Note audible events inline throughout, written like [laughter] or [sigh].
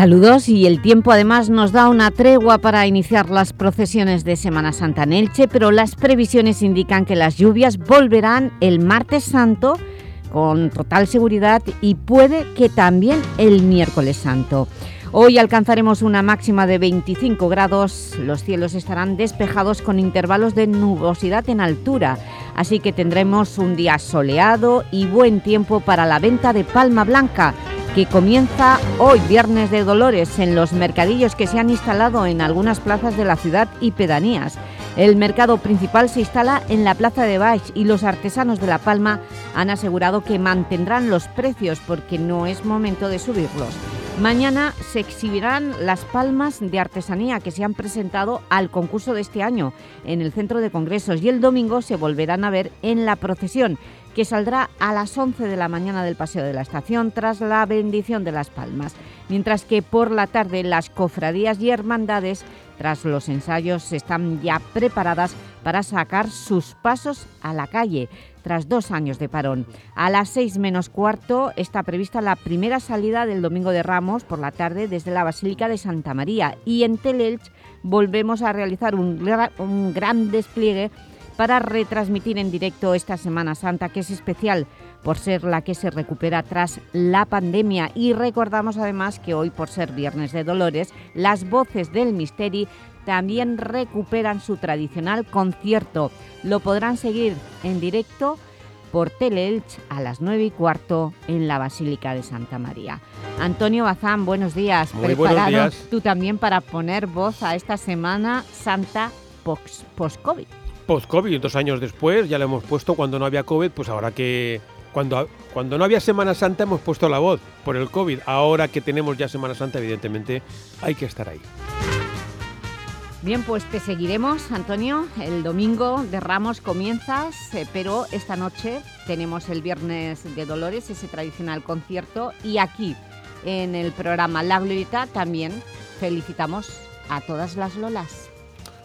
Saludos y el tiempo además nos da una tregua para iniciar las procesiones de Semana Santa en Elche, pero las previsiones indican que las lluvias volverán el martes santo con total seguridad y puede que también el miércoles santo. Hoy alcanzaremos una máxima de 25 grados, los cielos estarán despejados con intervalos de nubosidad en altura, así que tendremos un día soleado y buen tiempo para la venta de palma blanca, que comienza hoy, Viernes de Dolores, en los mercadillos que se han instalado en algunas plazas de la ciudad y pedanías. El mercado principal se instala en la Plaza de Baix y los artesanos de La Palma han asegurado que mantendrán los precios porque no es momento de subirlos. Mañana se exhibirán las palmas de artesanía que se han presentado al concurso de este año en el Centro de Congresos y el domingo se volverán a ver en la procesión que saldrá a las 11 de la mañana del Paseo de la Estación tras la bendición de las palmas, mientras que por la tarde las cofradías y hermandades, tras los ensayos, están ya preparadas para sacar sus pasos a la calle, tras dos años de parón. A las seis menos cuarto está prevista la primera salida del Domingo de Ramos por la tarde desde la Basílica de Santa María y en Telelch volvemos a realizar un, un gran despliegue para retransmitir en directo esta Semana Santa, que es especial por ser la que se recupera tras la pandemia. Y recordamos además que hoy, por ser Viernes de Dolores, las voces del Misteri también recuperan su tradicional concierto. Lo podrán seguir en directo por Teleelch a las 9 y cuarto en la Basílica de Santa María. Antonio Bazán, buenos días. Muy buenos días. tú también para poner voz a esta Semana Santa post-COVID post-COVID, dos años después, ya lo hemos puesto cuando no había COVID, pues ahora que cuando, cuando no había Semana Santa hemos puesto la voz por el COVID. Ahora que tenemos ya Semana Santa, evidentemente hay que estar ahí. Bien, pues te seguiremos, Antonio. El domingo de Ramos comienzas, eh, pero esta noche tenemos el Viernes de Dolores, ese tradicional concierto, y aquí, en el programa La Glorieta, también felicitamos a todas las Lolas.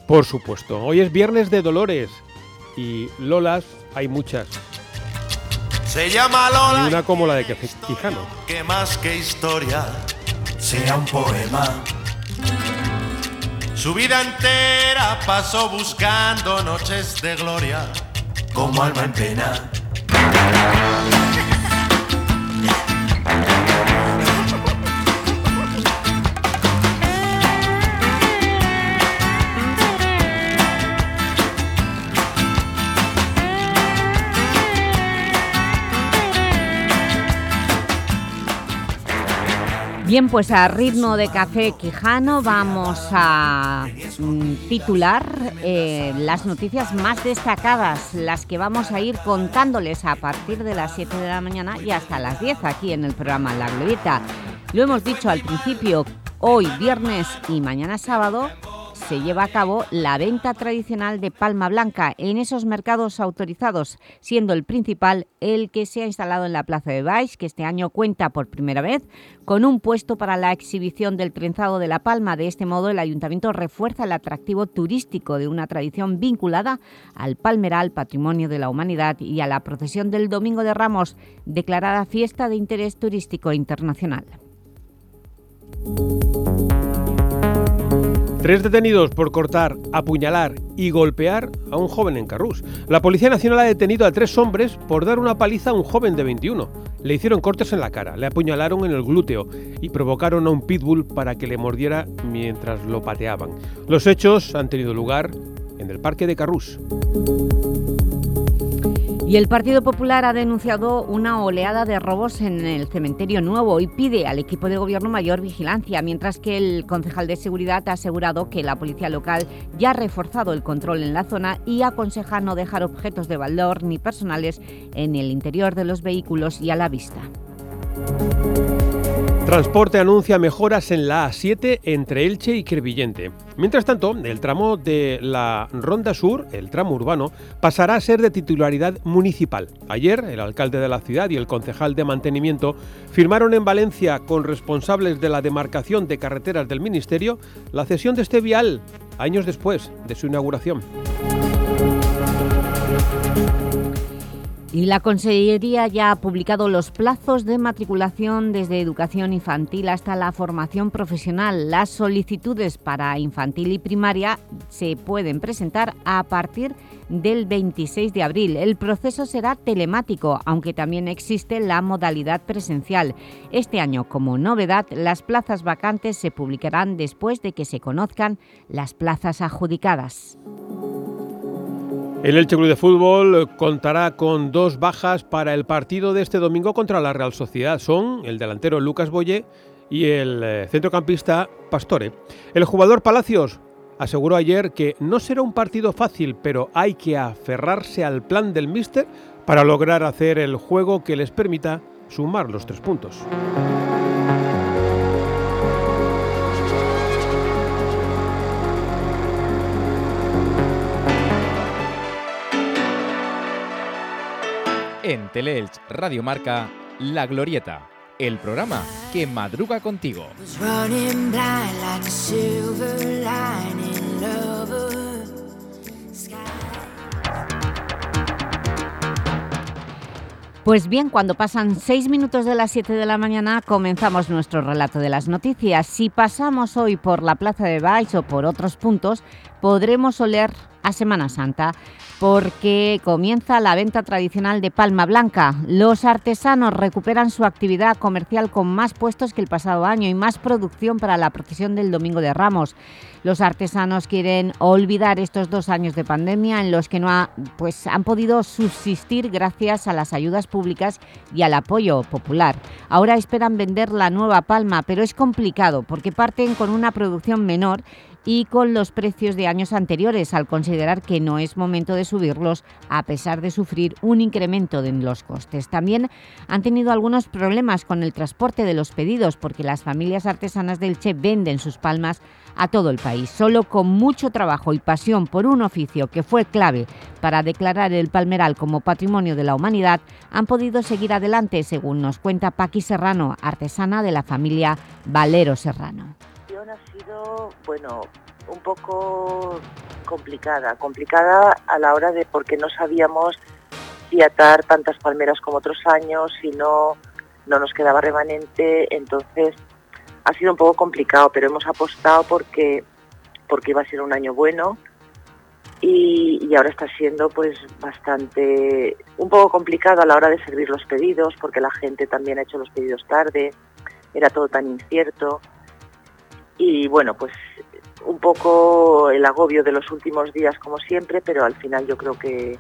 Por supuesto. Hoy es Viernes de Dolores y Lolas hay muchas. Se llama Lola. Y una como la de Quijano. Que más que historia sea un poema. Su vida entera pasó buscando noches de gloria como alma en pena. Bien, pues a ritmo de café quijano vamos a mm, titular eh, las noticias más destacadas, las que vamos a ir contándoles a partir de las 7 de la mañana y hasta las 10 aquí en el programa La Glorieta. Lo hemos dicho al principio, hoy viernes y mañana sábado se lleva a cabo la venta tradicional de palma blanca en esos mercados autorizados, siendo el principal el que se ha instalado en la Plaza de Baix, que este año cuenta por primera vez con un puesto para la exhibición del trenzado de la palma. De este modo, el Ayuntamiento refuerza el atractivo turístico de una tradición vinculada al palmeral, patrimonio de la humanidad y a la procesión del Domingo de Ramos, declarada fiesta de interés turístico internacional. Tres detenidos por cortar, apuñalar y golpear a un joven en Carrús. La Policía Nacional ha detenido a tres hombres por dar una paliza a un joven de 21. Le hicieron cortes en la cara, le apuñalaron en el glúteo y provocaron a un pitbull para que le mordiera mientras lo pateaban. Los hechos han tenido lugar en el Parque de Carrús. Y el Partido Popular ha denunciado una oleada de robos en el cementerio nuevo y pide al equipo de gobierno mayor vigilancia, mientras que el concejal de seguridad ha asegurado que la policía local ya ha reforzado el control en la zona y aconseja no dejar objetos de valor ni personales en el interior de los vehículos y a la vista. Transporte anuncia mejoras en la A7 entre Elche y Crevillente. Mientras tanto, el tramo de la Ronda Sur, el tramo urbano, pasará a ser de titularidad municipal. Ayer, el alcalde de la ciudad y el concejal de mantenimiento firmaron en Valencia con responsables de la demarcación de carreteras del Ministerio la cesión de este vial años después de su inauguración. Y la Consellería ya ha publicado los plazos de matriculación desde educación infantil hasta la formación profesional. Las solicitudes para infantil y primaria se pueden presentar a partir del 26 de abril. El proceso será telemático, aunque también existe la modalidad presencial. Este año, como novedad, las plazas vacantes se publicarán después de que se conozcan las plazas adjudicadas. El Elche Club de Fútbol contará con dos bajas para el partido de este domingo contra la Real Sociedad. Son el delantero Lucas Boye y el eh, centrocampista Pastore. El jugador Palacios aseguró ayer que no será un partido fácil, pero hay que aferrarse al plan del míster para lograr hacer el juego que les permita sumar los tres puntos. En Teleelch Radio Marca, La Glorieta, el programa que madruga contigo. Pues bien, cuando pasan seis minutos de las 7 de la mañana comenzamos nuestro relato de las noticias. Si pasamos hoy por la Plaza de Baix o por otros puntos, podremos oler a Semana Santa porque comienza la venta tradicional de palma blanca. Los artesanos recuperan su actividad comercial con más puestos que el pasado año y más producción para la procesión del Domingo de Ramos. Los artesanos quieren olvidar estos dos años de pandemia en los que no ha, pues, han podido subsistir gracias a las ayudas públicas y al apoyo popular. Ahora esperan vender la nueva palma, pero es complicado porque parten con una producción menor y con los precios de años anteriores, al considerar que no es momento de subirlos a pesar de sufrir un incremento en los costes. También han tenido algunos problemas con el transporte de los pedidos porque las familias artesanas del Che venden sus palmas a todo el país. Solo con mucho trabajo y pasión por un oficio que fue clave para declarar el palmeral como Patrimonio de la Humanidad, han podido seguir adelante, según nos cuenta Paqui Serrano, artesana de la familia Valero Serrano sido, bueno, un poco complicada. Complicada a la hora de porque no sabíamos si atar tantas palmeras como otros años, si no, no nos quedaba remanente. Entonces ha sido un poco complicado, pero hemos apostado porque, porque iba a ser un año bueno. Y, y, ahora está siendo pues bastante un poco complicado a la hora de servir los pedidos porque la gente también ha hecho los pedidos tarde era todo tan incierto y bueno, pues un poco el agobio de los últimos días como siempre, pero al final yo creo que,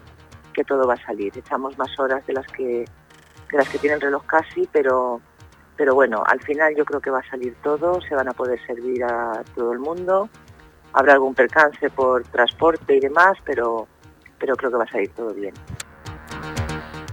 que todo va a salir. Echamos más horas de las que de las que tienen reloj casi, pero pero bueno, al final yo creo que va a salir todo, se van a poder servir a todo el mundo. Habrá algún percance por transporte y demás, pero pero creo que va a salir todo bien.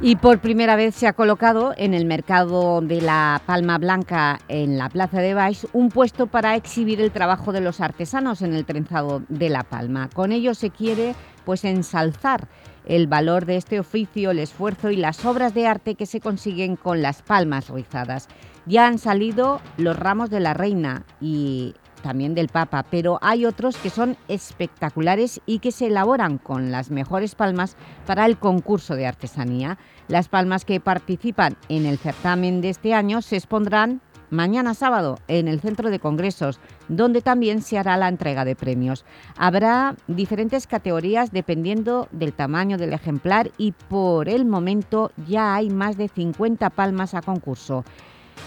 Y por primera vez se ha colocado en el mercado de la Palma Blanca en la Plaza de Baix un puesto para exhibir el trabajo de los artesanos en el trenzado de la palma. Con ello se quiere pues ensalzar el valor de este oficio, el esfuerzo y las obras de arte que se consiguen con las palmas rizadas. Ya han salido los ramos de la reina y también del Papa, pero hay otros que son espectaculares y que se elaboran con las mejores palmas para el concurso de artesanía. Las palmas que participan en el certamen de este año se expondrán mañana sábado en el Centro de Congresos, donde también se hará la entrega de premios. Habrá diferentes categorías dependiendo del tamaño del ejemplar y por el momento ya hay más de 50 palmas a concurso.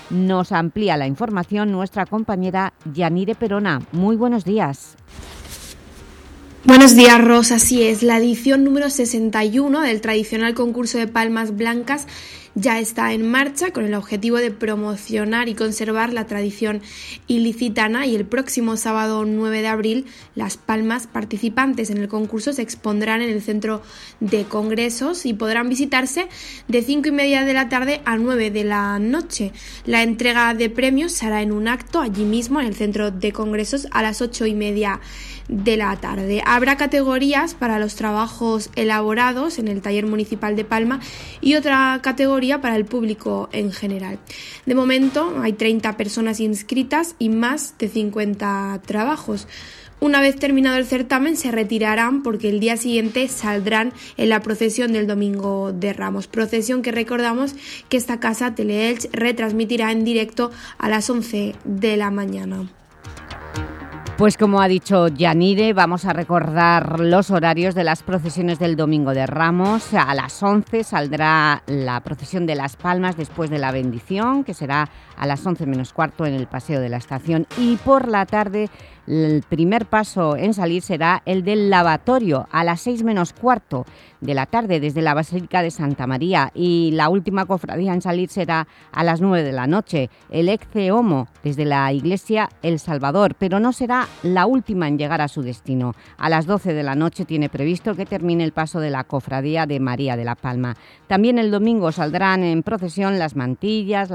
Nos amplía la información nuestra compañera Yanire Perona. Muy buenos días. Buenos días, Rosa. Así es, la edición número 61 del tradicional concurso de palmas blancas ya está en marcha con el objetivo de promocionar y conservar la tradición ilicitana y el próximo sábado 9 de abril las palmas participantes en el concurso se expondrán en el centro de congresos y podrán visitarse de 5 y media de la tarde a 9 de la noche. La entrega de premios será en un acto allí mismo en el centro de congresos a las 8 y media de la tarde. Habrá categorías para los trabajos elaborados en el taller municipal de Palma y otra categoría para el público en general. De momento hay 30 personas inscritas y más de 50 trabajos. Una vez terminado el certamen se retirarán porque el día siguiente saldrán en la procesión del Domingo de Ramos. Procesión que recordamos que esta casa Teleelch retransmitirá en directo a las 11 de la mañana. Pues como ha dicho Yanire, vamos a recordar los horarios de las procesiones del Domingo de Ramos. A las 11 saldrá la procesión de Las Palmas después de la bendición, que será a las 11 menos cuarto en el Paseo de la Estación. Y por la tarde el primer paso en salir será el del lavatorio a las 6 menos cuarto de la tarde desde la Basílica de Santa María y la última cofradía en salir será a las 9 de la noche, el Ecce Homo desde la Iglesia El Salvador, pero no será la última en llegar a su destino. A las 12 de la noche tiene previsto que termine el paso de la cofradía de María de la Palma. También el domingo saldrán en procesión las mantillas,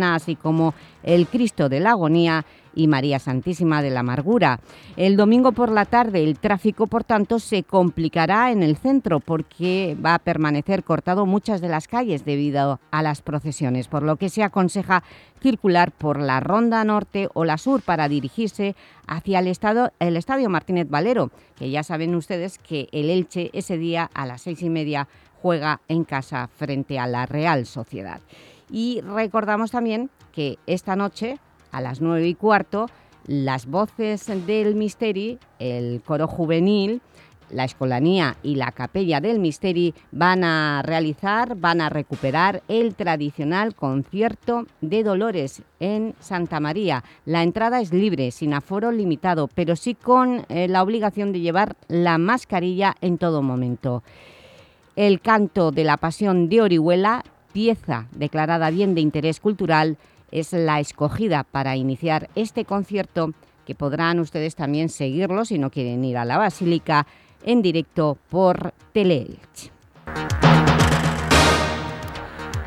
así como el Cristo de la Agonía y María Santísima de la Amargura. El domingo por la tarde el tráfico, por tanto, se complicará en el centro porque va a permanecer cortado muchas de las calles debido a las procesiones, por lo que se aconseja circular por la Ronda Norte o la Sur para dirigirse hacia el, estado, el Estadio Martínez Valero, que ya saben ustedes que el Elche ese día a las seis y media juega en casa frente a la Real Sociedad. Y recordamos también que esta noche a las nueve y cuarto, las voces del Misteri, el coro juvenil, la Escolanía y la Capella del Misteri van a realizar, van a recuperar el tradicional concierto de Dolores en Santa María. La entrada es libre, sin aforo limitado, pero sí con eh, la obligación de llevar la mascarilla en todo momento. El canto de la Pasión de Orihuela, pieza declarada bien de interés cultural, es la escogida para iniciar este concierto que podrán ustedes también seguirlo si no quieren ir a la Basílica en directo por Teleelch.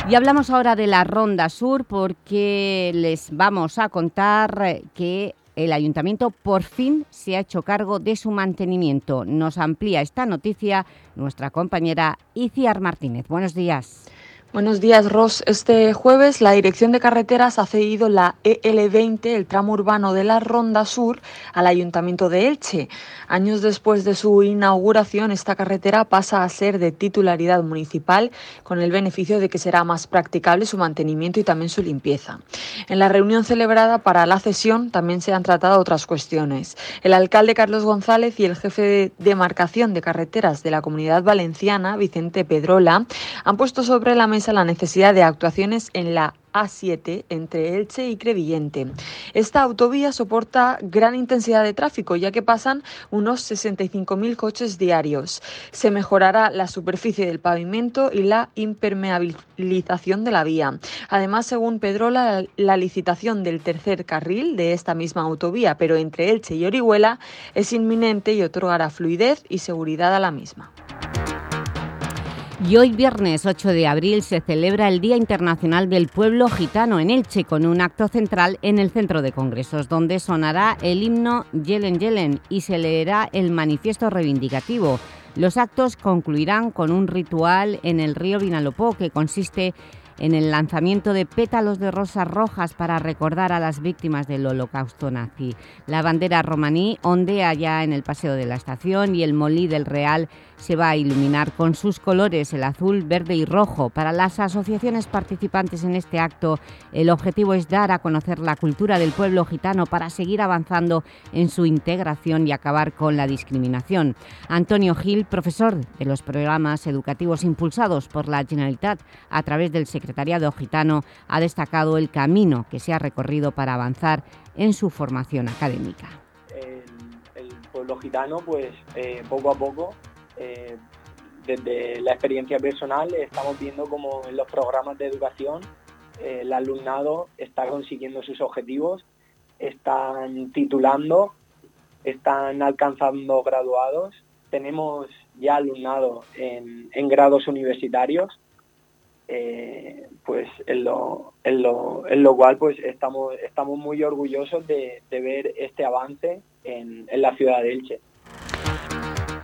Y hablamos ahora de la Ronda Sur porque les vamos a contar que el Ayuntamiento por fin se ha hecho cargo de su mantenimiento. Nos amplía esta noticia nuestra compañera Iciar Martínez. Buenos días. Buenos días, Ross. Este jueves la Dirección de Carreteras ha cedido la EL20, el tramo urbano de la Ronda Sur, al Ayuntamiento de Elche. Años después de su inauguración, esta carretera pasa a ser de titularidad municipal, con el beneficio de que será más practicable su mantenimiento y también su limpieza. En la reunión celebrada para la cesión también se han tratado otras cuestiones. El alcalde Carlos González y el jefe de demarcación de carreteras de la Comunidad Valenciana, Vicente Pedrola, han puesto sobre la mesa la necesidad de actuaciones en la A7 entre Elche y Crevillente. Esta autovía soporta gran intensidad de tráfico, ya que pasan unos 65.000 coches diarios. Se mejorará la superficie del pavimento y la impermeabilización de la vía. Además, según Pedrola, la licitación del tercer carril de esta misma autovía, pero entre Elche y Orihuela, es inminente y otorgará fluidez y seguridad a la misma. Y hoy viernes 8 de abril se celebra el Día Internacional del Pueblo Gitano en Elche con un acto central en el Centro de Congresos donde sonará el himno Yelen Yelen y se leerá el manifiesto reivindicativo. Los actos concluirán con un ritual en el río Vinalopó que consiste en el lanzamiento de pétalos de rosas rojas para recordar a las víctimas del holocausto nazi. La bandera romaní ondea ya en el Paseo de la Estación y el Molí del Real se va a iluminar con sus colores, el azul, verde y rojo. Para las asociaciones participantes en este acto, el objetivo es dar a conocer la cultura del pueblo gitano para seguir avanzando en su integración y acabar con la discriminación. Antonio Gil, profesor de los programas educativos impulsados por la Generalitat a través del Secretariado Gitano, ha destacado el camino que se ha recorrido para avanzar en su formación académica. El, pueblo gitano, pues eh, poco a poco eh, desde la experiencia personal estamos viendo como en los programas de educación eh, el alumnado está consiguiendo sus objetivos, están titulando, están alcanzando graduados, tenemos ya alumnado en, grados universitarios, eh, pues en lo, cual pues estamos, estamos muy orgullosos de, ver este avance en la ciudad de Elche.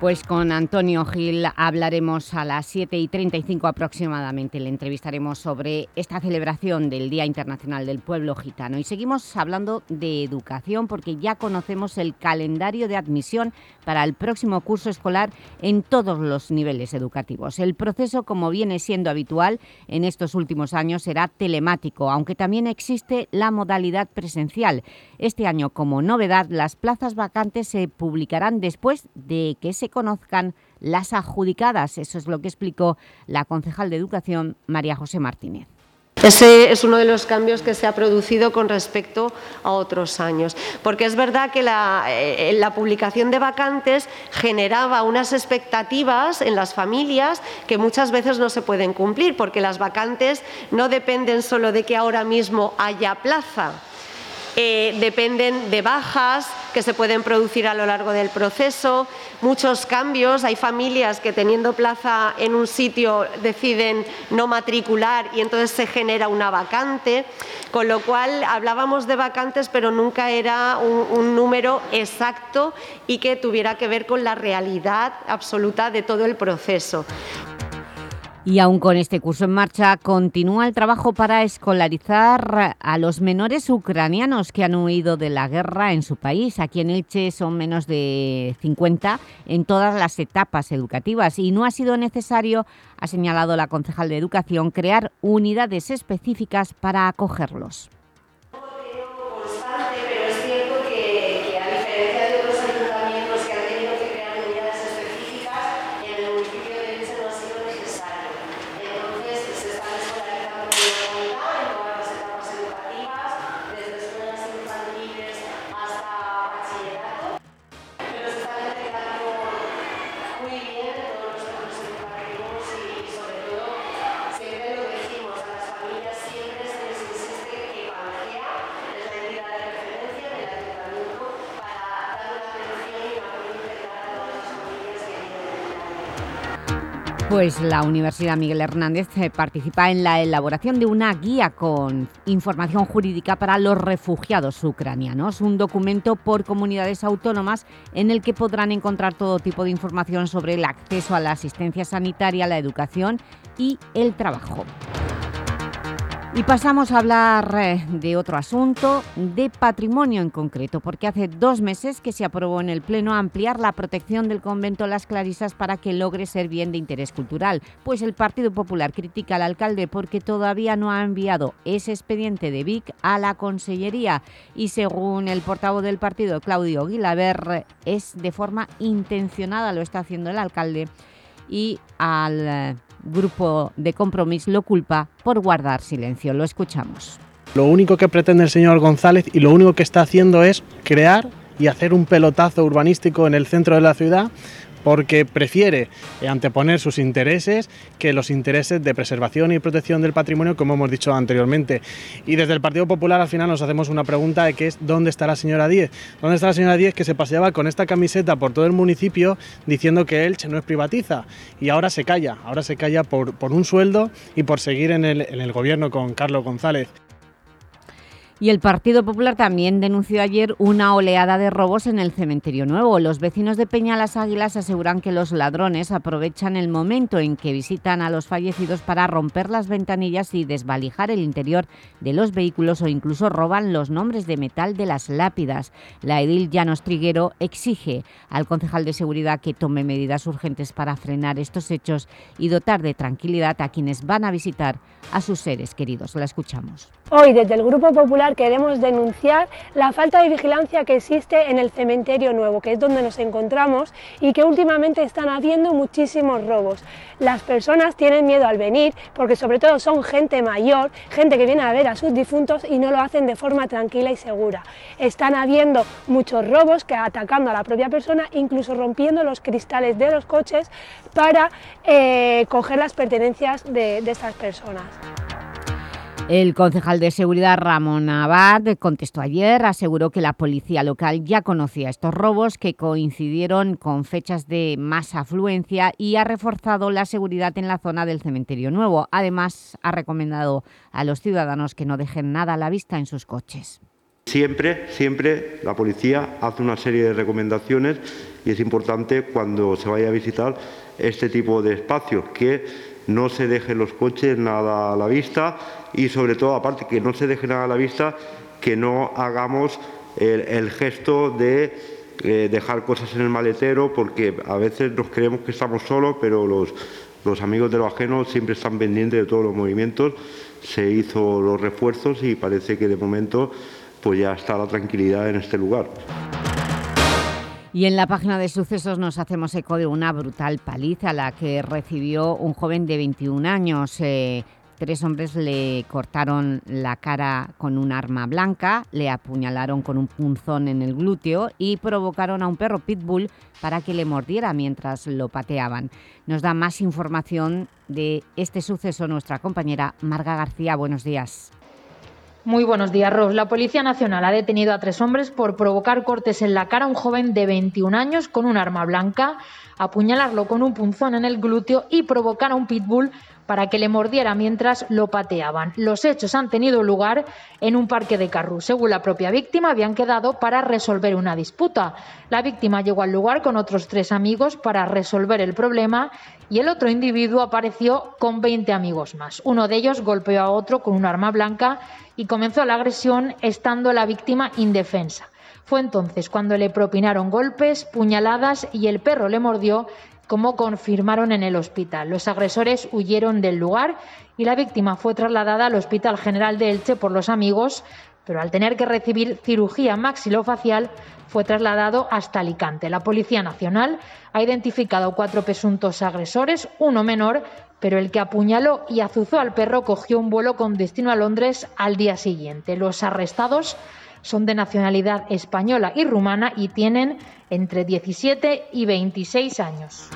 Pues con Antonio Gil hablaremos a las 7 y 35 aproximadamente. Le entrevistaremos sobre esta celebración del Día Internacional del Pueblo Gitano. Y seguimos hablando de educación porque ya conocemos el calendario de admisión para el próximo curso escolar en todos los niveles educativos. El proceso, como viene siendo habitual en estos últimos años, será telemático, aunque también existe la modalidad presencial. Este año, como novedad, las plazas vacantes se publicarán después de que se conozcan las adjudicadas. Eso es lo que explicó la concejal de Educación, María José Martínez. Ese es uno de los cambios que se ha producido con respecto a otros años, porque es verdad que la, eh, publicación de vacantes generaba unas expectativas en las familias que muchas veces no se pueden cumplir, porque las vacantes no dependen solo de que ahora mismo haya plaza, eh, dependen de bajas que se pueden producir a lo largo del proceso, muchos cambios. Hay familias que teniendo plaza en un sitio deciden no matricular y entonces se genera una vacante, con lo cual hablábamos de vacantes pero nunca era un número exacto y que tuviera que ver con la realidad absoluta de todo el proceso. Y aún con este curso en marcha, continúa el trabajo para escolarizar a los menores ucranianos que han huido de la guerra en su país. Aquí en Elche son menos de 50 en todas las etapas educativas y no ha sido necesario, ha señalado la concejal de Educación, crear unidades específicas para acogerlos. Pues la Universidad Miguel Hernández eh, participa en la elaboración de una guía con información jurídica para los refugiados ucranianos, un documento por comunidades autónomas en el que podrán encontrar todo tipo de información sobre el acceso a la asistencia sanitaria, la educación y el trabajo. Y pasamos a hablar eh, de otro asunto, de patrimonio en concreto, porque hace dos meses que se aprobó en el Pleno ampliar la protección del convento Las Clarisas para que logre ser bien de interés cultural. Pues el Partido Popular critica al alcalde porque todavía no ha enviado ese expediente de Vic a la Consellería y según el portavoz del partido, Claudio Guilaber, es de forma intencionada, lo está haciendo el alcalde, y al eh, grupo de compromiso lo culpa por guardar silencio. Lo escuchamos. Lo único que pretende el señor González y lo único que está haciendo es crear y hacer un pelotazo urbanístico en el centro de la ciudad porque prefiere anteponer sus intereses que los intereses de preservación y protección del patrimonio, como hemos dicho anteriormente. Y desde el Partido Popular al final nos hacemos una pregunta de que es ¿dónde está la señora Díez? ¿Dónde está la señora Díez que se paseaba con esta camiseta por todo el municipio diciendo que Elche no es privatiza? Y ahora se calla, ahora se calla por, por un sueldo y por seguir en el, en el gobierno con Carlos González. Y el Partido Popular también denunció ayer una oleada de robos en el Cementerio Nuevo. Los vecinos de Peña Las Águilas aseguran que los ladrones aprovechan el momento en que visitan a los fallecidos para romper las ventanillas y desvalijar el interior de los vehículos o incluso roban los nombres de metal de las lápidas. La edil Llanos Triguero exige al concejal de Seguridad que tome medidas urgentes para frenar estos hechos y dotar de tranquilidad a quienes van a visitar a sus seres queridos. La escuchamos. Hoy, desde el Grupo Popular queremos denunciar la falta de vigilancia que existe en el cementerio nuevo, que es donde nos encontramos y que últimamente están habiendo muchísimos robos. Las personas tienen miedo al venir porque sobre todo son gente mayor, gente que viene a ver a sus difuntos y no lo hacen de forma tranquila y segura. Están habiendo muchos robos que atacando a la propia persona, incluso rompiendo los cristales de los coches para eh, coger las pertenencias de estas personas. El concejal de Seguridad Ramón Abad contestó ayer, aseguró que la policía local ya conocía estos robos que coincidieron con fechas de más afluencia y ha reforzado la seguridad en la zona del Cementerio Nuevo. Además, ha recomendado a los ciudadanos que no dejen nada a la vista en sus coches. Siempre, siempre la policía hace una serie de recomendaciones y es importante cuando se vaya a visitar este tipo de espacios que no se dejen los coches nada a la vista y sobre todo, aparte que no se deje nada a la vista, que no hagamos el, gesto de eh, dejar cosas en el maletero porque a veces nos creemos que estamos solos, pero los, amigos de lo ajeno siempre están pendientes de todos los movimientos. Se hizo los refuerzos y parece que de momento pues ya está la tranquilidad en este lugar. Y en la página de sucesos nos hacemos eco de una brutal paliza a la que recibió un joven de 21 años. Eh, tres hombres le cortaron la cara con un arma blanca, le apuñalaron con un punzón en el glúteo y provocaron a un perro pitbull para que le mordiera mientras lo pateaban. Nos da más información de este suceso nuestra compañera Marga García. Buenos días. Muy buenos días, Ros. La Policía Nacional ha detenido a tres hombres por provocar cortes en la cara a un joven de 21 años con un arma blanca, apuñalarlo con un punzón en el glúteo y provocar a un pitbull para que le mordiera mientras lo pateaban. Los hechos han tenido lugar en un parque de Carrú. Según la propia víctima, habían quedado para resolver una disputa. La víctima llegó al lugar con otros tres amigos para resolver el problema y el otro individuo apareció con 20 amigos más. Uno de ellos golpeó a otro con un arma blanca y comenzó la agresión estando la víctima indefensa. Fue entonces cuando le propinaron golpes, puñaladas y el perro le mordió como confirmaron en el hospital. Los agresores huyeron del lugar y la víctima fue trasladada al Hospital General de Elche por los amigos, pero al tener que recibir cirugía maxilofacial fue trasladado hasta Alicante. La Policía Nacional ha identificado cuatro presuntos agresores, uno menor, pero el que apuñaló y azuzó al perro cogió un vuelo con destino a Londres al día siguiente. Los arrestados son de nacionalidad española y rumana y tienen entre 17 y 26 años.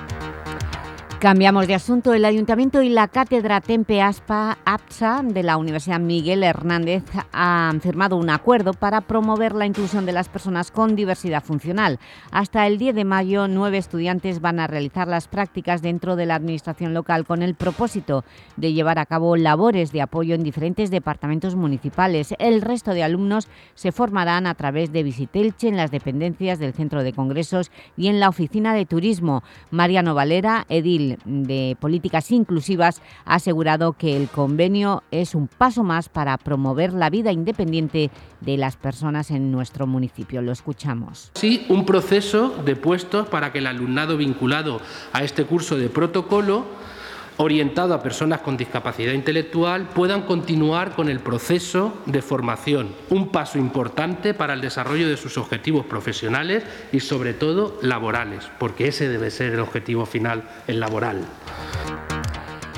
Cambiamos de asunto. El Ayuntamiento y la Cátedra Tempe Aspa APSA de la Universidad Miguel Hernández han firmado un acuerdo para promover la inclusión de las personas con diversidad funcional. Hasta el 10 de mayo, nueve estudiantes van a realizar las prácticas dentro de la Administración local con el propósito de llevar a cabo labores de apoyo en diferentes departamentos municipales. El resto de alumnos se formarán a través de Visitelche en las dependencias del Centro de Congresos y en la Oficina de Turismo. Mariano Valera, edil de Políticas Inclusivas ha asegurado que el convenio es un paso más para promover la vida independiente de las personas en nuestro municipio. Lo escuchamos. Sí, un proceso de puestos para que el alumnado vinculado a este curso de protocolo orientado a personas con discapacidad intelectual puedan continuar con el proceso de formación, un paso importante para el desarrollo de sus objetivos profesionales y sobre todo laborales, porque ese debe ser el objetivo final, el laboral.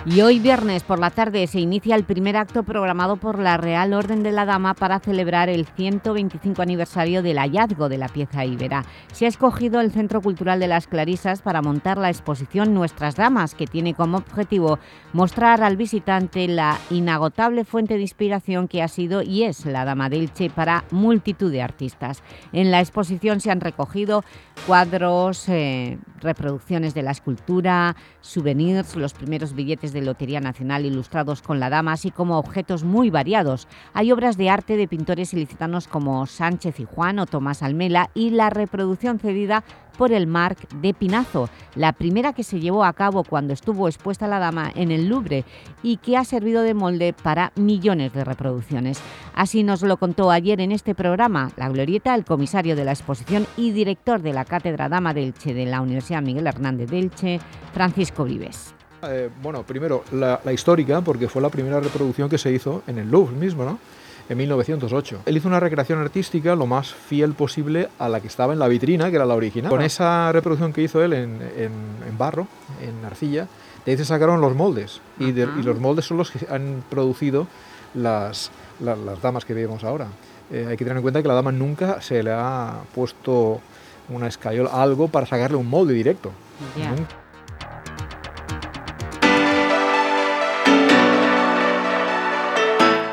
Y hoy viernes por la tarde se inicia el primer acto programado por la Real Orden de la Dama para celebrar el 125 aniversario del hallazgo de la pieza íbera. Se ha escogido el Centro Cultural de las Clarisas para montar la exposición Nuestras Damas, que tiene como objetivo mostrar al visitante la inagotable fuente de inspiración que ha sido y es la Dama del Che para multitud de artistas. En la exposición se han recogido cuadros, eh, reproducciones de la escultura, souvenirs, los primeros billetes de de Lotería Nacional ilustrados con la dama, así como objetos muy variados. Hay obras de arte de pintores ilicitanos como Sánchez y Juan o Tomás Almela y la reproducción cedida por el Marc de Pinazo, la primera que se llevó a cabo cuando estuvo expuesta la dama en el Louvre y que ha servido de molde para millones de reproducciones. Así nos lo contó ayer en este programa La Glorieta, el comisario de la exposición y director de la Cátedra Dama del Che de la Universidad Miguel Hernández del Che, Francisco Vives. Eh, bueno, primero la, histórica, porque fue la primera reproducción que se hizo en el Louvre mismo, ¿no? en 1908. Él hizo una recreación artística lo más fiel posible a la que estaba en la vitrina, que era la original. Con esa reproducción que hizo él en, en, barro, en arcilla, de ahí se sacaron los moldes. Y, y, los moldes son los que han producido las, las damas que vemos ahora. Eh, hay que tener en cuenta que la dama nunca se le ha puesto una escayola, algo para sacarle un molde directo.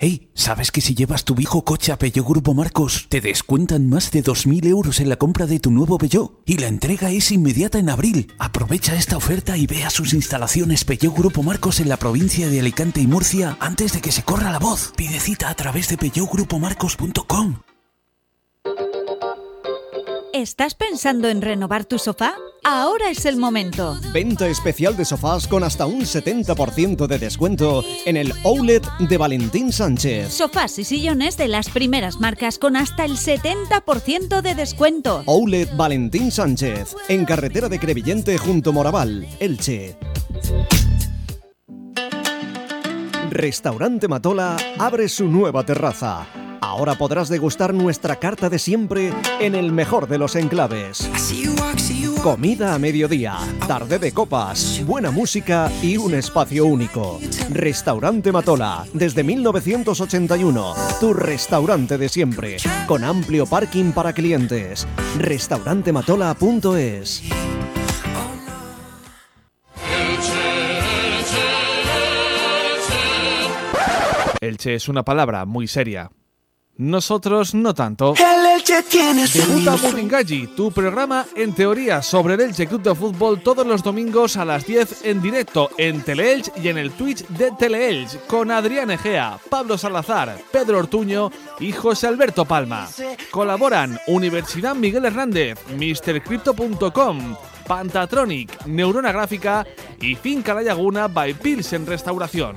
Hey, ¿sabes que si llevas tu viejo coche a Peugeot Grupo Marcos, te descuentan más de 2.000 euros en la compra de tu nuevo Peugeot? Y la entrega es inmediata en abril. Aprovecha esta oferta y ve a sus instalaciones Peugeot Grupo Marcos en la provincia de Alicante y Murcia antes de que se corra la voz. Pide cita a través de peugeotgrupomarcos.com. ¿Estás pensando en renovar tu sofá? Ahora es el momento. Venta especial de sofás con hasta un 70% de descuento en el Outlet de Valentín Sánchez. Sofás y sillones de las primeras marcas con hasta el 70% de descuento. Outlet Valentín Sánchez, en carretera de Crevillente junto Moraval, Elche. Restaurante Matola abre su nueva terraza Ahora podrás degustar nuestra carta de siempre en el mejor de los enclaves. Comida a mediodía, tarde de copas, buena música y un espacio único. Restaurante Matola, desde 1981, tu restaurante de siempre, con amplio parking para clientes. Restaurantematola.es Elche es una palabra muy seria nosotros no tanto. El Elche tiene Debuta Burringalli, tu programa en teoría sobre el Elche Club de Fútbol todos los domingos a las 10 en directo en Teleelch y en el Twitch de Teleelch con Adrián Egea, Pablo Salazar, Pedro Ortuño y José Alberto Palma. Colaboran Universidad Miguel Hernández, MrCrypto.com, Pantatronic, Neurona Gráfica y Finca La Laguna by Pilsen Restauración.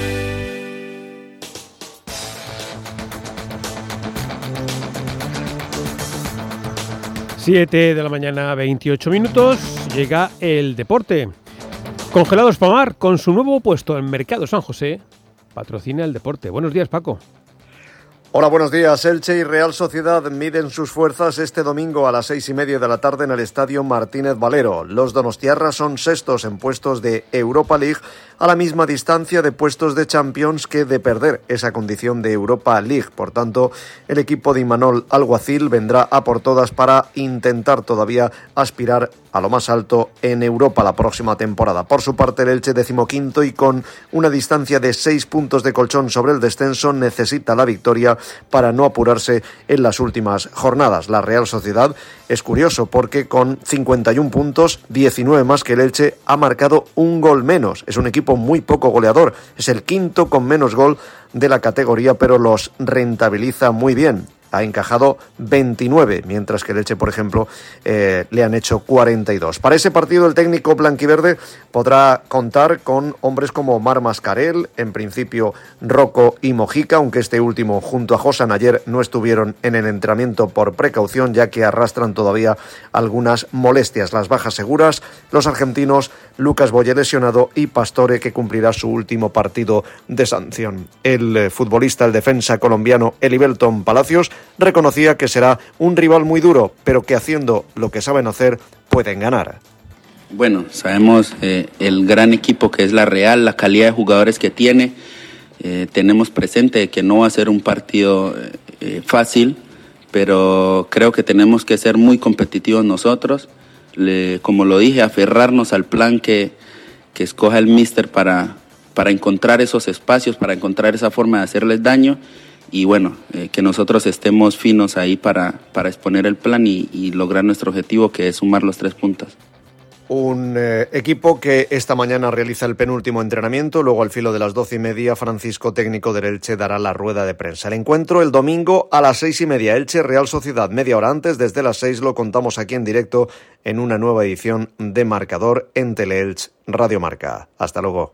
7 de la mañana, 28 minutos, llega el deporte. Congelados Pamar, con su nuevo puesto en Mercado San José, patrocina el deporte. Buenos días, Paco. Hola, buenos días. Elche y Real Sociedad miden sus fuerzas este domingo a las seis y media de la tarde en el Estadio Martínez Valero. Los donostiarras son sextos en puestos de Europa League a la misma distancia de puestos de Champions que de perder esa condición de Europa League. Por tanto, el equipo de Imanol Alguacil vendrá a por todas para intentar todavía aspirar a lo más alto en Europa la próxima temporada. Por su parte, el Elche decimoquinto y con una distancia de seis puntos de colchón sobre el descenso necesita la victoria para no apurarse en las últimas jornadas. La Real Sociedad es curioso porque con 51 puntos, 19 más que el Elche, ha marcado un gol menos. Es un equipo muy poco goleador, es el quinto con menos gol de la categoría, pero los rentabiliza muy bien ha encajado 29, mientras que el Elche, por ejemplo, eh, le han hecho 42. Para ese partido, el técnico blanquiverde podrá contar con hombres como Mar Mascarel, en principio Rocco y Mojica, aunque este último, junto a Josan ayer, no estuvieron en el entrenamiento por precaución, ya que arrastran todavía algunas molestias. Las bajas seguras, los argentinos Lucas Boye lesionado y Pastore, que cumplirá su último partido de sanción. El eh, futbolista, el defensa colombiano Elibelton Palacios, reconocía que será un rival muy duro, pero que haciendo lo que saben hacer pueden ganar. Bueno, sabemos eh, el gran equipo que es la Real, la calidad de jugadores que tiene. Eh, tenemos presente que no va a ser un partido eh, fácil, pero creo que tenemos que ser muy competitivos nosotros. como lo dije, aferrarnos al plan que, que escoja el míster para, para encontrar esos espacios, para encontrar esa forma de hacerles daño y bueno, que nosotros estemos finos ahí para, para exponer el plan y, y lograr nuestro objetivo que es sumar los tres puntos. Un eh, equipo que esta mañana realiza el penúltimo entrenamiento. Luego, al filo de las doce y media, Francisco, técnico del Elche, dará la rueda de prensa. El encuentro el domingo a las seis y media. Elche, Real Sociedad, media hora antes. Desde las seis lo contamos aquí en directo en una nueva edición de Marcador en Teleelch Radio Marca. Hasta luego.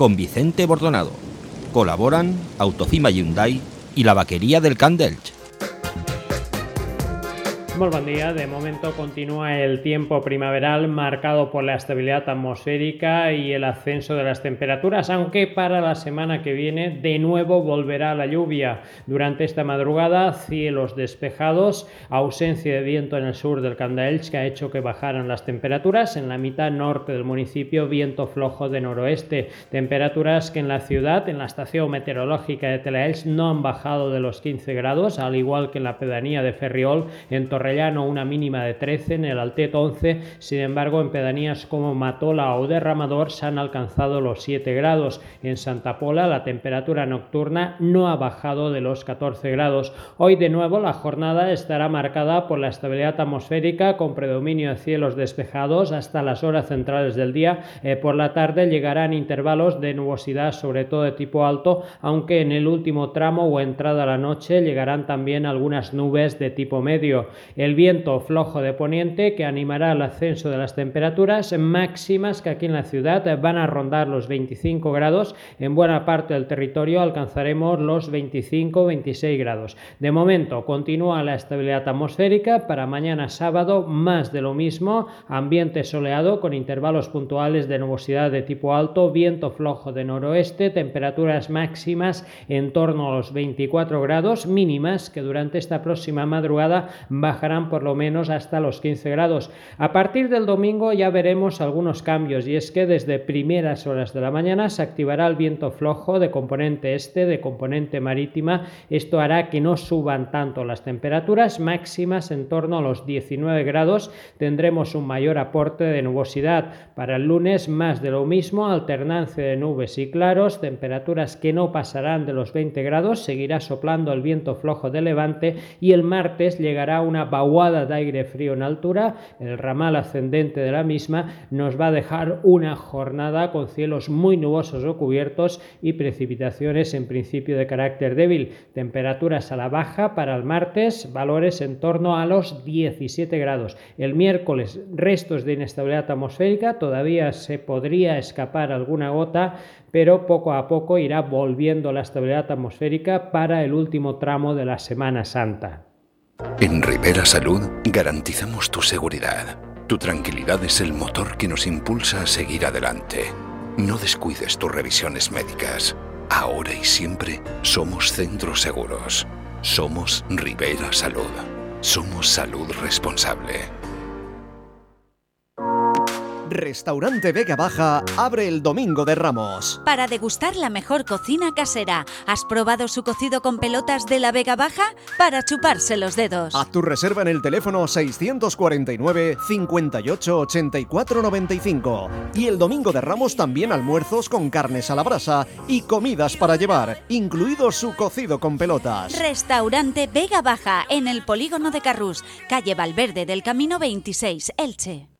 con Vicente Bordonado. Colaboran Autocima Hyundai y la vaquería del Candelch. Muy buen día. De momento continúa el tiempo primaveral marcado por la estabilidad atmosférica y el ascenso de las temperaturas, aunque para la semana que viene de nuevo volverá la lluvia. Durante esta madrugada, cielos despejados, ausencia de viento en el sur del Candaelch que ha hecho que bajaran las temperaturas. En la mitad norte del municipio, viento flojo de noroeste. Temperaturas que en la ciudad, en la estación meteorológica de Telaelch, no han bajado de los 15 grados, al igual que en la pedanía de Ferriol, en Torre una mínima de 13, en el Altet 11, sin embargo en pedanías como Matola o Derramador se han alcanzado los 7 grados. En Santa Pola la temperatura nocturna no ha bajado de los 14 grados. Hoy de nuevo la jornada estará marcada por la estabilidad atmosférica con predominio de cielos despejados hasta las horas centrales del día. Eh, por la tarde llegarán intervalos de nubosidad sobre todo de tipo alto, aunque en el último tramo o entrada a la noche llegarán también algunas nubes de tipo medio el viento flojo de poniente que animará el ascenso de las temperaturas máximas que aquí en la ciudad van a rondar los 25 grados. En buena parte del territorio alcanzaremos los 25-26 grados. De momento continúa la estabilidad atmosférica. Para mañana sábado más de lo mismo. Ambiente soleado con intervalos puntuales de nubosidad de tipo alto, viento flojo de noroeste, temperaturas máximas en torno a los 24 grados mínimas que durante esta próxima madrugada bajarán por lo menos hasta los 15 grados. A partir del domingo ya veremos algunos cambios y es que desde primeras horas de la mañana se activará el viento flojo de componente este, de componente marítima. Esto hará que no suban tanto las temperaturas máximas en torno a los 19 grados. Tendremos un mayor aporte de nubosidad. Para el lunes más de lo mismo, alternancia de nubes y claros, temperaturas que no pasarán de los 20 grados, seguirá soplando el viento flojo de levante y el martes llegará una vaguada de aire frío en altura, el ramal ascendente de la misma nos va a dejar una jornada con cielos muy nubosos o cubiertos y precipitaciones en principio de carácter débil. Temperaturas a la baja para el martes, valores en torno a los 17 grados. El miércoles, restos de inestabilidad atmosférica, todavía se podría escapar alguna gota, pero poco a poco irá volviendo la estabilidad atmosférica para el último tramo de la Semana Santa. En Rivera Salud garantizamos tu seguridad. Tu tranquilidad es el motor que nos impulsa a seguir adelante. No descuides tus revisiones médicas. Ahora y siempre somos centros seguros. Somos Rivera Salud. Somos salud responsable. Restaurante Vega Baja abre el domingo de Ramos. Para degustar la mejor cocina casera, ¿has probado su cocido con pelotas de la Vega Baja? Para chuparse los dedos. Haz tu reserva en el teléfono 649 58 84 95. Y el domingo de Ramos también almuerzos con carnes a la brasa y comidas para llevar, incluido su cocido con pelotas. Restaurante Vega Baja en el polígono de Carrús, calle Valverde del Camino 26, Elche.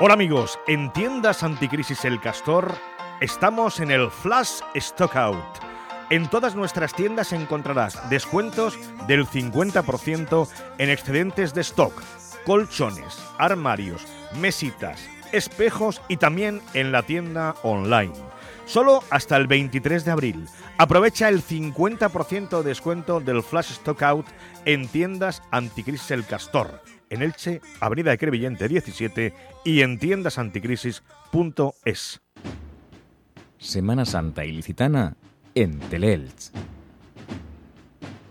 Hola amigos, en tiendas Anticrisis El Castor estamos en el Flash Stockout. En todas nuestras tiendas encontrarás descuentos del 50% en excedentes de stock, colchones, armarios, mesitas, espejos y también en la tienda online. Solo hasta el 23 de abril. Aprovecha el 50% de descuento del Flash Stockout en tiendas Anticrisis El Castor en Elche, Avenida de Crevillente 17 y en tiendasanticrisis.es. Semana Santa Ilicitana en Teleelch.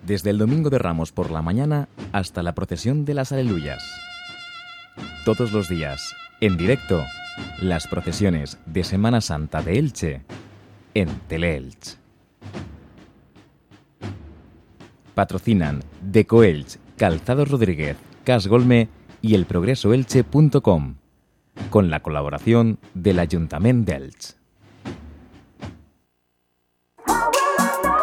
Desde el Domingo de Ramos por la mañana hasta la procesión de las Aleluyas. Todos los días, en directo, las procesiones de Semana Santa de Elche en Teleelch. Patrocinan Decoelch, Calzados Rodríguez, Casgolme y elprogresoelche.com, con la colaboración del Ayuntamiento de Elche.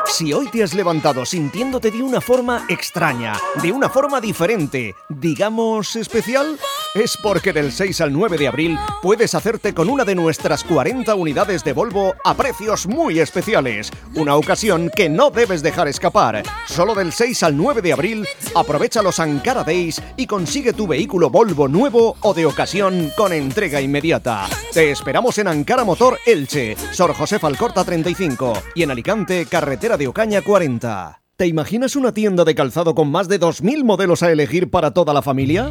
Si hoy te has levantado sintiéndote de una forma extraña, de una forma diferente, digamos especial, es porque del 6 al 9 de abril puedes hacerte con una de nuestras 40 unidades de Volvo a precios muy especiales. Una ocasión que no debes dejar escapar. Solo del 6 al 9 de abril aprovecha los Ankara Days y consigue tu vehículo Volvo nuevo o de ocasión con entrega inmediata. Te esperamos en Ankara Motor Elche, Sor José Falcorta 35 y en Alicante, Carretera de Ocaña 40. ¿Te imaginas una tienda de calzado con más de 2.000 modelos a elegir para toda la familia?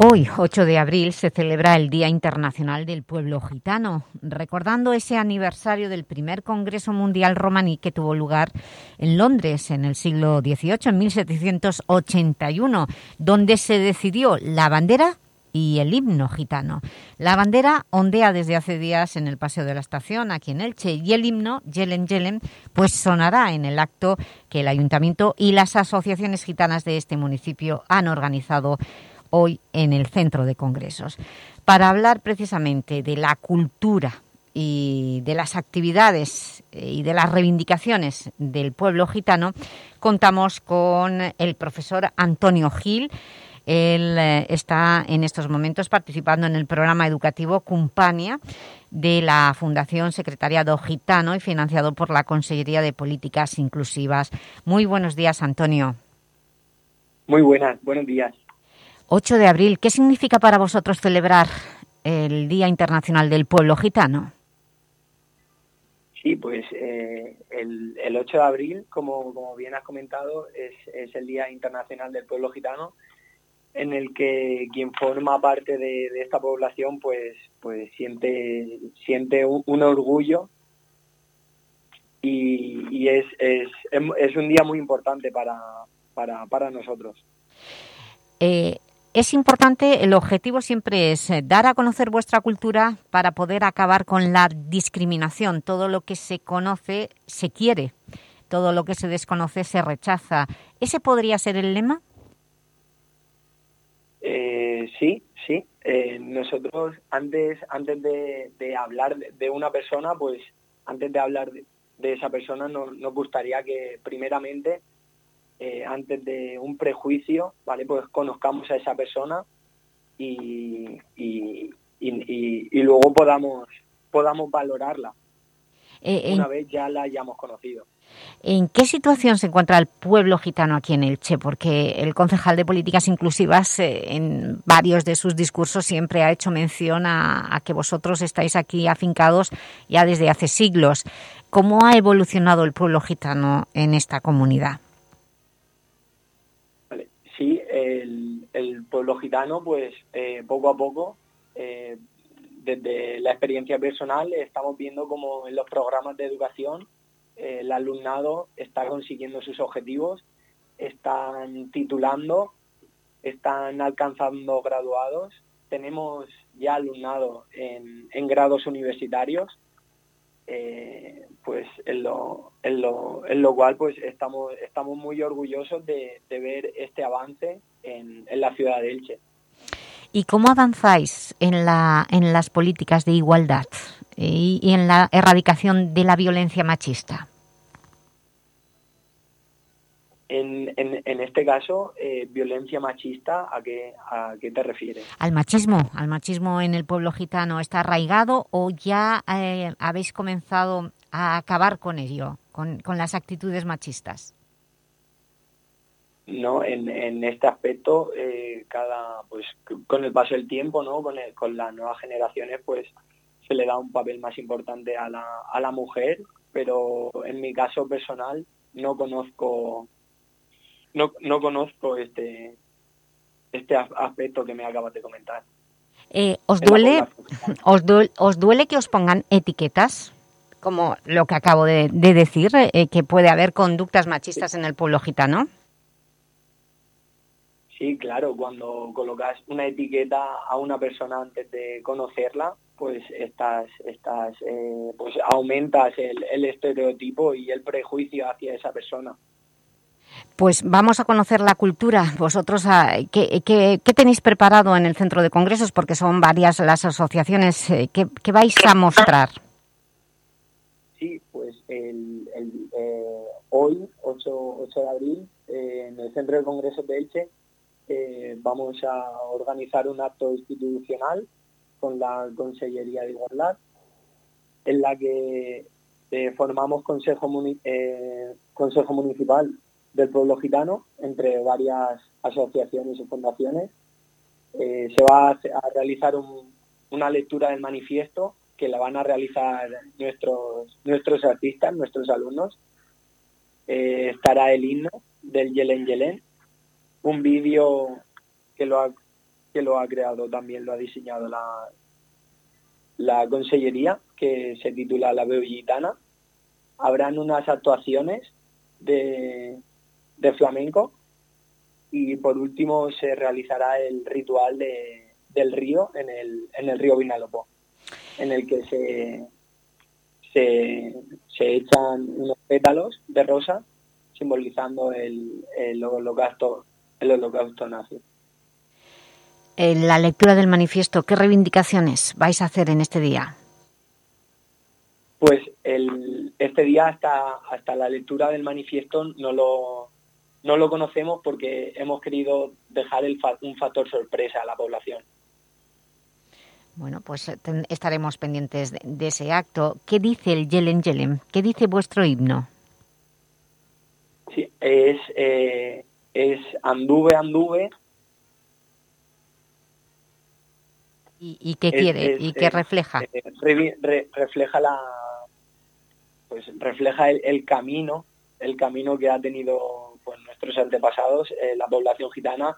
Hoy, 8 de abril, se celebra el Día Internacional del Pueblo Gitano, recordando ese aniversario del primer Congreso Mundial Romaní que tuvo lugar en Londres en el siglo XVIII, en 1781, donde se decidió la bandera y el himno gitano. La bandera ondea desde hace días en el Paseo de la Estación, aquí en Elche, y el himno, Yelen Yelen, pues sonará en el acto que el Ayuntamiento y las asociaciones gitanas de este municipio han organizado hoy en el Centro de Congresos, para hablar precisamente de la cultura y de las actividades eh, y de las reivindicaciones del pueblo gitano, contamos con el profesor Antonio Gil. Él eh, está en estos momentos participando en el programa educativo Cumpania de la Fundación Secretariado Gitano y financiado por la Consejería de Políticas Inclusivas. Muy buenos días, Antonio. Muy buenas, buenos días. 8 de abril, ¿qué significa para vosotros celebrar el Día Internacional del Pueblo Gitano? Sí, pues eh, el, el, 8 de abril, como, como bien has comentado, es, es, el Día Internacional del Pueblo Gitano, en el que quien forma parte de, de esta población pues, pues siente, siente un, un orgullo y, y es, es, es, un día muy importante para, para, para nosotros. Eh, es importante, el objetivo siempre es eh, dar a conocer vuestra cultura para poder acabar con la discriminación. Todo lo que se conoce se quiere, todo lo que se desconoce se rechaza. ¿Ese podría ser el lema? Eh, sí, sí. Eh, nosotros antes, antes de, hablar de una persona, pues antes de hablar de, esa persona nos, nos gustaría que primeramente eh, antes de un prejuicio, ¿vale? Pues conozcamos a esa persona y, y, y, luego podamos, podamos valorarla eh, una vez ya la hayamos conocido. ¿En qué situación se encuentra el pueblo gitano aquí en Elche? Porque el concejal de Políticas Inclusivas eh, en varios de sus discursos siempre ha hecho mención a, a, que vosotros estáis aquí afincados ya desde hace siglos. ¿Cómo ha evolucionado el pueblo gitano en esta comunidad? El, pueblo gitano, pues eh, poco a poco, eh, desde la experiencia personal, estamos viendo como en los programas de educación eh, el alumnado está consiguiendo sus objetivos, están titulando, están alcanzando graduados, tenemos ya alumnado en grados universitarios eh, pues en lo, en, lo, en lo cual pues estamos, estamos muy orgullosos de, ver este avance en, en, la ciudad de Elche. ¿Y cómo avanzáis en, la, en las políticas de igualdad y en la erradicación de la violencia machista? En, en, este caso, eh, violencia machista, ¿a qué, ¿a qué te refieres? Al machismo. ¿Al machismo en el pueblo gitano está arraigado o ya eh, habéis comenzado a acabar con ello, con, con las actitudes machistas? No, en, en este aspecto, eh, cada pues con el paso del tiempo, ¿no? Con, con las nuevas generaciones, pues se le da un papel más importante a la, a la mujer, pero en mi caso personal no conozco no, no conozco este, este aspecto que me acabas de comentar. Eh, ¿os, duele, [laughs] os, duele, ¿Os duele que os pongan etiquetas? Como lo que acabo de, decir, eh, que puede haber conductas machistas en el pueblo gitano. Sí, claro, cuando colocas una etiqueta a una persona antes de conocerla, pues estás, estás eh, pues aumentas el, el estereotipo y el prejuicio hacia esa persona. Pues vamos a conocer la cultura. Vosotros, ah, ¿qué, tenéis preparado en el Centro de Congresos? Porque son varias las asociaciones. Eh, ¿Qué, vais a mostrar? Sí, pues eh, hoy, 8, de abril, eh, en el Centro de Congresos de Elche, vamos a organizar un acto institucional con la Consellería de Igualdad, en la que formamos consejo municipal del pueblo gitano entre varias asociaciones y fundaciones. Eh, se va a, realizar una lectura del manifiesto que la van a realizar nuestros, nuestros artistas, nuestros alumnos. Eh, estará el himno del Yelen Yelen, un vídeo que lo ha, que lo ha creado también, lo ha diseñado la, la consellería, que se titula La Veo Gitana. Habrán unas actuaciones de, de flamenco y por último se realizará el ritual de, del río en el, en el río Vinalopó, en el que se, se, echan unos pétalos de rosa simbolizando el, el holocausto, el holocausto nazi. En la lectura del manifiesto, ¿qué reivindicaciones vais a hacer en este día? Pues el, este día hasta, hasta la lectura del manifiesto no lo, no lo conocemos porque hemos querido dejar el un factor sorpresa a la población. Bueno, pues eh, estaremos pendientes de, ese acto. ¿Qué dice el Yelen Yelen? ¿Qué dice vuestro himno? Sí, es, eh, es Anduve, Anduve. ¿Y, qué quiere? ¿Y qué refleja? Eh, refleja la... Pues refleja el camino, el camino que ha tenido nuestros antepasados, eh, la población gitana,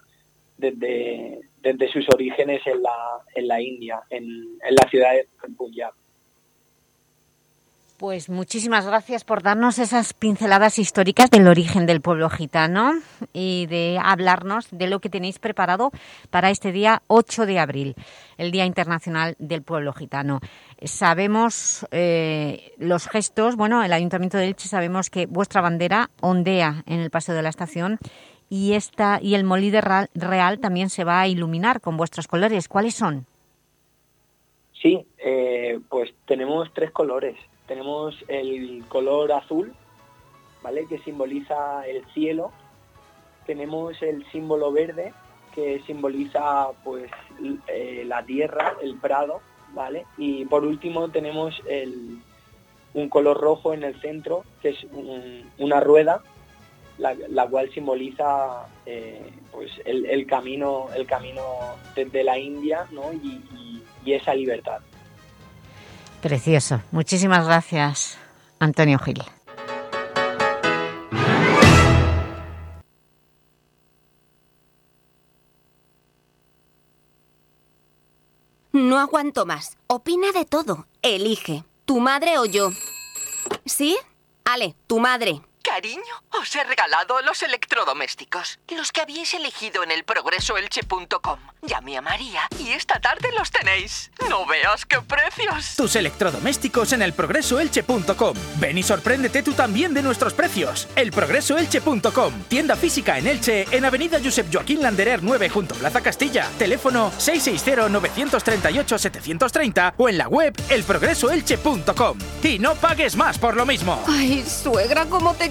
desde, desde sus orígenes en la, en la India, en, en la ciudad de Punjab. Pues muchísimas gracias por darnos esas pinceladas históricas del origen del pueblo gitano y de hablarnos de lo que tenéis preparado para este día 8 de abril, el Día Internacional del Pueblo Gitano. Sabemos eh, los gestos, bueno, el Ayuntamiento de Elche sabemos que vuestra bandera ondea en el Paseo de la Estación y, esta, y el Molí Real también se va a iluminar con vuestros colores. ¿Cuáles son? Sí, eh, pues tenemos tres colores tenemos el color azul, ¿vale? Que simboliza el cielo. Tenemos el símbolo verde, que simboliza pues eh, la tierra, el prado, ¿vale? Y por último tenemos un color rojo en el centro, que es una rueda, la, cual simboliza eh, pues el, camino, el camino desde la India, ¿no? y esa libertad. Precioso. Muchísimas gracias, Antonio Gil. No aguanto más. Opina de todo. Elige. ¿Tu madre o yo? ¿Sí? Ale, tu madre. Cariño, os he regalado los electrodomésticos, los que habíais elegido en el progresoelche.com. Llamé a María y esta tarde los tenéis. No veas qué precios. Tus electrodomésticos en elprogresoelche.com. Ven y sorpréndete tú también de nuestros precios. Elprogresoelche.com. Tienda física en Elche, en Avenida Josep Joaquín Landerer 9 junto a Plaza Castilla. Teléfono 660-938-730 o en la web elprogresoelche.com. Y no pagues más por lo mismo. Ay, suegra, ¿cómo te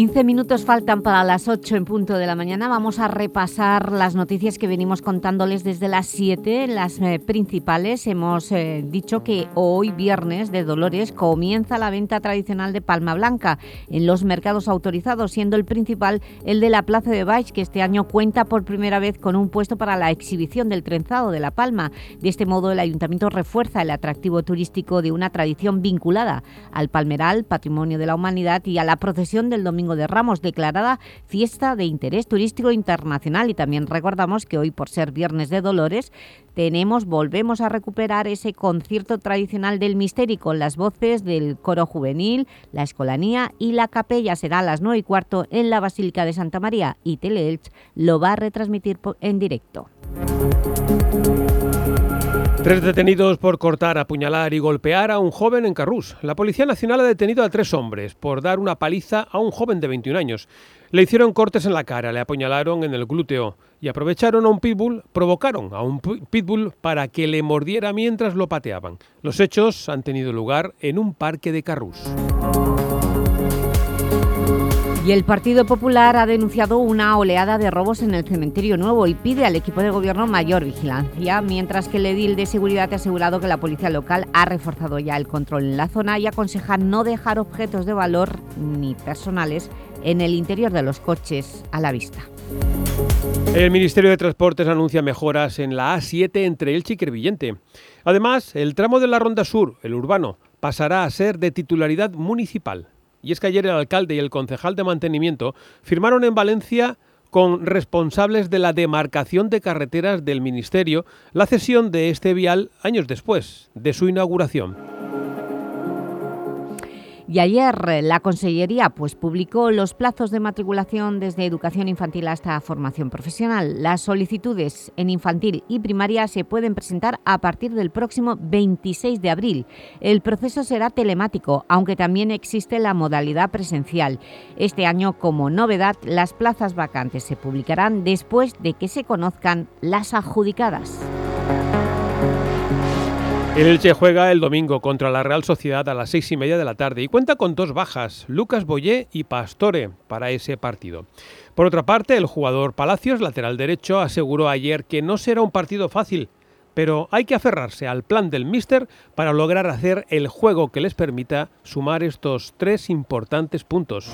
15 minutos faltan para las 8 en punto de la mañana. Vamos a repasar las noticias que venimos contándoles desde las 7, las eh, principales. Hemos eh, dicho que hoy, viernes de Dolores, comienza la venta tradicional de palma blanca en los mercados autorizados, siendo el principal el de la Plaza de Baix, que este año cuenta por primera vez con un puesto para la exhibición del trenzado de la palma. De este modo, el Ayuntamiento refuerza el atractivo turístico de una tradición vinculada al palmeral, patrimonio de la humanidad, y a la procesión del domingo de Ramos, declarada fiesta de interés turístico internacional. Y también recordamos que hoy, por ser Viernes de Dolores, tenemos, volvemos a recuperar ese concierto tradicional del misterio con las voces del coro juvenil, la escolanía y la capella. Será a las 9 y cuarto en la Basílica de Santa María y Teleelch lo va a retransmitir en directo. Tres detenidos por cortar, apuñalar y golpear a un joven en Carrús. La Policía Nacional ha detenido a tres hombres por dar una paliza a un joven de 21 años. Le hicieron cortes en la cara, le apuñalaron en el glúteo y aprovecharon a un pitbull, provocaron a un pitbull para que le mordiera mientras lo pateaban. Los hechos han tenido lugar en un parque de Carrús. Y el Partido Popular ha denunciado una oleada de robos en el cementerio nuevo y pide al equipo de gobierno mayor vigilancia, mientras que el edil de seguridad ha asegurado que la policía local ha reforzado ya el control en la zona y aconseja no dejar objetos de valor ni personales en el interior de los coches a la vista. El Ministerio de Transportes anuncia mejoras en la A7 entre Elche y. Además, el tramo de la Ronda Sur, el urbano, pasará a ser de titularidad municipal. Y es que ayer el alcalde y el concejal de mantenimiento firmaron en Valencia con responsables de la demarcación de carreteras del Ministerio la cesión de este vial años después de su inauguración. Y ayer eh, la Consellería pues, publicó los plazos de matriculación desde educación infantil hasta formación profesional. Las solicitudes en infantil y primaria se pueden presentar a partir del próximo 26 de abril. El proceso será telemático, aunque también existe la modalidad presencial. Este año, como novedad, las plazas vacantes se publicarán después de que se conozcan las adjudicadas. El Elche juega el domingo contra la Real Sociedad a las seis y media de la tarde y cuenta con dos bajas, Lucas Boyé y Pastore, para ese partido. Por otra parte, el jugador Palacios, lateral derecho, aseguró ayer que no será un partido fácil, pero hay que aferrarse al plan del Mister para lograr hacer el juego que les permita sumar estos tres importantes puntos.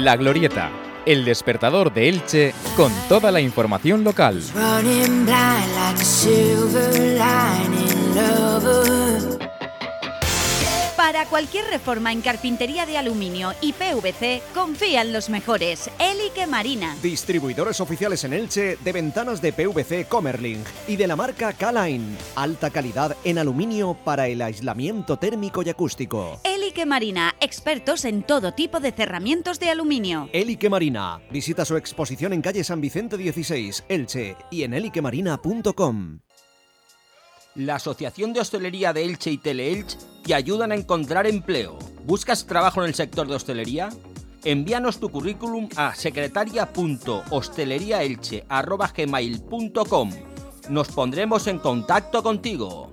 La Glorieta, el despertador de Elche con toda la información local. Para cualquier reforma en carpintería de aluminio y PVC, confía en los mejores. Elique Marina. Distribuidores oficiales en Elche de ventanas de PVC Comerling y de la marca K-Line. Alta calidad en aluminio para el aislamiento térmico y acústico. Elique Marina, expertos en todo tipo de cerramientos de aluminio. Elique Marina. Visita su exposición en calle San Vicente 16, Elche y en eliquemarina.com. La Asociación de Hostelería de Elche y Teleelch te ayudan a encontrar empleo. ¿Buscas trabajo en el sector de hostelería? Envíanos tu currículum a secretaria.hosteleriaelche.gmail.com Nos pondremos en contacto contigo.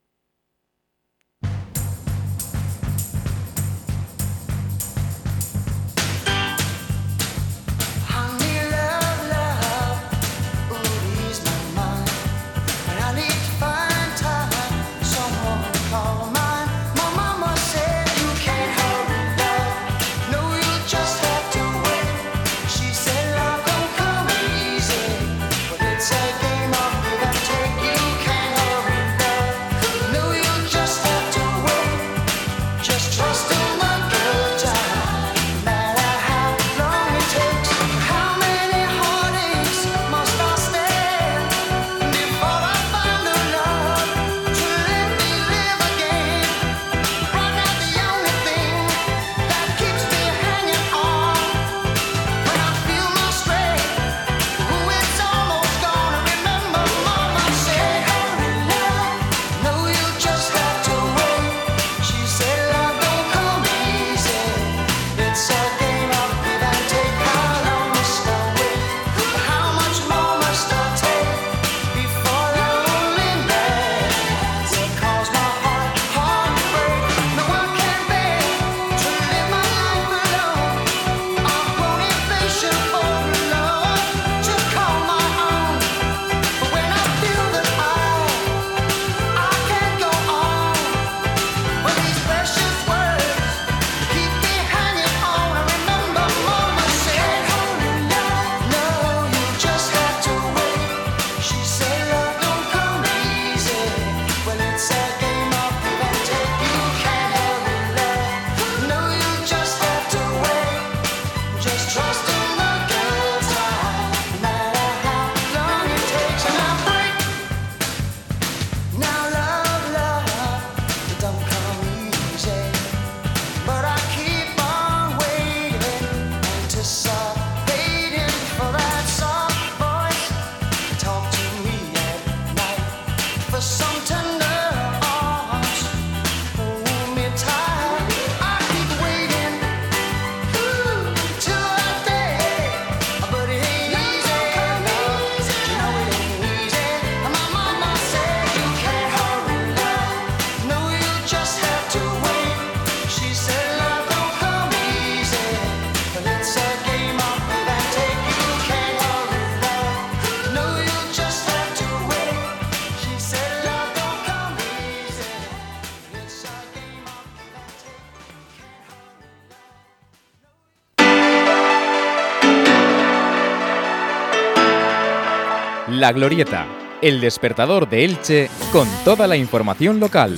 La Glorieta, el despertador de Elche con toda la información local.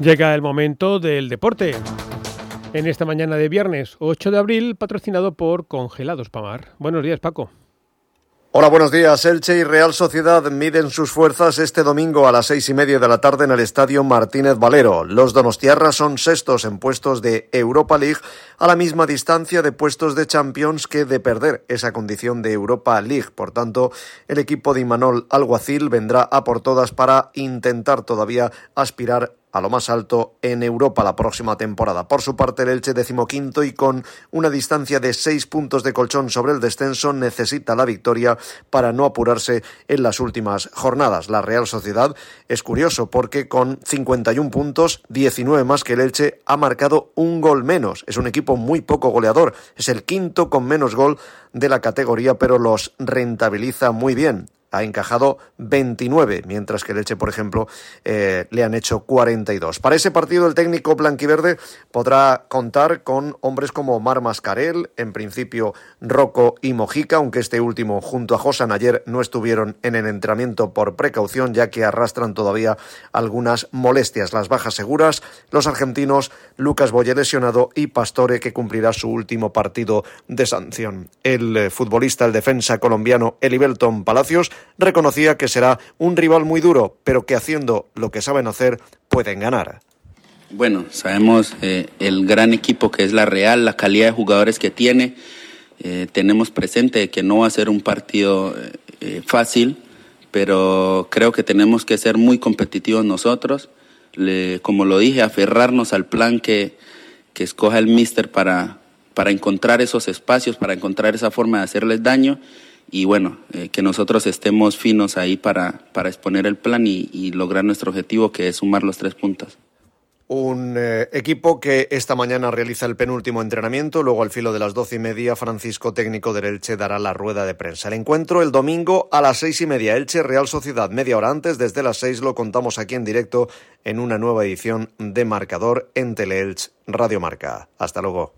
Llega el momento del deporte. En esta mañana de viernes 8 de abril, patrocinado por Congelados Pamar. Buenos días, Paco. Hola, buenos días. Elche y Real Sociedad miden sus fuerzas este domingo a las seis y media de la tarde en el Estadio Martínez Valero. Los donostiarras son sextos en puestos de Europa League a la misma distancia de puestos de Champions que de perder esa condición de Europa League. Por tanto, el equipo de Imanol Alguacil vendrá a por todas para intentar todavía aspirar a lo más alto en Europa la próxima temporada. Por su parte, el Elche decimoquinto y con una distancia de seis puntos de colchón sobre el descenso necesita la victoria para no apurarse en las últimas jornadas. La Real Sociedad es curioso porque con 51 puntos, 19 más que el Elche, ha marcado un gol menos. Es un equipo muy poco goleador. Es el quinto con menos gol de la categoría, pero los rentabiliza muy bien ha encajado 29, mientras que el Elche, por ejemplo, eh, le han hecho 42. Para ese partido, el técnico blanquiverde podrá contar con hombres como Omar Mascarel, en principio Rocco y Mojica, aunque este último, junto a Josan ayer, no estuvieron en el entrenamiento por precaución, ya que arrastran todavía algunas molestias. Las bajas seguras, los argentinos, Lucas Boye lesionado y Pastore, que cumplirá su último partido de sanción. El eh, futbolista, el defensa colombiano Elibelton Palacios, reconocía que será un rival muy duro, pero que haciendo lo que saben hacer pueden ganar. Bueno, sabemos eh, el gran equipo que es la Real, la calidad de jugadores que tiene. Eh, tenemos presente que no va a ser un partido eh, eh, fácil, pero creo que tenemos que ser muy competitivos nosotros. Como lo dije, aferrarnos al plan que, que escoja el míster para, para encontrar esos espacios, para encontrar esa forma de hacerles daño y bueno, eh, que nosotros estemos finos ahí para, para exponer el plan y, lograr nuestro objetivo que es sumar los tres puntos. Un eh, equipo que esta mañana realiza el penúltimo entrenamiento. Luego, al filo de las doce y media, Francisco, técnico del Elche, dará la rueda de prensa. El encuentro el domingo a las seis y media. Elche, Real Sociedad, media hora antes. Desde las seis lo contamos aquí en directo en una nueva edición de Marcador en Teleelch Radio Marca. Hasta luego.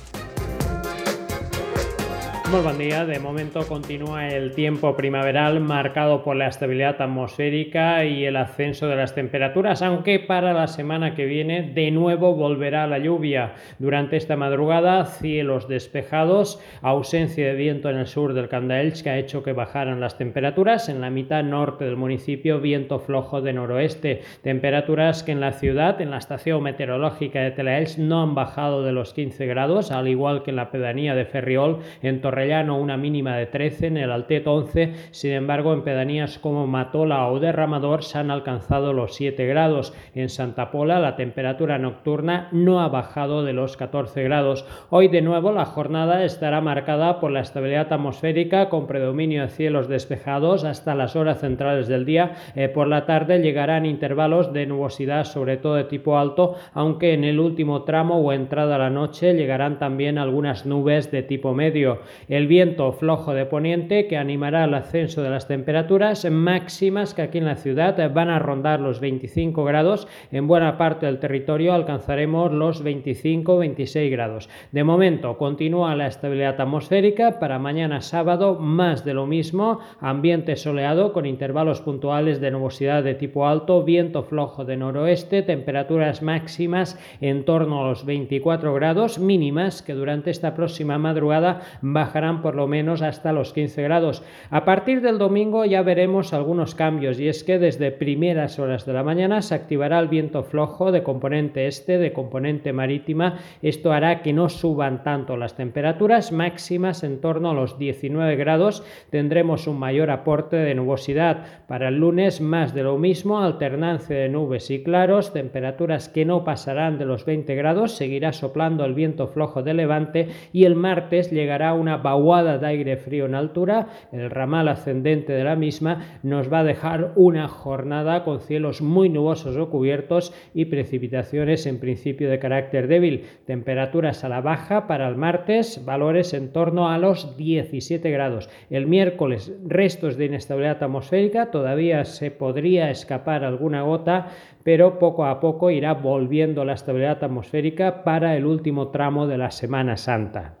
Muy buen día. De momento continúa el tiempo primaveral marcado por la estabilidad atmosférica y el ascenso de las temperaturas, aunque para la semana que viene de nuevo volverá la lluvia. Durante esta madrugada, cielos despejados, ausencia de viento en el sur del Candaelch que ha hecho que bajaran las temperaturas. En la mitad norte del municipio, viento flojo de noroeste. Temperaturas que en la ciudad, en la estación meteorológica de Telaelch, no han bajado de los 15 grados, al igual que en la pedanía de Ferriol, en Torrellano una mínima de 13, en el Altet 11, sin embargo en pedanías como Matola o Derramador se han alcanzado los 7 grados. En Santa Pola la temperatura nocturna no ha bajado de los 14 grados. Hoy de nuevo la jornada estará marcada por la estabilidad atmosférica con predominio de cielos despejados hasta las horas centrales del día. Eh, por la tarde llegarán intervalos de nubosidad sobre todo de tipo alto, aunque en el último tramo o entrada a la noche llegarán también algunas nubes de tipo medio. El viento flojo de poniente que animará el ascenso de las temperaturas máximas que aquí en la ciudad van a rondar los 25 grados. En buena parte del territorio alcanzaremos los 25-26 grados. De momento continúa la estabilidad atmosférica. Para mañana sábado más de lo mismo. Ambiente soleado con intervalos puntuales de nubosidad de tipo alto, viento flojo de noroeste, temperaturas máximas en torno a los 24 grados mínimas que durante esta próxima madrugada bajarán por lo menos hasta los 15 grados. A partir del domingo ya veremos algunos cambios y es que desde primeras horas de la mañana se activará el viento flojo de componente este, de componente marítima. Esto hará que no suban tanto las temperaturas máximas en torno a los 19 grados. Tendremos un mayor aporte de nubosidad. Para el lunes más de lo mismo, alternancia de nubes y claros, temperaturas que no pasarán de los 20 grados, seguirá soplando el viento flojo de levante y el martes llegará una vaguada de aire frío en altura, el ramal ascendente de la misma nos va a dejar una jornada con cielos muy nubosos o cubiertos y precipitaciones en principio de carácter débil. Temperaturas a la baja para el martes, valores en torno a los 17 grados. El miércoles, restos de inestabilidad atmosférica, todavía se podría escapar alguna gota, pero poco a poco irá volviendo la estabilidad atmosférica para el último tramo de la Semana Santa.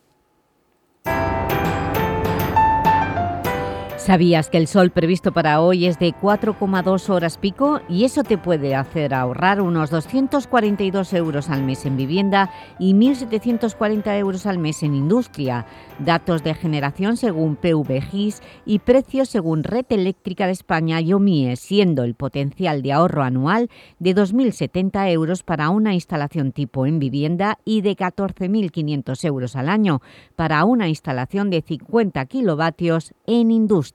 ¿Sabías que el sol previsto para hoy es de 4,2 horas pico y eso te puede hacer ahorrar unos 242 euros al mes en vivienda y 1.740 euros al mes en industria? Datos de generación según PVGIS y precios según Red Eléctrica de España y OMIE, siendo el potencial de ahorro anual de 2.070 euros para una instalación tipo en vivienda y de 14.500 euros al año para una instalación de 50 kilovatios en industria.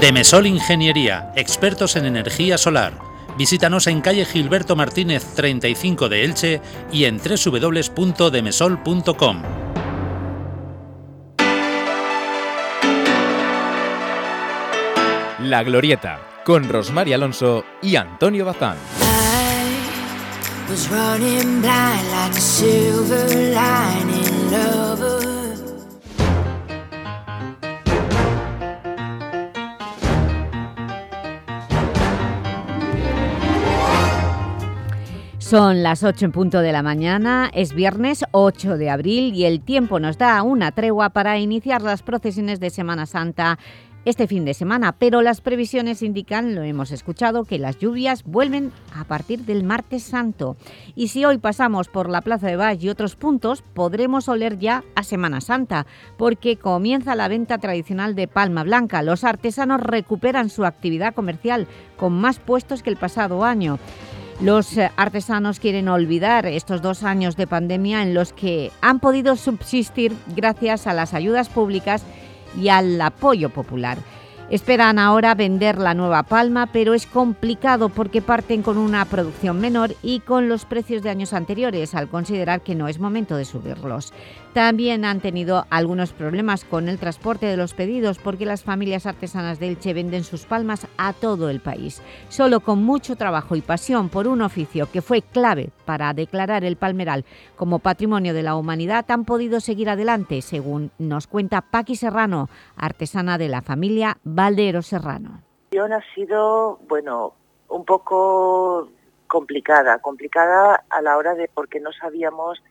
Demesol Ingeniería, expertos en energía solar. Visítanos en calle Gilberto Martínez 35 de Elche y en www.demesol.com. La Glorieta, con Rosmar Alonso y Antonio Bazán. was Son las 8 en punto de la mañana, es viernes 8 de abril y el tiempo nos da una tregua para iniciar las procesiones de Semana Santa este fin de semana, pero las previsiones indican, lo hemos escuchado, que las lluvias vuelven a partir del martes santo. Y si hoy pasamos por la Plaza de Baix y otros puntos, podremos oler ya a Semana Santa, porque comienza la venta tradicional de palma blanca. Los artesanos recuperan su actividad comercial con más puestos que el pasado año. Los eh, artesanos quieren olvidar estos dos años de pandemia en los que han podido subsistir gracias a las ayudas públicas y al apoyo popular. Esperan ahora vender la nueva palma, pero es complicado porque parten con una producción menor y con los precios de años anteriores, al considerar que no es momento de subirlos. También han tenido algunos problemas con el transporte de los pedidos porque las familias artesanas de Elche venden sus palmas a todo el país. Solo con mucho trabajo y pasión por un oficio que fue clave para declarar el palmeral como Patrimonio de la Humanidad han podido seguir adelante, según nos cuenta Paqui Serrano, artesana de la familia Valdero Serrano. ha sido, bueno, un poco complicada, complicada a la hora de porque no sabíamos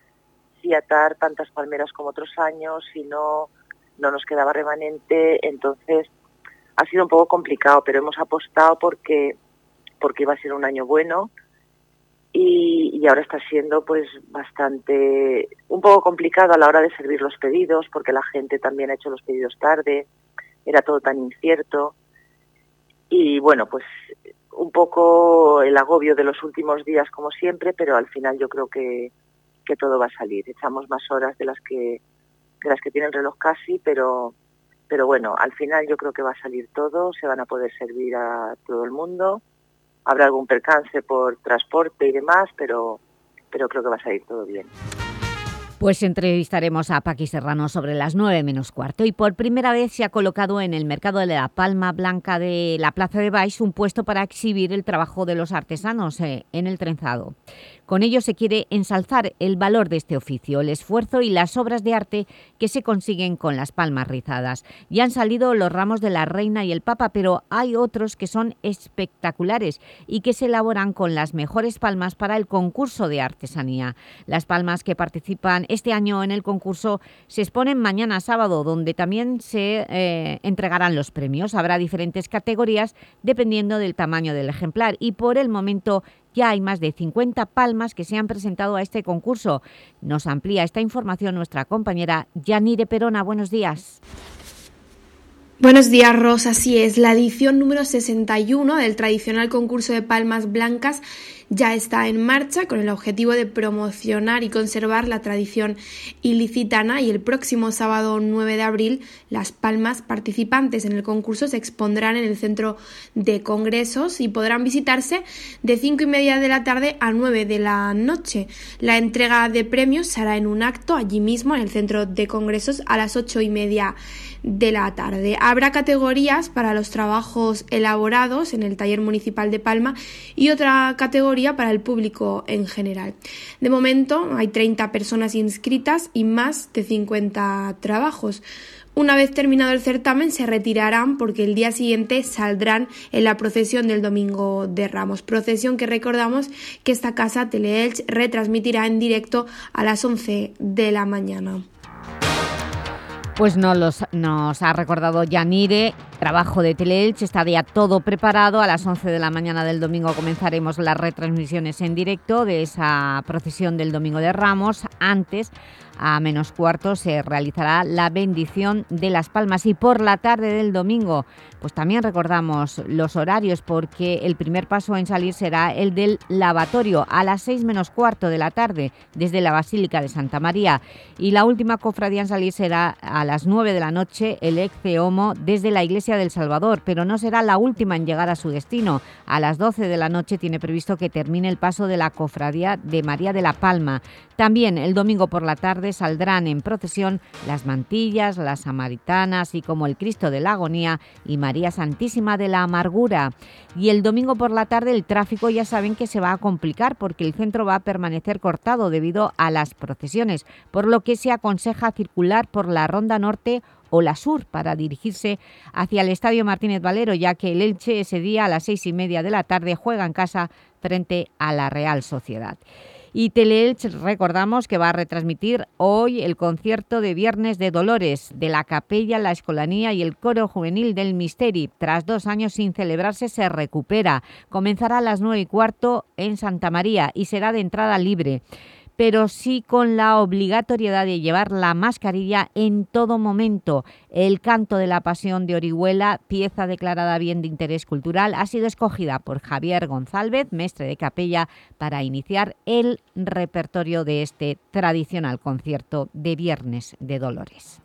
si atar tantas palmeras como otros años, si no, no nos quedaba remanente, entonces ha sido un poco complicado, pero hemos apostado porque, porque iba a ser un año bueno y ahora está siendo pues bastante, un poco complicado a la hora de servir los pedidos, porque la gente también ha hecho los pedidos tarde, era todo tan incierto y bueno, pues un poco el agobio de los últimos días como siempre, pero al final yo creo que, que todo va a salir. Echamos más horas de las que de las que tiene el reloj casi, pero pero bueno, al final yo creo que va a salir todo, se van a poder servir a todo el mundo. Habrá algún percance por transporte y demás, pero pero creo que va a salir todo bien. Pues entrevistaremos a Paqui Serrano sobre las 9 menos cuarto y por primera vez se ha colocado en el mercado de la Palma Blanca de la Plaza de Baix un puesto para exhibir el trabajo de los artesanos eh, en el trenzado. Con ello se quiere ensalzar el valor de este oficio, el esfuerzo y las obras de arte que se consiguen con las palmas rizadas. Ya han salido los ramos de la Reina y el Papa, pero hay otros que son espectaculares y que se elaboran con las mejores palmas para el concurso de artesanía. Las palmas que participan este año en el concurso se exponen mañana sábado, donde también se eh, entregarán los premios. Habrá diferentes categorías dependiendo del tamaño del ejemplar y por el momento ya hay más de 50 palmas que se han presentado a este concurso. Nos amplía esta información nuestra compañera Yanire Perona. Buenos días. Buenos días, Rosa. Así es, la edición número 61 del tradicional concurso de palmas blancas ya está en marcha con el objetivo de promocionar y conservar la tradición ilicitana y el próximo sábado 9 de abril las palmas participantes en el concurso se expondrán en el centro de congresos y podrán visitarse de 5 y media de la tarde a 9 de la noche. La entrega de premios se hará en un acto allí mismo en el centro de congresos a las 8 y media de la tarde. Habrá categorías para los trabajos elaborados en el taller municipal de Palma y otra categoría para el público en general. De momento hay 30 personas inscritas y más de 50 trabajos. Una vez terminado el certamen se retirarán porque el día siguiente saldrán en la procesión del Domingo de Ramos. Procesión que recordamos que esta casa Teleelch retransmitirá en directo a las 11 de la mañana. Pues no los, nos ha recordado Yanire, trabajo de Teleelch, está ya todo preparado. A las 11 de la mañana del domingo comenzaremos las retransmisiones en directo de esa procesión del Domingo de Ramos. Antes, a menos cuarto, se realizará la bendición de las palmas y por la tarde del domingo, pues también recordamos los horarios porque el primer paso en salir será el del lavatorio a las 6 menos cuarto de la tarde desde la Basílica de Santa María y la última cofradía en salir será a las 9 de la noche el Ecce Homo desde la Iglesia del Salvador, pero no será la última en llegar a su destino. A las 12 de la noche tiene previsto que termine el paso de la cofradía de María de la Palma. También el domingo por la tarde saldrán en procesión las mantillas, las samaritanas, así como el Cristo de la Agonía y María Santísima de la Amargura. Y el domingo por la tarde el tráfico ya saben que se va a complicar porque el centro va a permanecer cortado debido a las procesiones, por lo que se aconseja circular por la Ronda Norte o la Sur para dirigirse hacia el Estadio Martínez Valero, ya que el Elche ese día a las seis y media de la tarde juega en casa frente a la Real Sociedad. Y Teleelch, recordamos que va a retransmitir hoy el concierto de Viernes de Dolores de la Capella, la Escolanía y el Coro Juvenil del Misteri. Tras dos años sin celebrarse, se recupera. Comenzará a las nueve y cuarto en Santa María y será de entrada libre pero sí con la obligatoriedad de llevar la mascarilla en todo momento. El canto de la Pasión de Orihuela, pieza declarada bien de interés cultural, ha sido escogida por Javier González, mestre de capella, para iniciar el repertorio de este tradicional concierto de Viernes de Dolores.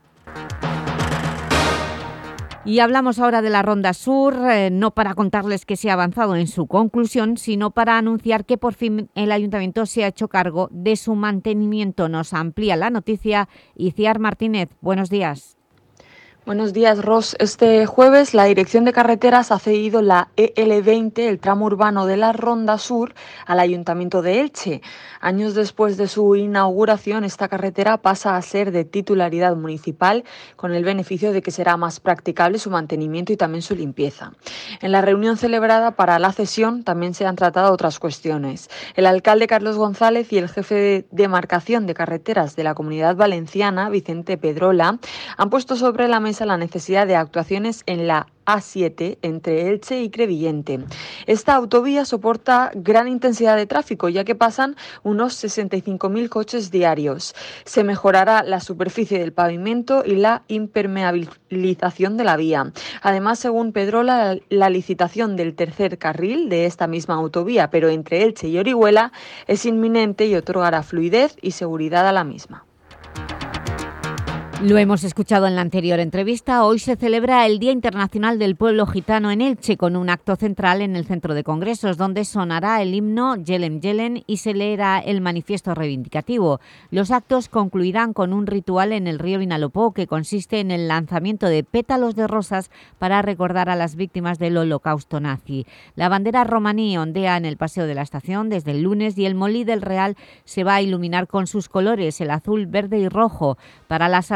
Y hablamos ahora de la Ronda Sur, eh, no para contarles que se ha avanzado en su conclusión, sino para anunciar que por fin el Ayuntamiento se ha hecho cargo de su mantenimiento. Nos amplía la noticia Iciar Martínez. Buenos días. Buenos días, Ros. Este jueves la Dirección de Carreteras ha cedido la EL20, el tramo urbano de la Ronda Sur, al Ayuntamiento de Elche. Años después de su inauguración, esta carretera pasa a ser de titularidad municipal, con el beneficio de que será más practicable su mantenimiento y también su limpieza. En la reunión celebrada para la cesión también se han tratado otras cuestiones. El alcalde Carlos González y el jefe de demarcación de carreteras de la Comunidad Valenciana, Vicente Pedrola, han puesto sobre la mesa la necesidad de actuaciones en la A7 entre Elche y Crevillente. Esta autovía soporta gran intensidad de tráfico, ya que pasan unos 65.000 coches diarios. Se mejorará la superficie del pavimento y la impermeabilización de la vía. Además, según Pedrola, la licitación del tercer carril de esta misma autovía, pero entre Elche y Orihuela, es inminente y otorgará fluidez y seguridad a la misma. Lo hemos escuchado en la anterior entrevista. Hoy se celebra el Día Internacional del Pueblo Gitano en Elche con un acto central en el Centro de Congresos donde sonará el himno Yelem Yelen y se leerá el manifiesto reivindicativo. Los actos concluirán con un ritual en el río Vinalopó que consiste en el lanzamiento de pétalos de rosas para recordar a las víctimas del holocausto nazi. La bandera romaní ondea en el Paseo de la Estación desde el lunes y el Molí del Real se va a iluminar con sus colores, el azul, verde y rojo. Para las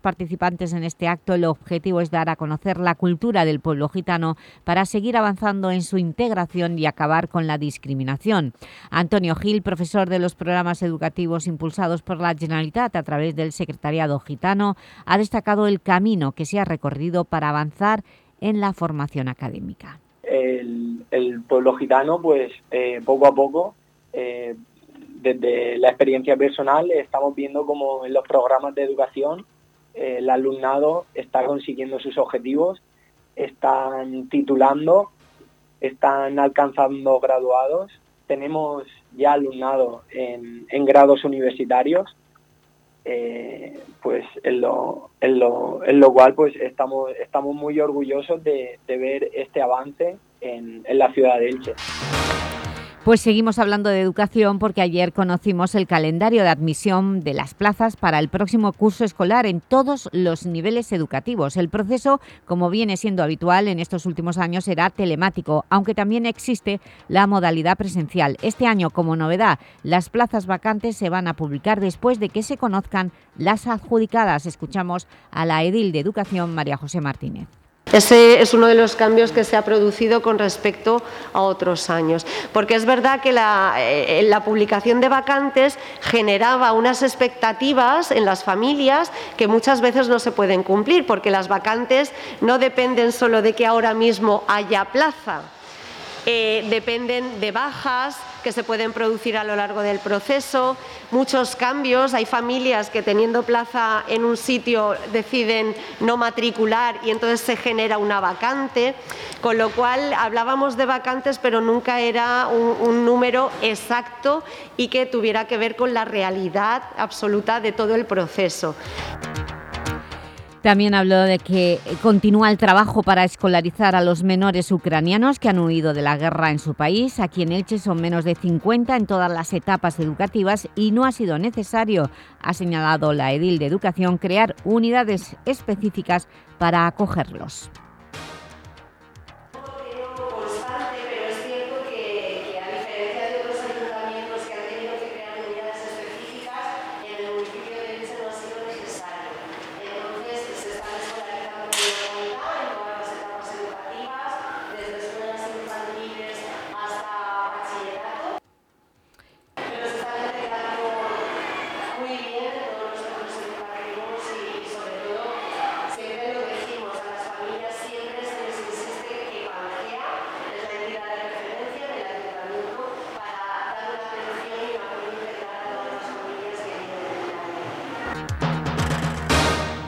participantes en este acto, el objetivo es dar a conocer la cultura del pueblo gitano para seguir avanzando en su integración y acabar con la discriminación. Antonio Gil, profesor de los programas educativos impulsados por la Generalitat a través del Secretariado Gitano, ha destacado el camino que se ha recorrido para avanzar en la formación académica. El, el pueblo gitano, pues eh, poco a poco, eh, desde la experiencia personal, estamos viendo como en los programas de educación eh, el alumnado está consiguiendo sus objetivos, están titulando, están alcanzando graduados. Tenemos ya alumnado en, grados universitarios, eh, pues en lo, cual pues estamos, estamos muy orgullosos de, de ver este avance en, en la ciudad de Elche. Pues seguimos hablando de educación porque ayer conocimos el calendario de admisión de las plazas para el próximo curso escolar en todos los niveles educativos. El proceso, como viene siendo habitual en estos últimos años, será telemático, aunque también existe la modalidad presencial. Este año, como novedad, las plazas vacantes se van a publicar después de que se conozcan las adjudicadas. Escuchamos a la edil de Educación, María José Martínez. Ese es uno de los cambios que se ha producido con respecto a otros años, porque es verdad que la, eh, la, publicación de vacantes generaba unas expectativas en las familias que muchas veces no se pueden cumplir, porque las vacantes no dependen solo de que ahora mismo haya plaza, eh, dependen de bajas que se pueden producir a lo largo del proceso, muchos cambios, hay familias que teniendo plaza en un sitio deciden no matricular y entonces se genera una vacante, con lo cual hablábamos de vacantes pero nunca era un, un número exacto y que tuviera que ver con la realidad absoluta de todo el proceso. También habló de que continúa el trabajo para escolarizar a los menores ucranianos que han huido de la guerra en su país. Aquí en Elche son menos de 50 en todas las etapas educativas y no ha sido necesario, ha señalado la edil de Educación, crear unidades específicas para acogerlos.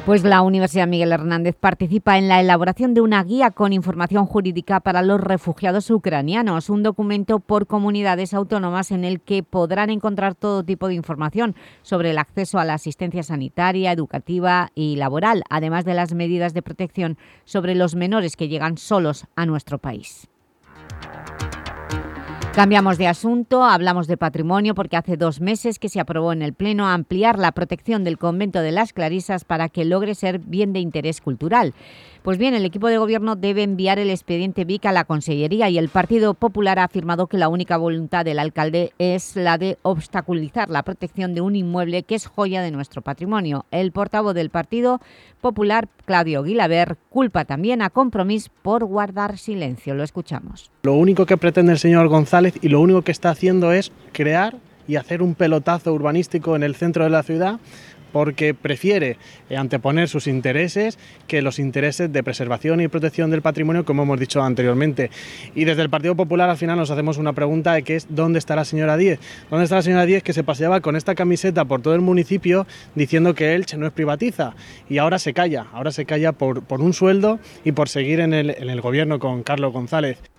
Pues la Universidad Miguel Hernández participa en la elaboración de una guía con información jurídica para los refugiados ucranianos, un documento por comunidades autónomas en el que podrán encontrar todo tipo de información sobre el acceso a la asistencia sanitaria, educativa y laboral, además de las medidas de protección sobre los menores que llegan solos a nuestro país. Cambiamos de asunto, hablamos de patrimonio porque hace dos meses que se aprobó en el Pleno ampliar la protección del convento de las Clarisas para que logre ser bien de interés cultural. Pues bien, el equipo de gobierno debe enviar el expediente VIC a la Consellería y el Partido Popular ha afirmado que la única voluntad del alcalde es la de obstaculizar la protección de un inmueble que es joya de nuestro patrimonio. El portavoz del Partido Popular, Claudio Guilaber, culpa también a Compromís por guardar silencio. Lo escuchamos. Lo único que pretende el señor González y lo único que está haciendo es crear y hacer un pelotazo urbanístico en el centro de la ciudad porque prefiere eh, anteponer sus intereses que los intereses de preservación y protección del patrimonio, como hemos dicho anteriormente. Y desde el Partido Popular al final nos hacemos una pregunta de que es ¿dónde está la señora Díez? ¿Dónde está la señora Díez que se paseaba con esta camiseta por todo el municipio diciendo que Elche no es privatiza? Y ahora se calla, ahora se calla por, un sueldo y por seguir en el gobierno con Carlos González.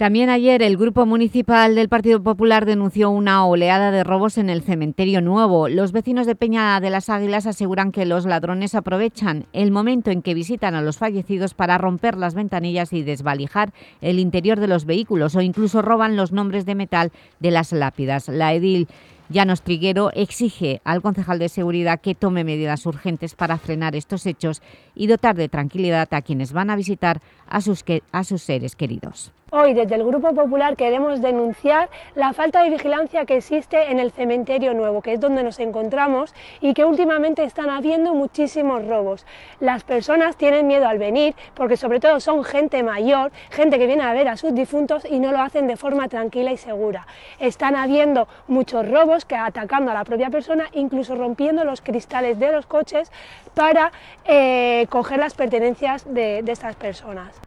También ayer el Grupo Municipal del Partido Popular denunció una oleada de robos en el Cementerio Nuevo. Los vecinos de Peña de las Águilas aseguran que los ladrones aprovechan el momento en que visitan a los fallecidos para romper las ventanillas y desvalijar el interior de los vehículos o incluso roban los nombres de metal de las lápidas. La edil Llanos Triguero exige al concejal de Seguridad que tome medidas urgentes para frenar estos hechos y dotar de tranquilidad a quienes van a visitar a sus, seres queridos. Hoy desde el Grupo Popular queremos denunciar la falta de vigilancia que existe en el Cementerio Nuevo, que es donde nos encontramos y que últimamente están habiendo muchísimos robos. Las personas tienen miedo al venir porque sobre todo son gente mayor, gente que viene a ver a sus difuntos y no lo hacen de forma tranquila y segura. Están habiendo muchos robos que atacando a la propia persona, incluso rompiendo los cristales de los coches para eh, coger las pertenencias de estas personas.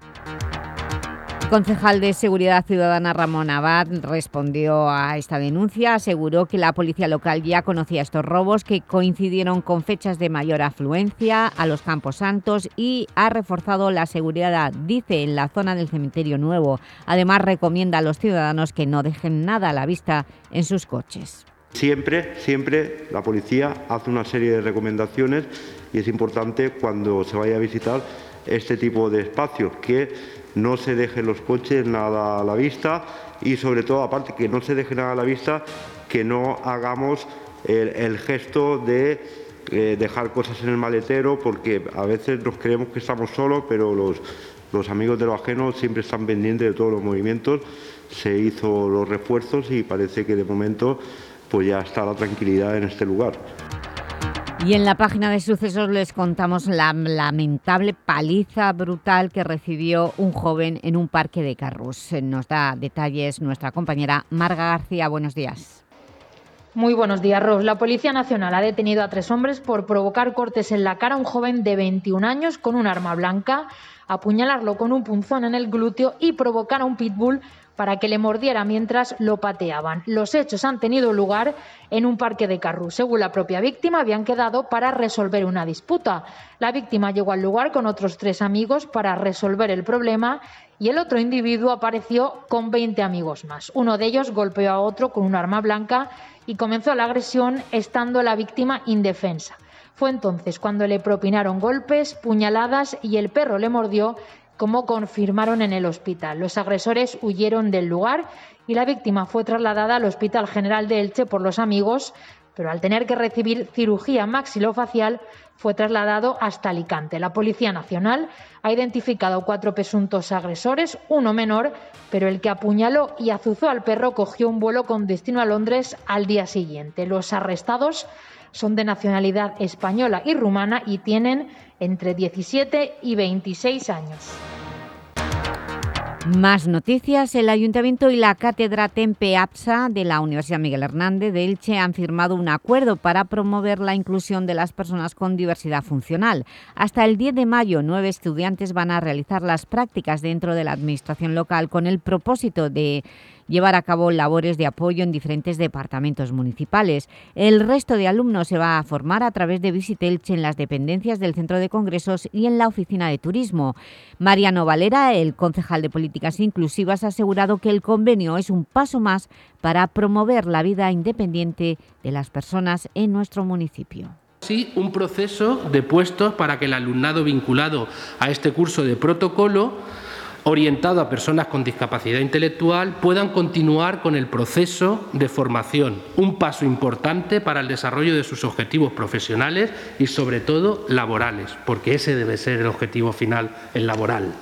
Concejal de Seguridad Ciudadana Ramón Abad respondió a esta denuncia, aseguró que la policía local ya conocía estos robos que coincidieron con fechas de mayor afluencia a los Campos Santos y ha reforzado la seguridad, dice, en la zona del Cementerio Nuevo. Además, recomienda a los ciudadanos que no dejen nada a la vista en sus coches. Siempre, siempre la policía hace una serie de recomendaciones y es importante cuando se vaya a visitar este tipo de espacios que no se dejen los coches nada a la vista y sobre todo, aparte que no se deje nada a la vista, que no hagamos el, gesto de eh, dejar cosas en el maletero porque a veces nos creemos que estamos solos, pero los, los amigos de lo ajeno siempre están pendientes de todos los movimientos. Se hizo los refuerzos y parece que de momento pues ya está la tranquilidad en este lugar. Y en la página de sucesos les contamos la lamentable paliza brutal que recibió un joven en un parque de Carrus. Nos da detalles nuestra compañera Marga García. Buenos días. Muy buenos días, Ros. La Policía Nacional ha detenido a tres hombres por provocar cortes en la cara a un joven de 21 años con un arma blanca, apuñalarlo con un punzón en el glúteo y provocar a un pitbull para que le mordiera mientras lo pateaban. Los hechos han tenido lugar en un parque de Carrus. Según la propia víctima, habían quedado para resolver una disputa. La víctima llegó al lugar con otros tres amigos para resolver el problema y el otro individuo apareció con 20 amigos más. Uno de ellos golpeó a otro con un arma blanca y comenzó la agresión estando la víctima indefensa. Fue entonces cuando le propinaron golpes, puñaladas y el perro le mordió como confirmaron en el hospital. Los agresores huyeron del lugar y la víctima fue trasladada al Hospital General de Elche por los amigos, pero al tener que recibir cirugía maxilofacial fue trasladado hasta Alicante. La Policía Nacional ha identificado cuatro presuntos agresores, uno menor, pero el que apuñaló y azuzó al perro cogió un vuelo con destino a Londres al día siguiente. Los arrestados son de nacionalidad española y rumana y tienen entre 17 y 26 años. Más noticias. El Ayuntamiento y la Cátedra Tempe APSA de la Universidad Miguel Hernández de Elche han firmado un acuerdo para promover la inclusión de las personas con diversidad funcional. Hasta el 10 de mayo, nueve estudiantes van a realizar las prácticas dentro de la Administración local con el propósito de llevar a cabo labores de apoyo en diferentes departamentos municipales. El resto de alumnos se va a formar a través de Visitelche en las dependencias del Centro de Congresos y en la Oficina de Turismo. Mariano Valera, el concejal de Políticas Inclusivas, ha asegurado que el convenio es un paso más para promover la vida independiente de las personas en nuestro municipio. Sí, un proceso de puestos para que el alumnado vinculado a este curso de protocolo orientado a personas con discapacidad intelectual puedan continuar con el proceso de formación, un paso importante para el desarrollo de sus objetivos profesionales y sobre todo laborales, porque ese debe ser el objetivo final, el laboral.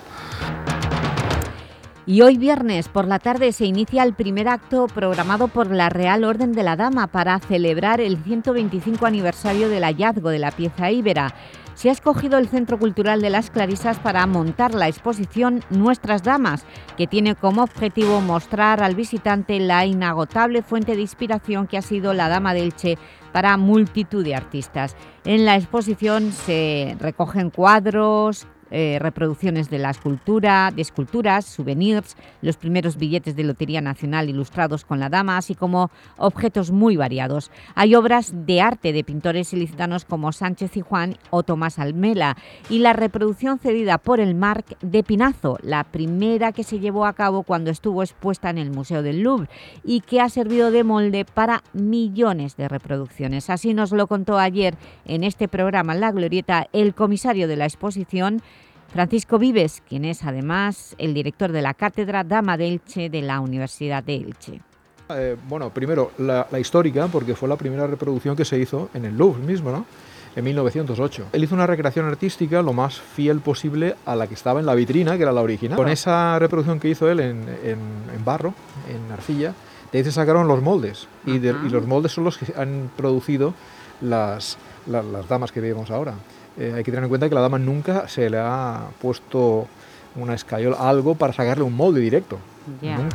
Y hoy viernes por la tarde se inicia el primer acto programado por la Real Orden de la Dama para celebrar el 125 aniversario del hallazgo de la pieza íbera. Se ha escogido el Centro Cultural de las Clarisas para montar la exposición Nuestras Damas, que tiene como objetivo mostrar al visitante la inagotable fuente de inspiración que ha sido la Dama de Elche para multitud de artistas. En la exposición se recogen cuadros, eh, reproducciones de la escultura, de esculturas, souvenirs, los primeros billetes de Lotería Nacional ilustrados con la dama, así como objetos muy variados. Hay obras de arte de pintores ilicitanos como Sánchez y Juan o Tomás Almela y la reproducción cedida por el Marc de Pinazo, la primera que se llevó a cabo cuando estuvo expuesta en el Museo del Louvre y que ha servido de molde para millones de reproducciones. Así nos lo contó ayer en este programa La Glorieta el comisario de la exposición, Francisco Vives, quien es además el director de la Cátedra Dama de Elche de la Universidad de Elche. Eh, bueno, primero la, la, histórica, porque fue la primera reproducción que se hizo en el Louvre mismo, ¿no? en 1908. Él hizo una recreación artística lo más fiel posible a la que estaba en la vitrina, que era la original. Con esa reproducción que hizo él en, en, en barro, en arcilla, de ahí se sacaron los moldes, y, de, y, los moldes son los que han producido las, la, las damas que vemos ahora. Eh, hay que tener en cuenta que la dama nunca se le ha puesto una escayola, algo para sacarle un molde directo. Yeah.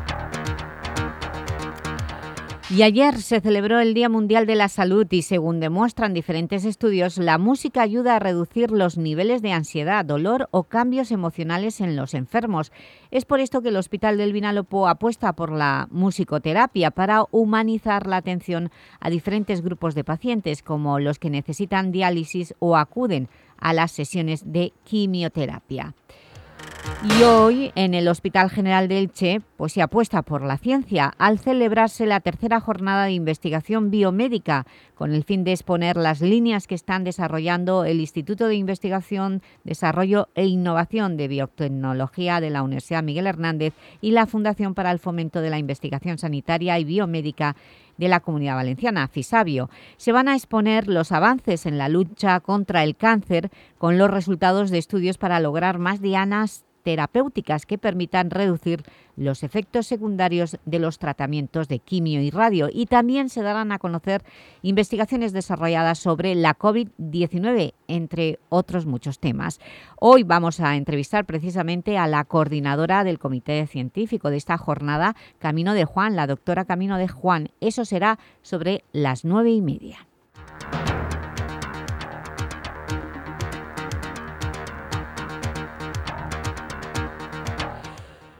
Y ayer se celebró el Día Mundial de la Salud y según demuestran diferentes estudios, la música ayuda a reducir los niveles de ansiedad, dolor o cambios emocionales en los enfermos. Es por esto que el Hospital del Vinalopó apuesta por la musicoterapia para humanizar la atención a diferentes grupos de pacientes, como los que necesitan diálisis o acuden a las sesiones de quimioterapia. Y hoy, en el Hospital General de Elche, pues se apuesta por la ciencia al celebrarse la tercera jornada de investigación biomédica con el fin de exponer las líneas que están desarrollando el Instituto de Investigación, Desarrollo e Innovación de Biotecnología de la Universidad Miguel Hernández y la Fundación para el Fomento de la Investigación Sanitaria y Biomédica de la Comunidad Valenciana, FISABIO. Se van a exponer los avances en la lucha contra el cáncer con los resultados de estudios para lograr más dianas terapéuticas que permitan reducir los efectos secundarios de los tratamientos de quimio y radio y también se darán a conocer investigaciones desarrolladas sobre la COVID-19, entre otros muchos temas. Hoy vamos a entrevistar precisamente a la coordinadora del Comité Científico de esta jornada, Camino de Juan, la doctora Camino de Juan. Eso será sobre las nueve y media.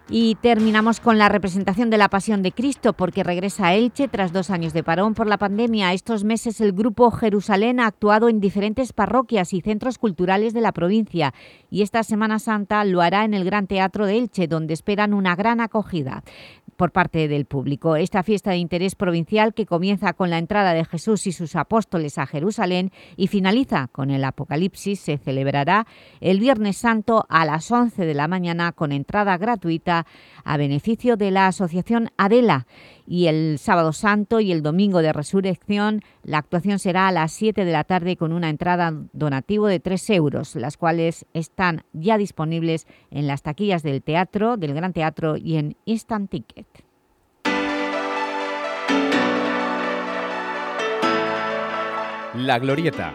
Y terminamos con la representación de la Pasión de Cristo porque regresa a Elche tras dos años de parón por la pandemia. Estos meses el Grupo Jerusalén ha actuado en diferentes parroquias y centros culturales de la provincia y esta Semana Santa lo hará en el Gran Teatro de Elche, donde esperan una gran acogida por parte del público. Esta fiesta de interés provincial que comienza con la entrada de Jesús y sus apóstoles a Jerusalén y finaliza con el Apocalipsis se celebrará el Viernes Santo a las 11 de la mañana con entrada gratuita a beneficio de la Asociación Adela y el Sábado Santo y el Domingo de Resurrección la actuación será a las 7 de la tarde con una entrada donativo de 3 euros, las cuales están ya disponibles en las taquillas del teatro, del Gran Teatro y en Instant Ticket. La Glorieta,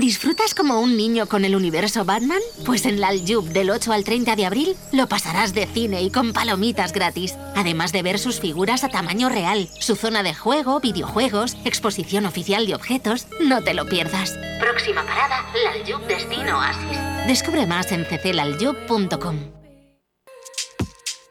¿Disfrutas como un niño con el universo Batman? Pues en la Aljub del 8 al 30 de abril lo pasarás de cine y con palomitas gratis. Además de ver sus figuras a tamaño real, su zona de juego, videojuegos, exposición oficial de objetos, no te lo pierdas. Próxima parada, la Aljub Destino Oasis. Descubre más en cclaljub.com.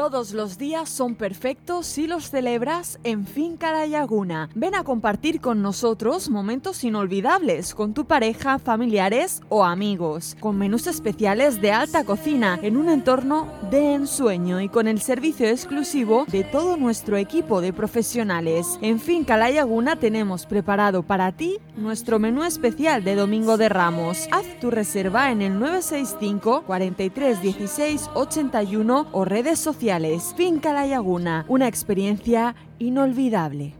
Todos los días son perfectos si los celebras en Finca La Laguna. Ven a compartir con nosotros momentos inolvidables con tu pareja, familiares o amigos, con menús especiales de alta cocina en un entorno de ensueño y con el servicio exclusivo de todo nuestro equipo de profesionales. En Finca La Laguna tenemos preparado para ti nuestro menú especial de Domingo de Ramos. Haz tu reserva en el 965 43 16 81 o redes sociales. Finca La Laguna, una experiencia inolvidable.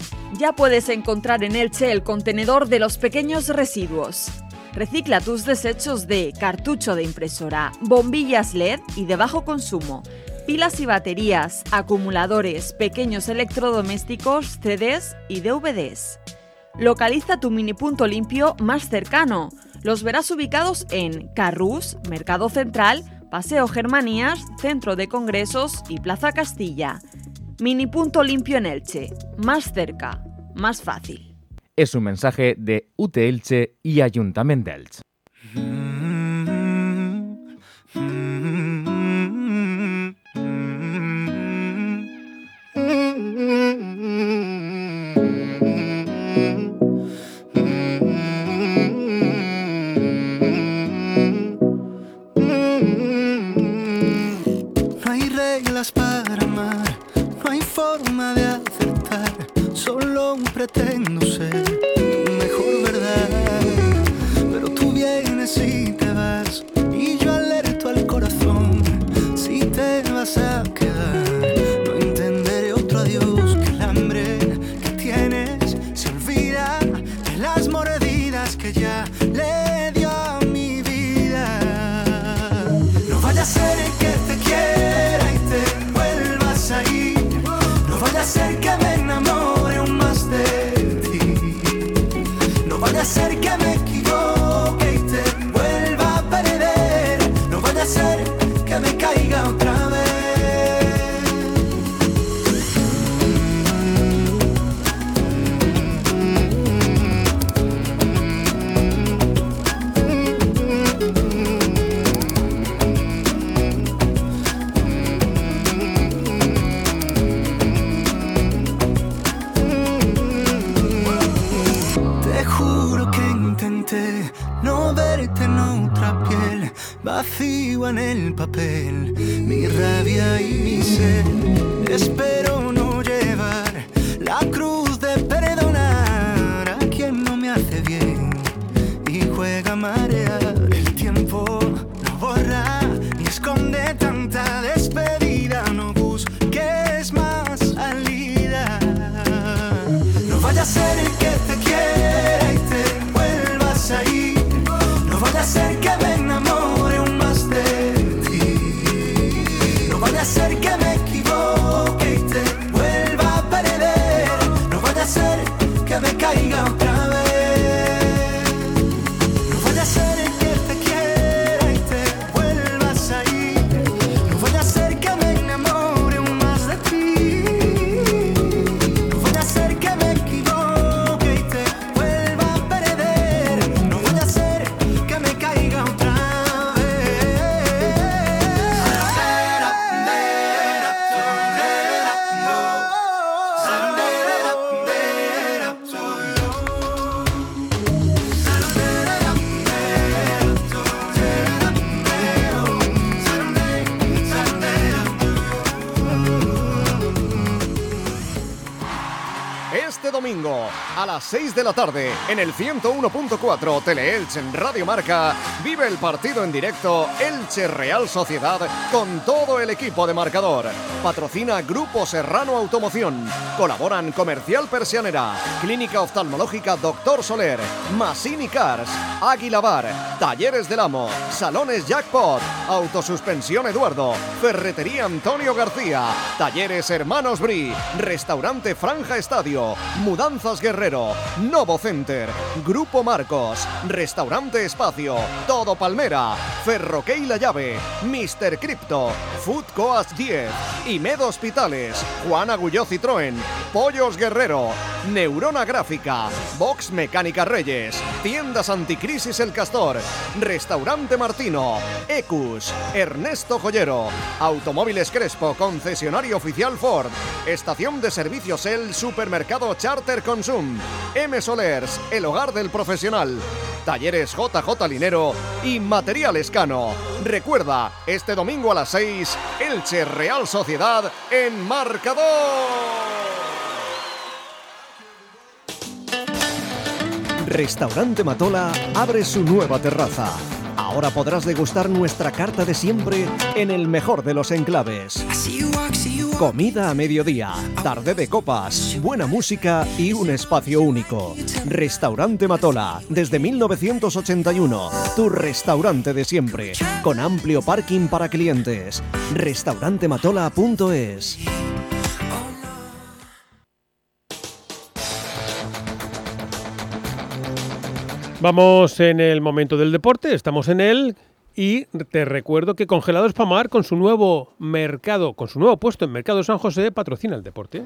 Ya puedes encontrar en Elche el contenedor de los pequeños residuos. Recicla tus desechos de cartucho de impresora, bombillas LED y de bajo consumo, pilas y baterías, acumuladores, pequeños electrodomésticos, CDs y DVDs. Localiza tu mini punto limpio más cercano. Los verás ubicados en Carrús, Mercado Central, Paseo Germanías, Centro de Congresos y Plaza Castilla. Mini punto limpio en Elche. Más cerca, más fácil. Es un mensaje de UT Elche y Ayuntamiento de Elche. No hay pretendo ser tu mejor verdad. Pero tú vienes y en el papel, mi rabia y mi sed. De la tarde en el 101.4 Teleelch en Radio Marca vive el partido en directo Elche Real Sociedad con todo el equipo de marcador. Patrocina Grupo Serrano Automoción. Colaboran Comercial Persianera, Clínica Oftalmológica Doctor Soler, Masini Cars, Águila Bar, Talleres del Amo, Salones Jackpot, Autosuspensión Eduardo, Ferretería Antonio García, Talleres Hermanos Bri, Restaurante Franja Estadio, Mudanzas Guerrero, Novo Center, Grupo Marcos, Restaurante Espacio, Todo Palmera, Ferroquey La Llave, Mr. Crypto, Food Coast 10, Imed Hospitales, Juan Agulló Citroën, Pollos Guerrero, Neurona Gráfica, Box Mecánica Reyes, Tiendas Anticrisis El Castor, Restaurante Martino, Ecus, Ernesto Joyero, Automóviles Crespo, concesionario oficial Ford, Estación de Servicios El Supermercado Charter Consum, M Solers, el hogar del profesional, Talleres JJ Linero y Material Escano. Recuerda, este domingo a las 6, Elche Real Sociedad en marcador. Restaurante Matola abre su nueva terraza. Ahora podrás degustar nuestra carta de siempre en el mejor de los enclaves. Comida a mediodía, tarde de copas, buena música y un espacio único. Restaurante Matola, desde 1981, tu restaurante de siempre, con amplio parking para clientes. Restaurantematola.es. Vamos en el momento del deporte, estamos en él y te recuerdo que Congelados Pamar con su nuevo mercado, con su nuevo puesto en Mercado San José patrocina el deporte.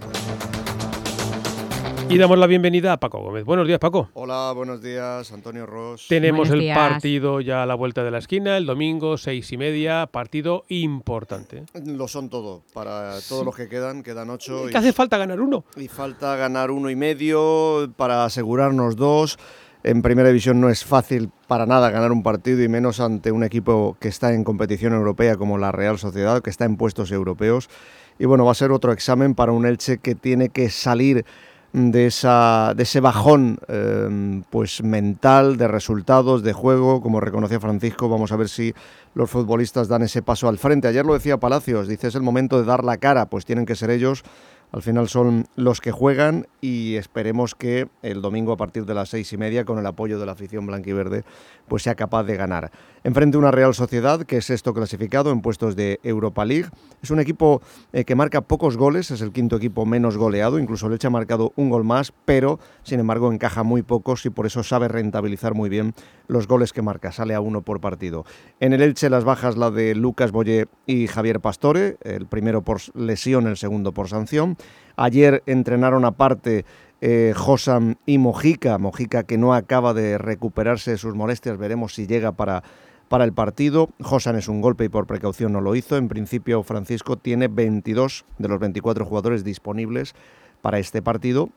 Y damos la bienvenida a Paco Gómez. Buenos días, Paco. Hola, buenos días, Antonio Ross. Tenemos el partido ya a la vuelta de la esquina, el domingo, seis y media, partido importante. Lo son todo, para todos los que quedan, quedan ocho. ¿Y qué hace falta ganar uno? Y falta ganar uno y medio para asegurarnos dos. En primera división no es fácil para nada ganar un partido y menos ante un equipo que está en competición europea como la Real Sociedad, que está en puestos europeos. Y bueno, va a ser otro examen para un Elche que tiene que salir de, esa, de ese bajón em, pues mental, de resultados, de juego, como reconocía Francisco, vamos a ver si los futbolistas dan ese paso al frente. Ayer lo decía Palacios, dice es el momento de dar la cara, pues tienen que ser ellos al final son los que juegan y esperemos que el domingo a partir de las seis y media, con el apoyo de la afición blanquiverde, pues sea capaz de ganar. Enfrente una Real Sociedad, que es esto clasificado en puestos de Europa League. Es un equipo eh, que marca pocos goles, es el quinto equipo menos goleado, incluso Leche ha marcado un gol más, pero sin embargo encaja muy pocos y por eso sabe rentabilizar muy bien los goles que marca, sale a uno por partido. En el Elche las bajas la de Lucas Boyé y Javier Pastore, el primero por lesión, el segundo por sanción. Ayer entrenaron aparte eh, Josam y Mojica, Mojica que no acaba de recuperarse de sus molestias, veremos si llega para, para el partido. Josan es un golpe y por precaución no lo hizo. En principio Francisco tiene 22 de los 24 jugadores disponibles para este partido.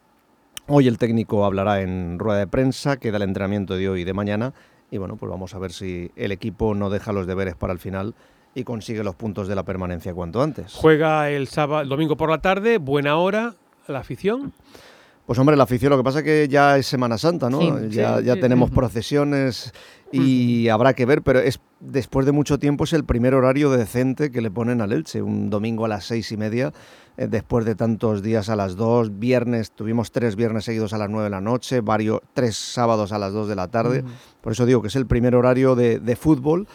Hoy el técnico hablará en rueda de prensa, queda el entrenamiento de hoy y de mañana. Y bueno, pues vamos a ver si el equipo no deja los deberes para el final y consigue los puntos de la permanencia cuanto antes. Juega el sábado, el domingo por la tarde, buena hora, la afición. Pues hombre, la afición, lo que pasa es que ya es Semana Santa, ¿no? ya, ya tenemos procesiones y habrá que ver, pero es después de mucho tiempo es el primer horario decente que le ponen al Elche, un domingo a las seis y media, eh, después de tantos días a las dos, viernes, tuvimos tres viernes seguidos a las nueve de la noche, varios, tres sábados a las dos de la tarde, por eso digo que es el primer horario de, de fútbol.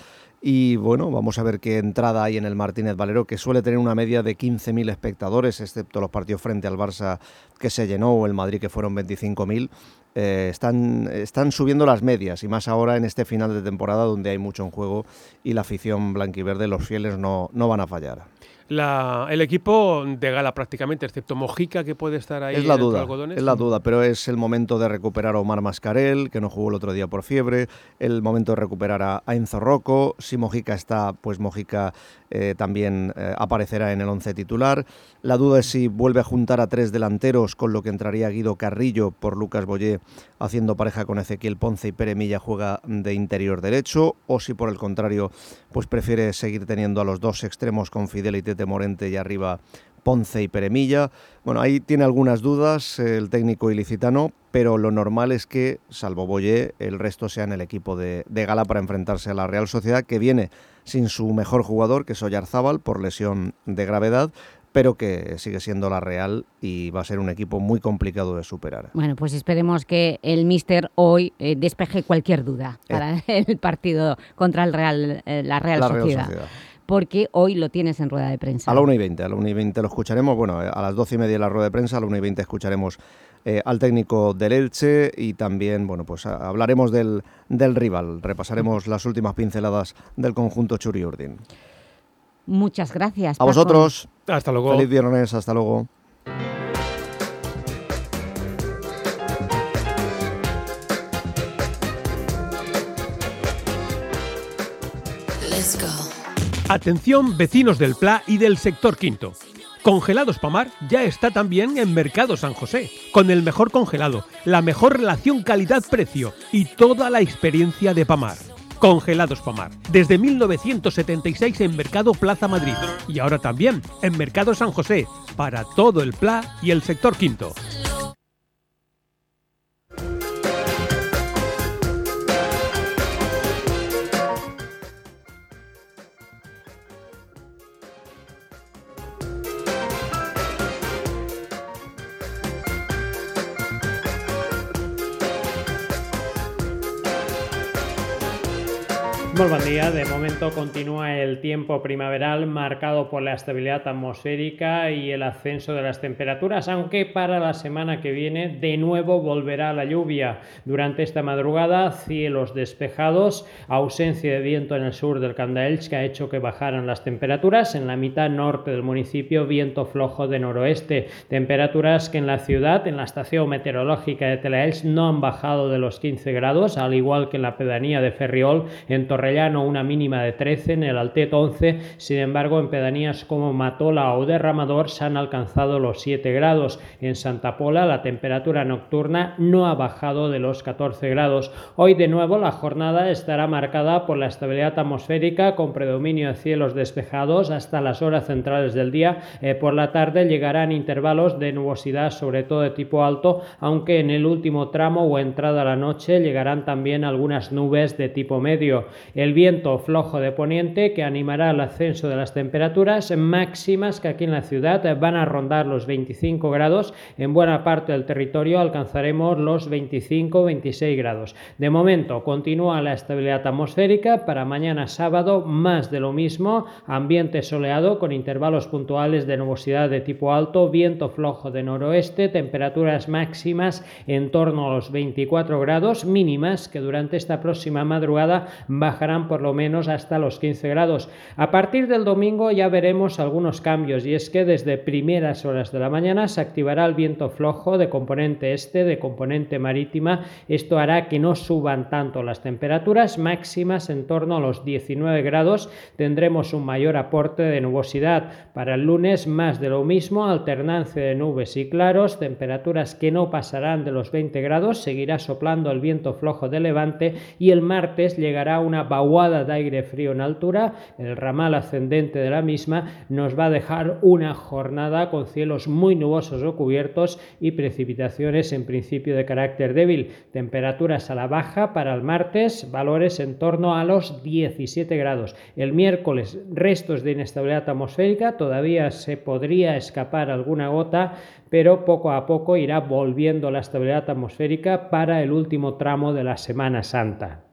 Y bueno, vamos a ver qué entrada hay en el Martínez Valero, que suele tener una media de 15.000 espectadores, excepto los partidos frente al Barça que se llenó o el Madrid que fueron 25.000. Eh, están, están subiendo las medias y más ahora en este final de temporada donde hay mucho en juego y la afición blanquiverde, los fieles no, no van a fallar el equipo de gala prácticamente, excepto Mojica que puede estar ahí. Es la duda, es la duda, pero es el momento de recuperar a Omar Mascarel, que no jugó el otro día por fiebre, el momento de recuperar a, Enzo Rocco, si Mojica está, pues Mojica eh, también eh, aparecerá en el once titular. La duda es si vuelve a juntar a tres delanteros, con lo que entraría Guido Carrillo por Lucas Boyé, haciendo pareja con Ezequiel Ponce y Pere Milla juega de interior derecho, o si por el contrario, pues prefiere seguir teniendo a los dos extremos con Fidel y Tete Morente y arriba Ponce y Peremilla. Bueno, ahí tiene algunas dudas el técnico ilicitano, pero lo normal es que, salvo Boyé, el resto sea en el equipo de, de, gala para enfrentarse a la Real Sociedad, que viene sin su mejor jugador, que es Oyarzábal, por lesión de gravedad, pero que sigue siendo la Real y va a ser un equipo muy complicado de superar. Bueno, pues esperemos que el míster hoy eh, despeje cualquier duda Eh. para [laughs] el partido contra el Real, eh, la Real La Real Sociedad. Sociedad. Porque hoy lo tienes en rueda de prensa. A la 1 y 20, a la 1 y 20 lo escucharemos. Bueno, a las 12 y media la rueda de prensa, a la 1 y 20 escucharemos eh, al técnico del Elche y también, bueno, pues a- hablaremos del, del rival. Repasaremos las últimas pinceladas del conjunto Churi Urdin. Muchas gracias. A Paco. vosotros. Hasta luego. Feliz viernes, hasta luego. Let's go. Atención vecinos del Pla y del sector quinto. Congelados Pamar ya está también en Mercado San José, con el mejor congelado, la mejor relación calidad-precio y toda la experiencia de Pamar. Congelados Pamar, desde 1976 en Mercado Plaza Madrid y ahora también en Mercado San José, para todo el Pla y el sector quinto. Muy buen día. De momento continúa el tiempo primaveral marcado por la estabilidad atmosférica y el ascenso de las temperaturas, aunque para la semana que viene de nuevo volverá la lluvia. Durante esta madrugada, cielos despejados, ausencia de viento en el sur del Candaelch que ha hecho que bajaran las temperaturas. En la mitad norte del municipio, viento flojo de noroeste. Temperaturas que en la ciudad, en la estación meteorológica de Telaelch, no han bajado de los 15 grados, al igual que en la pedanía de Ferriol, en Torrellano una mínima de 13, en el Altet 11, sin embargo en pedanías como Matola o Derramador se han alcanzado los 7 grados. En Santa Pola la temperatura nocturna no ha bajado de los 14 grados. Hoy de nuevo la jornada estará marcada por la estabilidad atmosférica con predominio de cielos despejados hasta las horas centrales del día. Eh, por la tarde llegarán intervalos de nubosidad sobre todo de tipo alto, aunque en el último tramo o entrada a la noche llegarán también algunas nubes de tipo medio el viento flojo de poniente que animará el ascenso de las temperaturas máximas que aquí en la ciudad van a rondar los 25 grados. En buena parte del territorio alcanzaremos los 25-26 grados. De momento continúa la estabilidad atmosférica. Para mañana sábado más de lo mismo. Ambiente soleado con intervalos puntuales de nubosidad de tipo alto, viento flojo de noroeste, temperaturas máximas en torno a los 24 grados mínimas que durante esta próxima madrugada bajarán por lo menos hasta los 15 grados. A partir del domingo ya veremos algunos cambios y es que desde primeras horas de la mañana se activará el viento flojo de componente este, de componente marítima. Esto hará que no suban tanto las temperaturas máximas en torno a los 19 grados. Tendremos un mayor aporte de nubosidad. Para el lunes más de lo mismo, alternancia de nubes y claros, temperaturas que no pasarán de los 20 grados, seguirá soplando el viento flojo de levante y el martes llegará una vaguada de aire frío en altura, el ramal ascendente de la misma nos va a dejar una jornada con cielos muy nubosos o cubiertos y precipitaciones en principio de carácter débil. Temperaturas a la baja para el martes, valores en torno a los 17 grados. El miércoles, restos de inestabilidad atmosférica, todavía se podría escapar alguna gota, pero poco a poco irá volviendo la estabilidad atmosférica para el último tramo de la Semana Santa.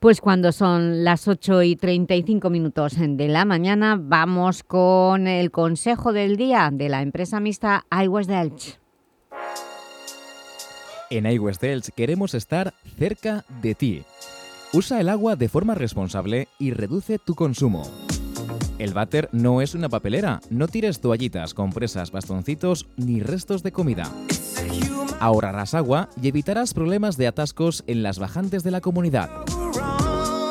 Pues cuando son las 8 y 35 minutos de la mañana, vamos con el consejo del día de la empresa mixta iWest Delch. En iWest Delch queremos estar cerca de ti. Usa el agua de forma responsable y reduce tu consumo. El váter no es una papelera, no tires toallitas, compresas, bastoncitos ni restos de comida. Ahorrarás agua y evitarás problemas de atascos en las bajantes de la comunidad.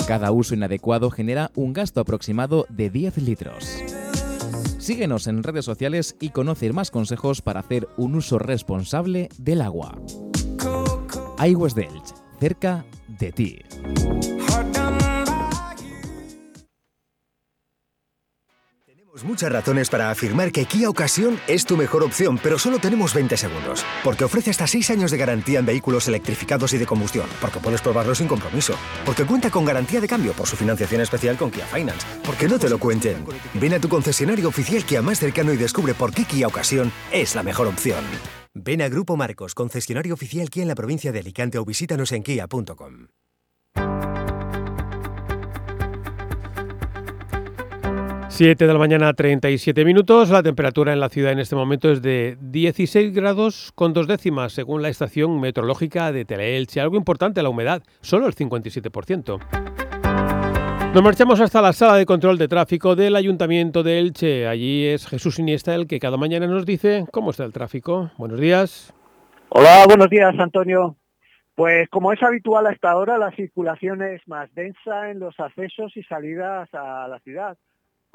Cada uso inadecuado genera un gasto aproximado de 10 litros. Síguenos en redes sociales y conoce más consejos para hacer un uso responsable del agua. iWest Delch, cerca de ti. Muchas razones para afirmar que Kia Ocasión es tu mejor opción, pero solo tenemos 20 segundos. Porque ofrece hasta 6 años de garantía en vehículos electrificados y de combustión. Porque puedes probarlo sin compromiso. Porque cuenta con garantía de cambio por su financiación especial con Kia Finance. Porque no te lo cuenten. Ven a tu concesionario oficial Kia más cercano y descubre por qué Kia Ocasión es la mejor opción. Ven a Grupo Marcos, concesionario oficial Kia en la provincia de Alicante o visítanos en kia.com. 7 de la mañana, 37 minutos. La temperatura en la ciudad en este momento es de 16 grados con dos décimas, según la estación meteorológica de Teleelche. Algo importante, la humedad, solo el 57%. Nos marchamos hasta la sala de control de tráfico del Ayuntamiento de Elche. Allí es Jesús Iniesta el que cada mañana nos dice cómo está el tráfico. Buenos días. Hola, buenos días, Antonio. Pues como es habitual a esta hora, la circulación es más densa en los accesos y salidas a la ciudad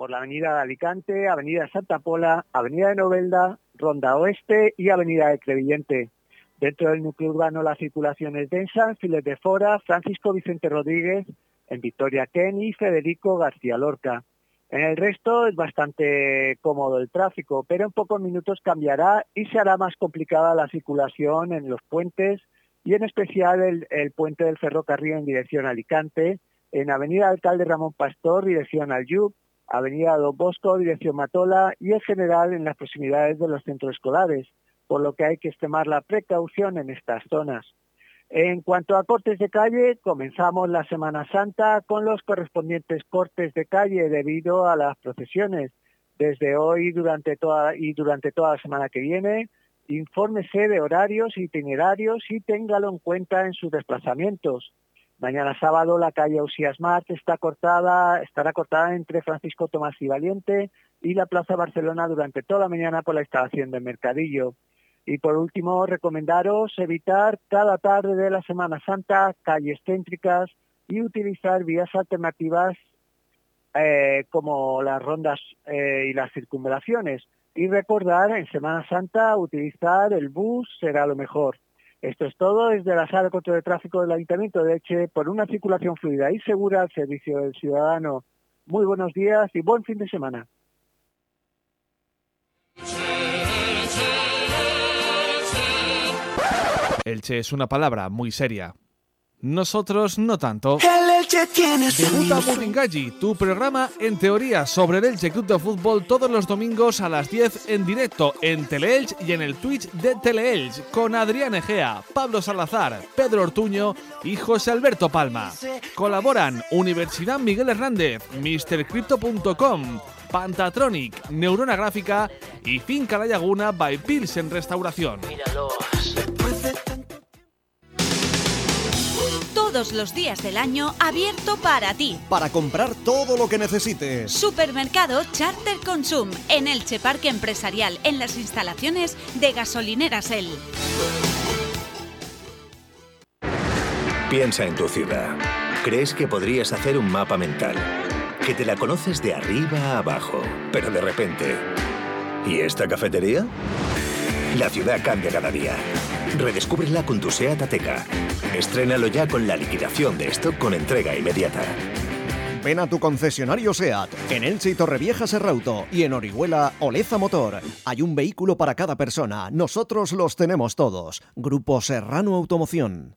por la avenida de Alicante, avenida Santa Pola, avenida de Novelda, Ronda Oeste y avenida de Crevillente. Dentro del núcleo urbano la circulación es densa en Files de Fora, Francisco Vicente Rodríguez, en Victoria Ken y Federico García Lorca. En el resto es bastante cómodo el tráfico, pero en pocos minutos cambiará y se hará más complicada la circulación en los puentes y en especial el, el puente del ferrocarril en dirección a Alicante, en Avenida Alcalde Ramón Pastor, dirección al Yub, Avenida Don Bosco, dirección Matola y en general en las proximidades de los centros escolares, por lo que hay que extremar la precaución en estas zonas. En cuanto a cortes de calle, comenzamos la Semana Santa con los correspondientes cortes de calle debido a las procesiones. Desde hoy durante toda, y durante toda la semana que viene, infórmese de horarios, itinerarios y téngalo en cuenta en sus desplazamientos. Mañana sábado la calle Usías Mart está cortada, estará cortada entre Francisco Tomás y Valiente y la Plaza Barcelona durante toda la mañana por la instalación del Mercadillo. Y por último, recomendaros evitar cada tarde de la Semana Santa calles céntricas y utilizar vías alternativas eh, como las rondas eh, y las circunvalaciones. Y recordar en Semana Santa utilizar el bus será lo mejor. Esto es todo desde la sala de control de tráfico del Ayuntamiento de Eche por una circulación fluida y segura al servicio del ciudadano. Muy buenos días y buen fin de semana. Elche es una palabra muy seria. Nosotros no tanto. El Elche tiene Debuta Burringalli, tu programa en teoría sobre el Elche Club de Fútbol todos los domingos a las 10 en directo en Teleelch y en el Twitch de Teleelch con Adrián Egea, Pablo Salazar, Pedro Ortuño y José Alberto Palma. Colaboran Universidad Miguel Hernández, MrCrypto.com, Pantatronic, Neurona Gráfica y Finca La Laguna by Pilsen Restauración. Todos los días del año abierto para ti. Para comprar todo lo que necesites. Supermercado Charter Consum en Elche Parque Empresarial en las instalaciones de Gasolineras El. Piensa en tu ciudad. ¿Crees que podrías hacer un mapa mental? Que te la conoces de arriba a abajo, pero de repente... ¿Y esta cafetería? La ciudad cambia cada día. Redescúbrela con tu SEAT Ateca. Estrénalo ya con la liquidación de stock con entrega inmediata. Ven a tu concesionario SEAT, en Elche y Torrevieja Serrauto y en Orihuela Oleza Motor. Hay un vehículo para cada persona, nosotros los tenemos todos. Grupo Serrano Automoción.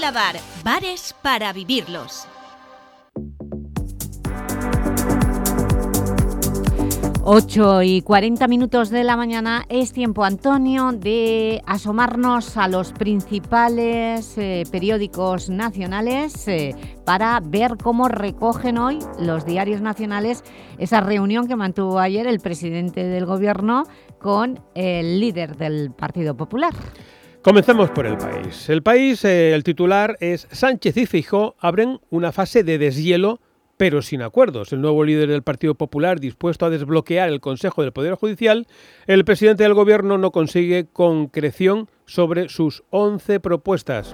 Bar, bares para vivirlos. 8 y 40 minutos de la mañana es tiempo, Antonio, de asomarnos a los principales eh, periódicos nacionales eh, para ver cómo recogen hoy los diarios nacionales esa reunión que mantuvo ayer el presidente del Gobierno con el líder del Partido Popular. Comencemos por el país. El país, eh, el titular es Sánchez y Fijó abren una fase de deshielo pero sin acuerdos. El nuevo líder del Partido Popular, dispuesto a desbloquear el Consejo del Poder Judicial, el presidente del Gobierno no consigue concreción sobre sus 11 propuestas.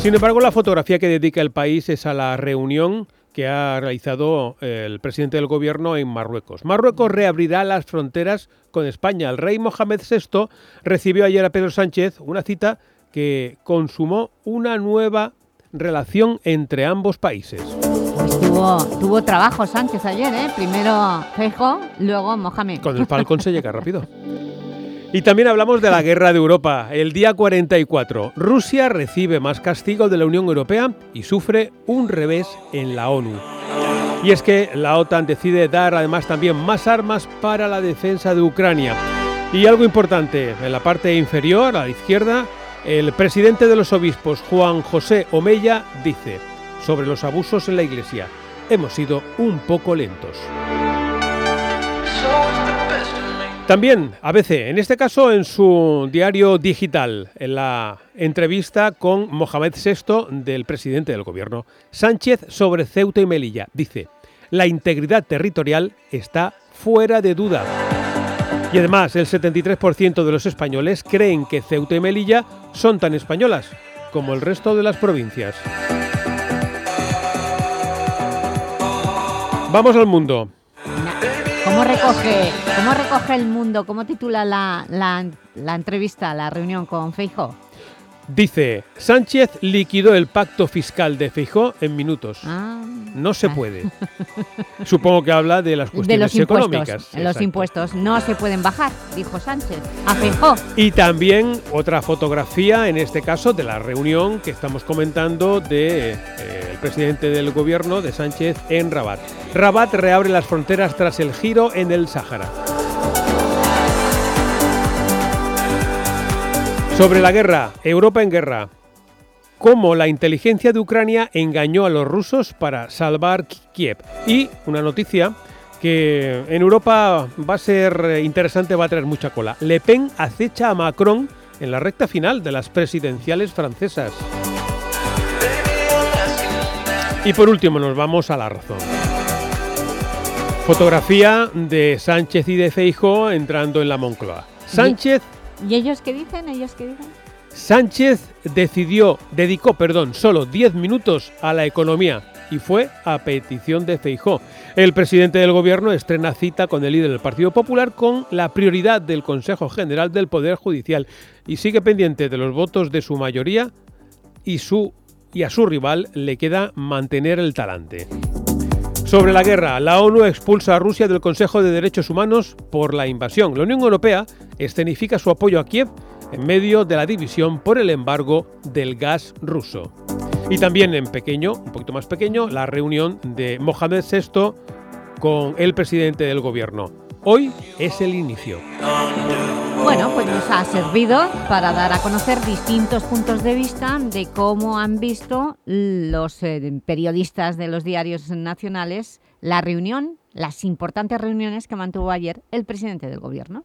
Sin embargo, la fotografía que dedica el país es a la reunión que ha realizado el presidente del Gobierno en Marruecos. Marruecos reabrirá las fronteras con España. El rey Mohamed VI recibió ayer a Pedro Sánchez una cita que consumó una nueva relación entre ambos países. Pues tuvo, tuvo trabajo Sánchez ayer, ¿eh? Primero Fejo, luego Mohamed. Con el Falcón se llega rápido. [laughs] Y también hablamos de la guerra de Europa. El día 44, Rusia recibe más castigo de la Unión Europea y sufre un revés en la ONU. Y es que la OTAN decide dar además también más armas para la defensa de Ucrania. Y algo importante, en la parte inferior, a la izquierda, el presidente de los obispos, Juan José Omeya, dice sobre los abusos en la Iglesia, hemos sido un poco lentos. También ABC, en este caso en su diario digital, en la entrevista con Mohamed VI del presidente del gobierno, Sánchez sobre Ceuta y Melilla, dice, la integridad territorial está fuera de duda. Y además, el 73% de los españoles creen que Ceuta y Melilla son tan españolas como el resto de las provincias. Vamos al mundo. ¿Cómo recoge, cómo recoge el mundo? ¿Cómo titula la, la, la entrevista, la reunión con Feijo? Dice, Sánchez liquidó el pacto fiscal de Feijó en minutos. Ah, no se puede. Supongo que habla de las de cuestiones los impuestos. económicas. Los Exacto. impuestos no se pueden bajar, dijo Sánchez. A Feijó. Y también otra fotografía, en este caso, de la reunión que estamos comentando de eh, el presidente del gobierno de Sánchez en Rabat. Rabat reabre las fronteras tras el giro en el Sáhara. Sobre la guerra, Europa en guerra. Cómo la inteligencia de Ucrania engañó a los rusos para salvar Kiev. Y una noticia que en Europa va a ser eh, interesante, va a traer mucha cola. Le Pen acecha a Macron en la recta final de las presidenciales francesas. Y por último nos vamos a la razón. Fotografía de Sánchez y de Feijóo entrando en la Moncloa. Sánchez ¿Y ellos qué dicen? ¿Ellos qué dicen? Sánchez decidió, dedicó, perdón, solo 10 minutos a la economía y fue a petición de Feijó. El presidente del gobierno estrena cita con el líder del Partido Popular con la prioridad del Consejo General del Poder Judicial y sigue pendiente de los votos de su mayoría y, y a su rival le queda mantener el talante. Sobre la guerra, la ONU expulsa a Rusia del Consejo de Derechos Humanos por la invasión. La Unión Europea escenifica su apoyo a Kiev en medio de la división por el embargo del gas ruso. Y también en pequeño, un poquito más pequeño, la reunión de Mohamed VI con el presidente del gobierno. Hoy es el inicio. Bueno, pues nos ha servido para dar a conocer distintos puntos de vista de cómo han visto los eh, periodistas de los diarios nacionales la reunión, las importantes reuniones que mantuvo ayer el presidente del gobierno.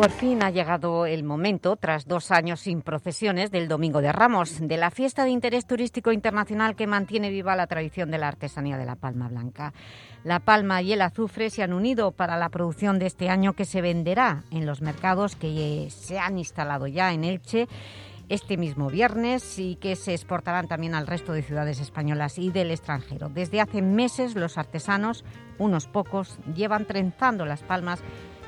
Por fin ha llegado el momento, tras dos años sin procesiones, del Domingo de Ramos, de la fiesta de interés turístico internacional que mantiene viva la tradición de la artesanía de la palma blanca. La palma y el azufre se han unido para la producción de este año que se venderá en los mercados que se han instalado ya en Elche este mismo viernes y que se exportarán también al resto de ciudades españolas y del extranjero. Desde hace meses los artesanos, unos pocos, llevan trenzando las palmas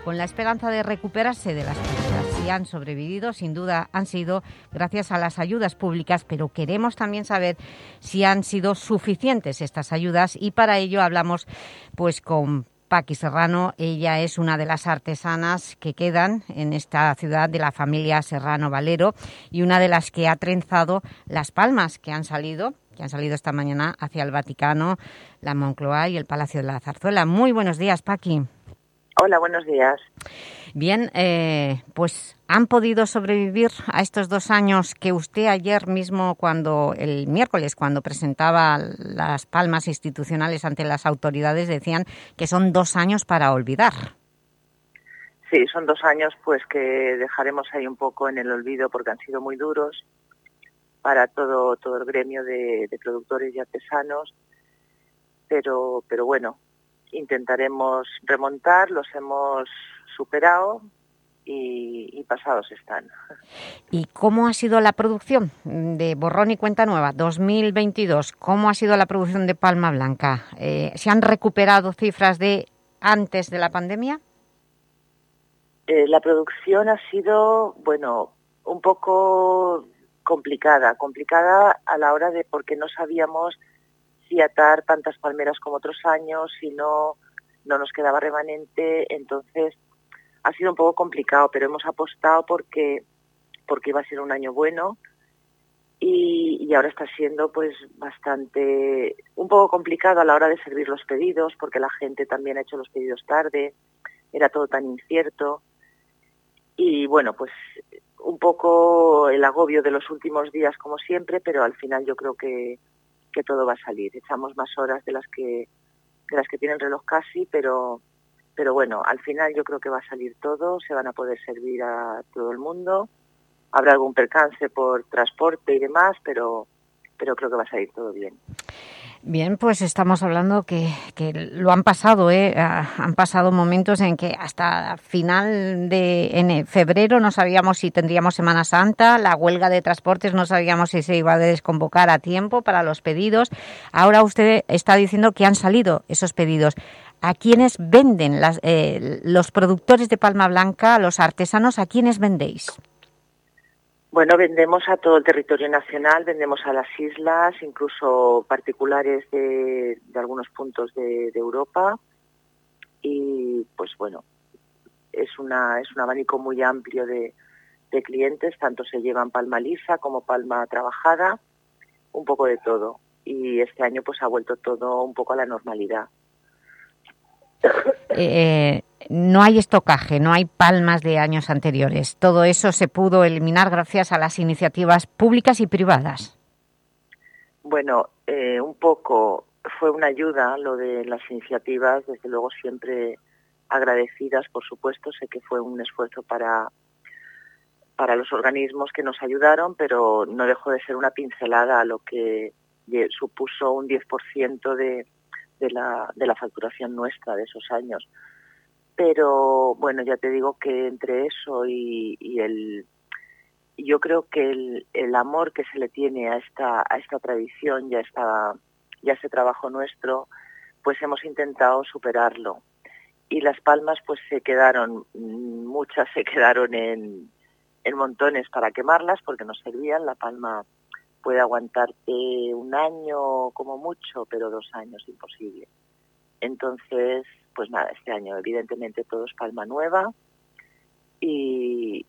con la esperanza de recuperarse de las pérdidas. Si han sobrevivido, sin duda han sido gracias a las ayudas públicas, pero queremos también saber si han sido suficientes estas ayudas y para ello hablamos pues con Paqui Serrano. Ella es una de las artesanas que quedan en esta ciudad de la familia Serrano Valero y una de las que ha trenzado las palmas que han salido que han salido esta mañana hacia el Vaticano, la Moncloa y el Palacio de la Zarzuela. Muy buenos días, Paqui. Hola, buenos días. Bien, eh, pues han podido sobrevivir a estos dos años que usted ayer mismo, cuando el miércoles, cuando presentaba las palmas institucionales ante las autoridades, decían que son dos años para olvidar. Sí, son dos años pues que dejaremos ahí un poco en el olvido porque han sido muy duros para todo todo el gremio de, de productores y artesanos, pero pero bueno, intentaremos remontar, los hemos superado y, y, pasados están. ¿Y cómo ha sido la producción de Borrón y Cuenta Nueva 2022? ¿Cómo ha sido la producción de Palma Blanca? Eh, ¿Se han recuperado cifras de antes de la pandemia? Eh, la producción ha sido, bueno, un poco complicada, complicada a la hora de porque no sabíamos si atar tantas palmeras como otros años, si no, no nos quedaba remanente, entonces ha sido un poco complicado, pero hemos apostado porque, porque iba a ser un año bueno y, y, ahora está siendo pues bastante, un poco complicado a la hora de servir los pedidos, porque la gente también ha hecho los pedidos tarde, era todo tan incierto. Y bueno, pues un poco el agobio de los últimos días como siempre, pero al final yo creo que, que todo va a salir. Echamos más horas de las que de las que tiene el reloj casi, pero pero bueno, al final yo creo que va a salir todo, se van a poder servir a todo el mundo. Habrá algún percance por transporte y demás, pero pero creo que va a salir todo bien. Bien, pues estamos hablando que, lo han pasado, ¿eh? Ah, han pasado momentos en que hasta final de en febrero no sabíamos si tendríamos Semana Santa, la huelga de transportes no sabíamos si se iba a desconvocar a tiempo para los pedidos. Ahora usted está diciendo que han salido esos pedidos. ¿A quiénes venden las, eh, los productores de palma blanca, los artesanos, a quiénes vendéis? Bueno, vendemos a todo el territorio nacional, vendemos a las islas, incluso particulares de, algunos puntos de, Europa y pues bueno, es una es un abanico muy amplio de, de clientes, tanto se llevan palma lisa como palma trabajada, un poco de todo y este año pues ha vuelto todo un poco a la normalidad. Eh, no hay estocaje, no hay palmas de años anteriores. Todo eso se pudo eliminar gracias a las iniciativas públicas y privadas. Bueno, eh, un poco fue una ayuda lo de las iniciativas, desde luego siempre agradecidas, por supuesto. Sé que fue un esfuerzo para, para los organismos que nos ayudaron, pero no dejó de ser una pincelada a lo que supuso un 10% de, de la, de la facturación nuestra de esos años. Pero bueno, ya te digo que entre eso y, el yo creo que el, el, amor que se le tiene a esta a esta tradición y a esta ese trabajo nuestro, pues hemos intentado superarlo. Y las palmas pues se quedaron, muchas se quedaron en, en montones para quemarlas porque nos servían. La palma puede aguantarte un año como mucho, pero dos años imposible. Entonces, pues nada, este año evidentemente todo es palma nueva y,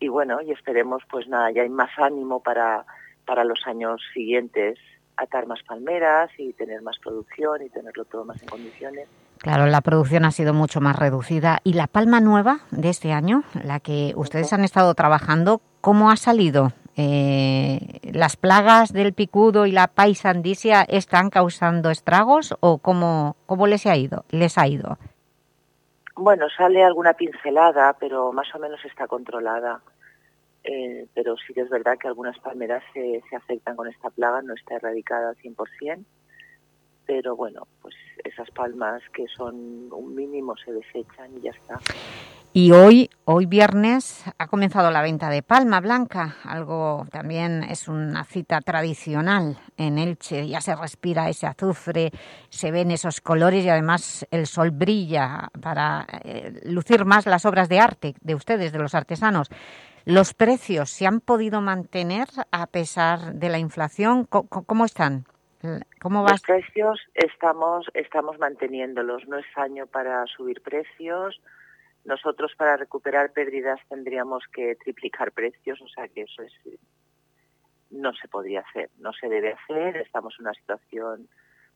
y bueno, y esperemos pues nada, ya hay más ánimo para, para los años siguientes atar más palmeras y tener más producción y tenerlo todo más en condiciones. Claro, la producción ha sido mucho más reducida. ¿Y la palma nueva de este año, la que ustedes han estado trabajando, cómo ha salido? Eh, ¿Las plagas del picudo y la paisandisia están causando estragos o cómo, cómo les, ha ido, les ha ido? Bueno, sale alguna pincelada, pero más o menos está controlada. Eh, pero sí que es verdad que algunas palmeras se, se afectan con esta plaga, no está erradicada al 100%, pero bueno, pues esas palmas que son un mínimo se desechan y ya está. Y hoy, hoy viernes, ha comenzado la venta de palma blanca, algo también es una cita tradicional en Elche, ya se respira ese azufre, se ven esos colores y además el sol brilla para eh, lucir más las obras de arte de ustedes, de los artesanos. ¿Los precios se han podido mantener a pesar de la inflación? ¿Cómo, están? ¿Cómo Los precios estamos, estamos manteniéndolos, no es año para subir precios, nosotros para recuperar pérdidas tendríamos que triplicar precios, o sea que eso es no se podría hacer, no se debe hacer, estamos en una situación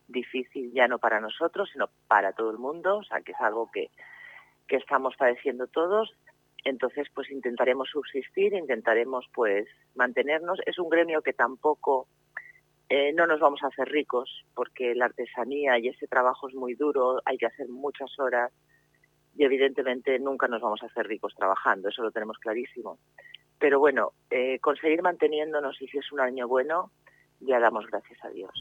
difícil ya no para nosotros, sino para todo el mundo, o sea que es algo que, que estamos padeciendo todos, entonces pues intentaremos subsistir, intentaremos pues mantenernos, es un gremio que tampoco eh, no nos vamos a hacer ricos, porque la artesanía y ese trabajo es muy duro, hay que hacer muchas horas, y evidentemente nunca nos vamos a hacer ricos trabajando, eso lo tenemos clarísimo. Pero bueno, eh, conseguir manteniéndonos y si es un año bueno, ya damos gracias a Dios.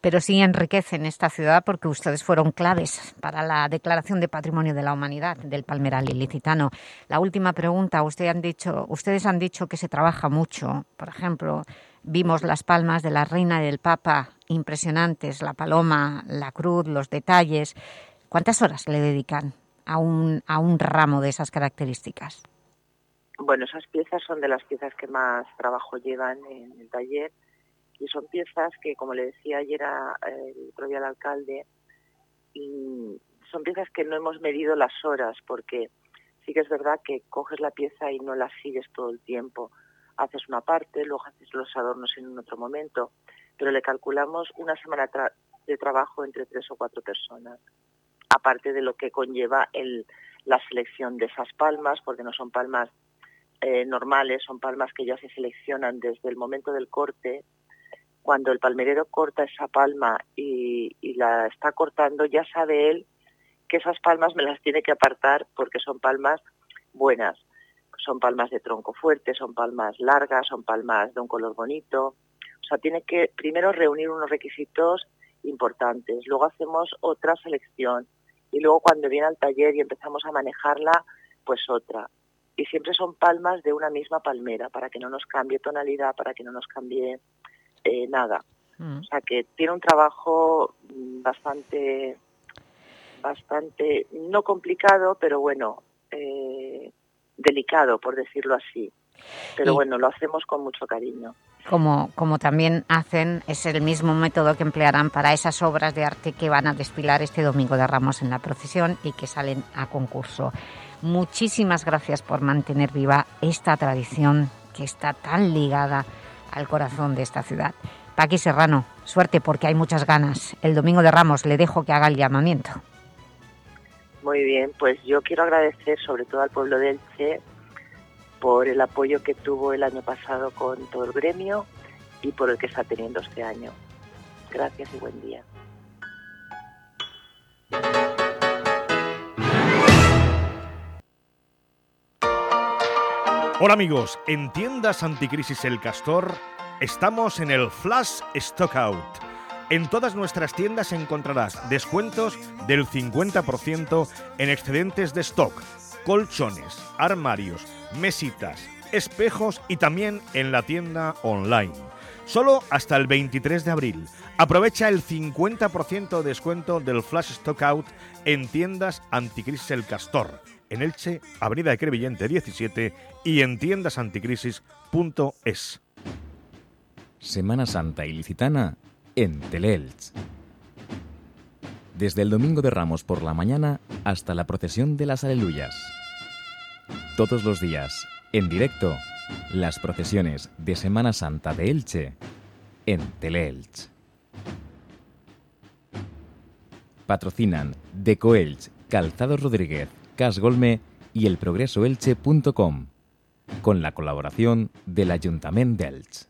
Pero sí enriquecen esta ciudad porque ustedes fueron claves para la declaración de Patrimonio de la Humanidad del Palmeral Ilicitano. La última pregunta, usted han dicho, ustedes han dicho que se trabaja mucho. Por ejemplo, vimos las palmas de la Reina y del Papa impresionantes, la paloma, la cruz, los detalles. ¿Cuántas horas le dedican a un, a un ramo de esas características? Bueno, esas piezas son de las piezas que más trabajo llevan en el taller y son piezas que, como le decía ayer el otro día al alcalde, son piezas que no hemos medido las horas porque sí que es verdad que coges la pieza y no la sigues todo el tiempo. Haces una parte, luego haces los adornos en un otro momento, pero le calculamos una semana de trabajo entre tres o cuatro personas aparte de lo que conlleva la selección de esas palmas, porque no son palmas eh, normales, son palmas que ya se seleccionan desde el momento del corte. Cuando el palmerero corta esa palma y, y la está cortando, ya sabe él que esas palmas me las tiene que apartar porque son palmas buenas. Son palmas de tronco fuerte, son palmas largas, son palmas de un color bonito. O sea, tiene que primero reunir unos requisitos importantes. Luego hacemos otra selección y luego cuando viene al taller y empezamos a manejarla, pues otra. Y siempre son palmas de una misma palmera para que no nos cambie tonalidad, para que no nos cambie eh, nada. Mm. O sea que tiene un trabajo mm, bastante, bastante, no complicado, pero bueno, eh, delicado, por decirlo así. Pero Y- bueno, lo hacemos con mucho cariño. como, como también hacen, es el mismo método que emplearán para esas obras de arte que van a desfilar este Domingo de Ramos en la procesión y que salen a concurso. Muchísimas gracias por mantener viva esta tradición que está tan ligada al corazón de esta ciudad. Paqui Serrano, suerte porque hay muchas ganas. El Domingo de Ramos le dejo que haga el llamamiento. Muy bien, pues yo quiero agradecer sobre todo al pueblo de Elche por el apoyo que tuvo el año pasado con todo el gremio y por el que está teniendo este año. Gracias y buen día. Hola amigos, en tiendas Anticrisis El Castor estamos en el Flash Stockout. En todas nuestras tiendas encontrarás descuentos del 50% en excedentes de stock, colchones, armarios, mesitas, espejos y también en la tienda online. Solo hasta el 23 de abril. Aprovecha el 50% de descuento del Flash Stockout en tiendas Anticrisis El Castor, en Elche, Avenida de Crevillente 17 y en tiendasanticrisis.es. Semana Santa ilicitana en Teleelch. Desde el Domingo de Ramos por la mañana hasta la procesión de las Aleluyas. Todos los días, en directo, las procesiones de Semana Santa de Elche en Teleelch. Patrocinan Decoelch, Calzados Rodríguez, Casgolme y elprogresoelche.com con la colaboración del Ayuntamiento de Elche.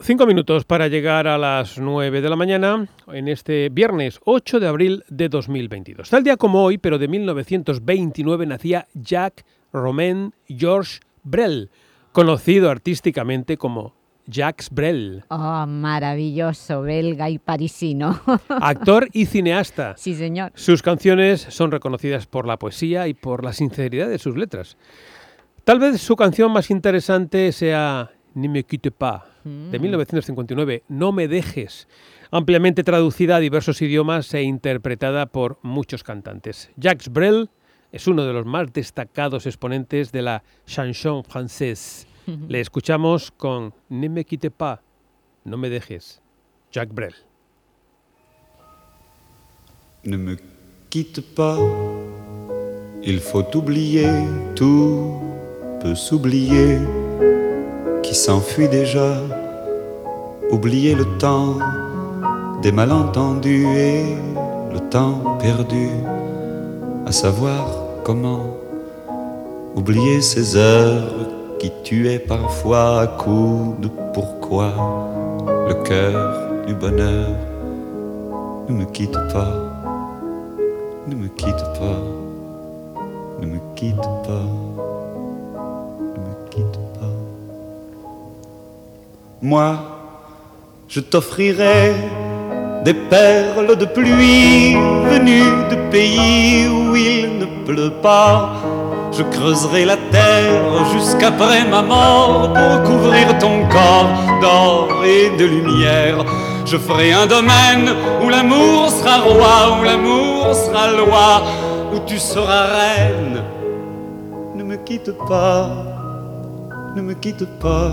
Cinco minutos para llegar a las 9 de la mañana en este viernes 8 de abril de 2022. Tal día como hoy, pero de 1929, nacía Jacques Romain Georges Brel, conocido artísticamente como Jacques Brel, Oh, maravilloso, belga y parisino. [laughs] actor y cineasta. Sí, señor. Sus canciones son reconocidas por la poesía y por la sinceridad de sus letras. Tal vez su canción más interesante sea Ne me quitte pas, de Mm. 1959, No me dejes, ampliamente traducida a diversos idiomas e interpretada por muchos cantantes. Jacques Brel es uno de los más destacados exponentes de la chanson française. Le escuchamos con Ne me quitte pas, No me dejes, Jacques Brel. Ne me quitte pas, il faut oublier, tout peut s'oublier, qui s'enfuit déjà, oublier le temps des malentendus et le temps perdu, à savoir comment oublier ces heures qui tuaient parfois à coups de pourquoi. Le cœur du bonheur ne me quitte pas, ne me quitte pas, ne me quitte pas, Moi, je t'offrirai des perles de pluie venues de pays où il ne pleut pas. Je creuserai la terre jusqu'après ma mort pour couvrir ton corps d'or et de lumière. Je ferai un domaine où l'amour sera roi, où l'amour sera loi, où tu seras reine. Ne me quitte pas, ne me quitte pas,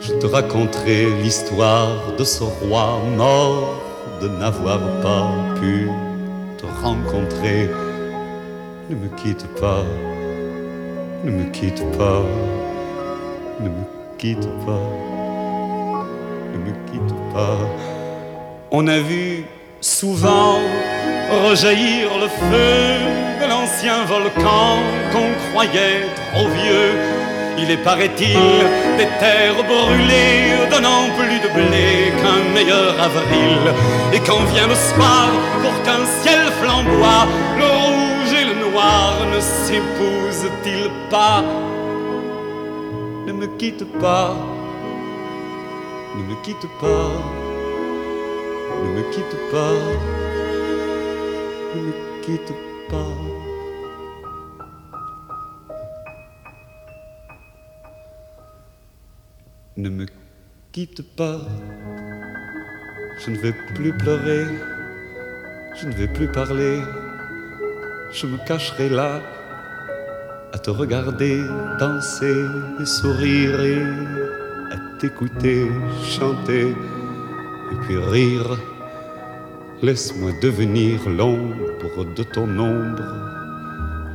Je te raconterai l'histoire de ce roi mort de n'avoir pas pu te rencontrer. Ne me quitte pas, ne me quitte pas, ne me quitte pas, ne me quitte pas. On a vu souvent rejaillir le feu de l'ancien volcan qu'on croyait trop vieux. Il est, paraît-il, des terres brûlées, donnant plus de blé qu'un meilleur avril. Et quand vient le soir, pour qu'un ciel flamboie, le rouge et le noir ne s'épousent-ils pas? Ne me quitte pas, ne me quitte pas, ne me quitte pas, ne me quitte pas. Ne me quitte pas, je ne vais plus pleurer, je ne vais plus parler, je me cacherai là à te regarder danser et sourire et à t'écouter chanter et puis rire. Laisse-moi devenir l'ombre de ton ombre,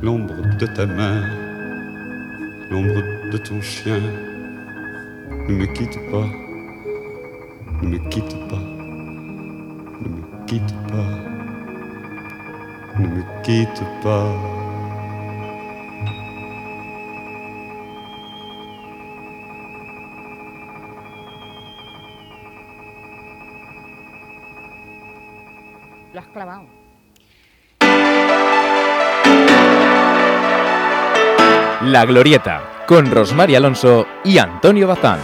l'ombre de ta main, l'ombre de ton chien. Ne me quitte pas, ne me quitte pas, ne me quitte pas, ne me quitte pas. Lo has clavado. La Glorieta, con Rosmar Alonso y Antonio Bazán.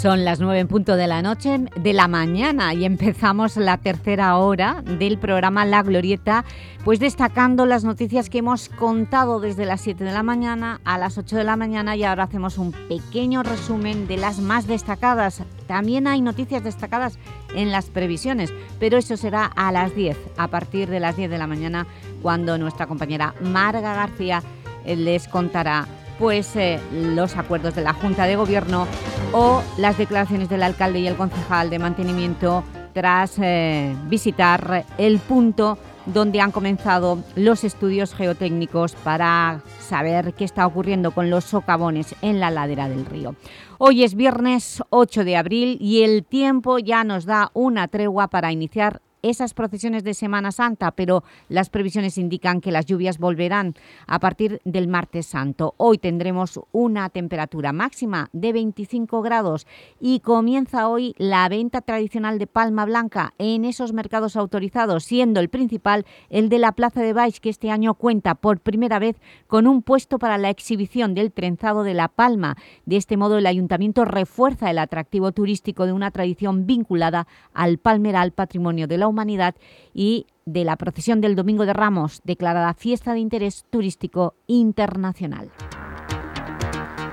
Son las nueve en punto de la noche, de la mañana, y empezamos la tercera hora del programa La Glorieta, pues destacando las noticias que hemos contado desde las 7 de la mañana a las 8 de la mañana y ahora hacemos un pequeño resumen de las más destacadas. También hay noticias destacadas en las previsiones, pero eso será a las 10, a partir de las 10 de la mañana, cuando nuestra compañera Marga García eh, les contará pues eh, los acuerdos de la Junta de Gobierno o las declaraciones del alcalde y el concejal de mantenimiento tras eh, visitar el punto donde han comenzado los estudios geotécnicos para saber qué está ocurriendo con los socavones en la ladera del río. Hoy es viernes 8 de abril y el tiempo ya nos da una tregua para iniciar esas procesiones de Semana Santa, pero las previsiones indican que las lluvias volverán a partir del martes santo. Hoy tendremos una temperatura máxima de 25 grados y comienza hoy la venta tradicional de palma blanca en esos mercados autorizados, siendo el principal el de la Plaza de Baix, que este año cuenta por primera vez con un puesto para la exhibición del trenzado de la palma. De este modo, el Ayuntamiento refuerza el atractivo turístico de una tradición vinculada al palmeral patrimonio de la Humanidad y de la procesión del Domingo de Ramos, declarada Fiesta de Interés Turístico Internacional.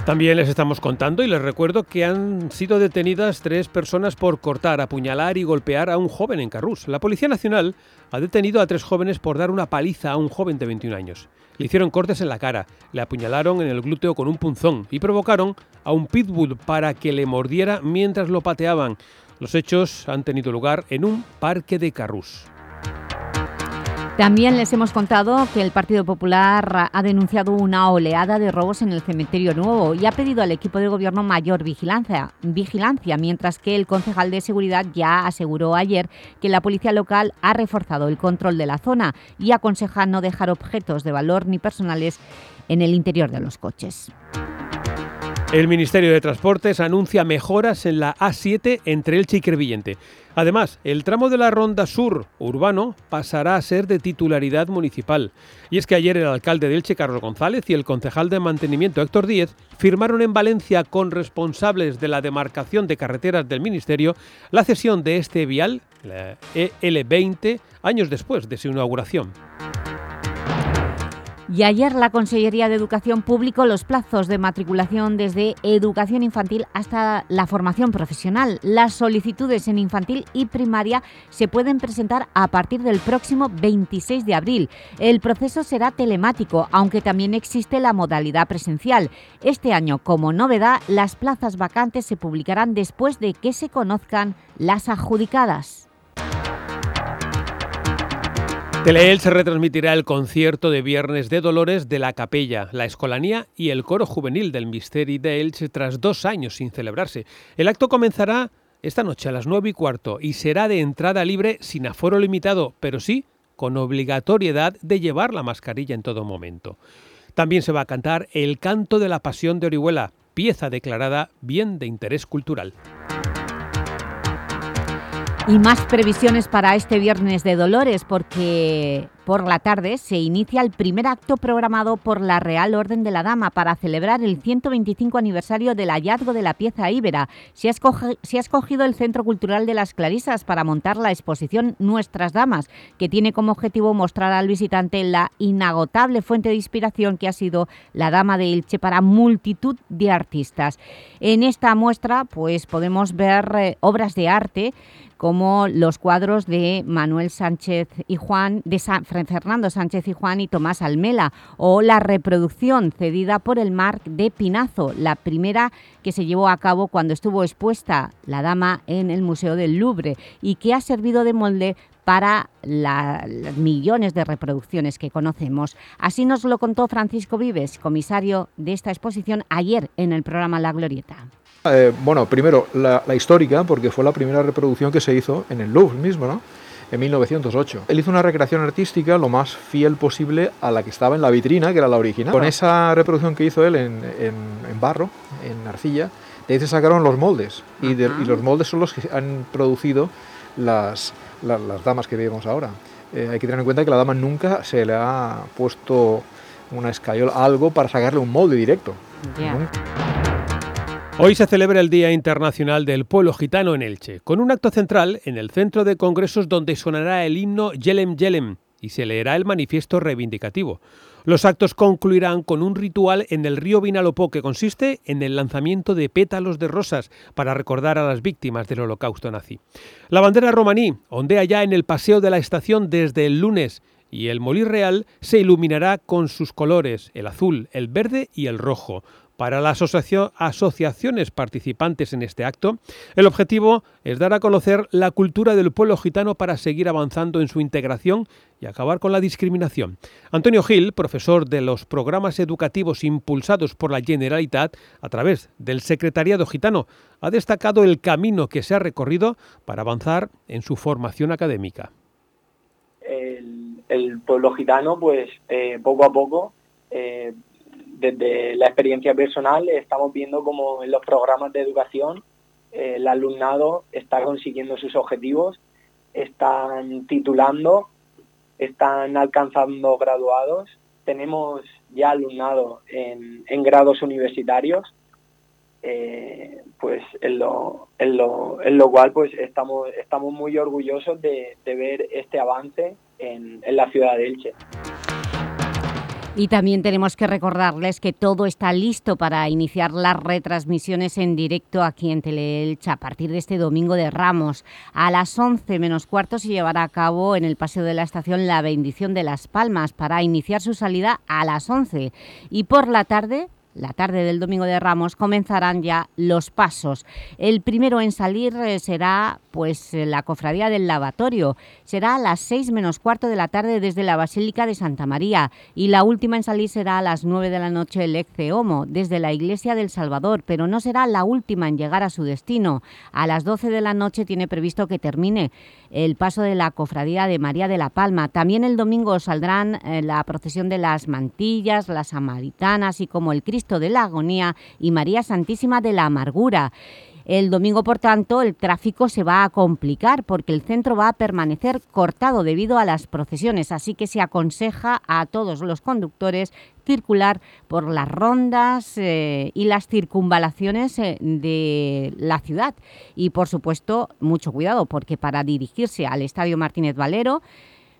También les estamos contando y les recuerdo que han sido detenidas tres personas por cortar, apuñalar y golpear a un joven en Carrús. La Policía Nacional ha detenido a tres jóvenes por dar una paliza a un joven de 21 años. Le hicieron cortes en la cara, le apuñalaron en el glúteo con un punzón y provocaron a un pitbull para que le mordiera mientras lo pateaban. Los hechos han tenido lugar en un parque de Carrús. También les hemos contado que el Partido Popular ha denunciado una oleada de robos en el Cementerio Nuevo y ha pedido al equipo de gobierno mayor vigilancia, vigilancia, mientras que el concejal de Seguridad ya aseguró ayer que la policía local ha reforzado el control de la zona y aconseja no dejar objetos de valor ni personales en el interior de los coches. El Ministerio de Transportes anuncia mejoras en la A7 entre Elche y Crevillente. Además, el tramo de la Ronda Sur urbano pasará a ser de titularidad municipal. Y es que ayer el alcalde de Elche, Carlos González, y el concejal de mantenimiento, Héctor Díez, firmaron en Valencia con responsables de la demarcación de carreteras del Ministerio la cesión de este vial, la EL20, años después de su inauguración. Y ayer la Consellería de Educación publicó los plazos de matriculación desde educación infantil hasta la formación profesional. Las solicitudes en infantil y primaria se pueden presentar a partir del próximo 26 de abril. El proceso será telemático, aunque también existe la modalidad presencial. Este año, como novedad, las plazas vacantes se publicarán después de que se conozcan las adjudicadas. Teleel se retransmitirá el concierto de Viernes de Dolores de la Capella, la Escolanía y el Coro Juvenil del Misteri de Elche tras dos años sin celebrarse. El acto comenzará esta noche a las nueve y cuarto y será de entrada libre sin aforo limitado, pero sí con obligatoriedad de llevar la mascarilla en todo momento. También se va a cantar El Canto de la Pasión de Orihuela, pieza declarada bien de interés cultural. Y más previsiones para este Viernes de Dolores, porque por la tarde se inicia el primer acto programado por la Real Orden de la Dama para celebrar el 125 aniversario del hallazgo de la pieza íbera. Se ha, escogido el Centro Cultural de las Clarisas para montar la exposición Nuestras Damas, que tiene como objetivo mostrar al visitante la inagotable fuente de inspiración que ha sido la Dama de Ilche para multitud de artistas. En esta muestra pues, podemos ver eh, obras de arte como los cuadros de Manuel Sánchez y Juan, de Fernando Sánchez y Juan y Tomás Almela, o la reproducción cedida por el Marc de Pinazo, la primera que se llevó a cabo cuando estuvo expuesta la dama en el Museo del Louvre y que ha servido de molde para las millones de reproducciones que conocemos. Así nos lo contó Francisco Vives, comisario de esta exposición, ayer en el programa La Glorieta. Eh, bueno, primero la, histórica, porque fue la primera reproducción que se hizo en el Louvre mismo, ¿no? en 1908. Él hizo una recreación artística lo más fiel posible a la que estaba en la vitrina, que era la original. Con esa reproducción que hizo él en, barro, en arcilla, de ahí se sacaron los moldes. Y, los moldes son los que han producido las, las, damas que vemos ahora. Eh, hay que tener en cuenta que la dama nunca se le ha puesto una escayola, algo para sacarle un molde directo. Hoy se celebra el Día Internacional del Pueblo Gitano en Elche, con un acto central en el centro de congresos donde sonará el himno Yelem Yelem y se leerá el manifiesto reivindicativo. Los actos concluirán con un ritual en el río Vinalopó que consiste en el lanzamiento de pétalos de rosas para recordar a las víctimas del holocausto nazi. La bandera romaní ondea ya en el paseo de la estación desde el lunes y el Molí Real se iluminará con sus colores, el azul, el verde y el rojo, para las asociaciones participantes en este acto, el objetivo es dar a conocer la cultura del pueblo gitano para seguir avanzando en su integración y acabar con la discriminación. Antonio Gil, profesor de los programas educativos impulsados por la Generalitat a través del Secretariado Gitano, ha destacado el camino que se ha recorrido para avanzar en su formación académica. El, pueblo gitano, pues eh, poco a poco eh, desde la experiencia personal estamos viendo como en los programas de educación eh, el alumnado está consiguiendo sus objetivos, están titulando, están alcanzando graduados, tenemos ya alumnado en, grados universitarios, eh, pues en lo, cual pues estamos, estamos muy orgullosos de, ver este avance en la ciudad de Elche. Y también tenemos que recordarles que todo está listo para iniciar las retransmisiones en directo aquí en Teleelch a partir de este domingo de Ramos. A las 11 menos cuarto se llevará a cabo en el Paseo de la Estación la bendición de Las Palmas para iniciar su salida a las 11. Y por la tarde la tarde del Domingo de Ramos, comenzarán ya los pasos. El primero en salir eh, será pues, eh, la Cofradía del Lavatorio. Será a las seis menos cuarto de la tarde desde la Basílica de Santa María y la última en salir será a las nueve de la noche el Exe Homo, desde la Iglesia del Salvador, pero no será la última en llegar a su destino. A las doce de la noche tiene previsto que termine el paso de la Cofradía de María de la Palma. También el domingo saldrán eh, la procesión de las mantillas, las samaritanas y como el Cristo de la Agonía y María Santísima de la Amargura. El domingo, por tanto, el tráfico se va a complicar porque el centro va a permanecer cortado debido a las procesiones, así que se aconseja a todos los conductores circular por las rondas eh, y las circunvalaciones eh, de la ciudad. Y, por supuesto, mucho cuidado, porque para dirigirse al Estadio Martínez Valero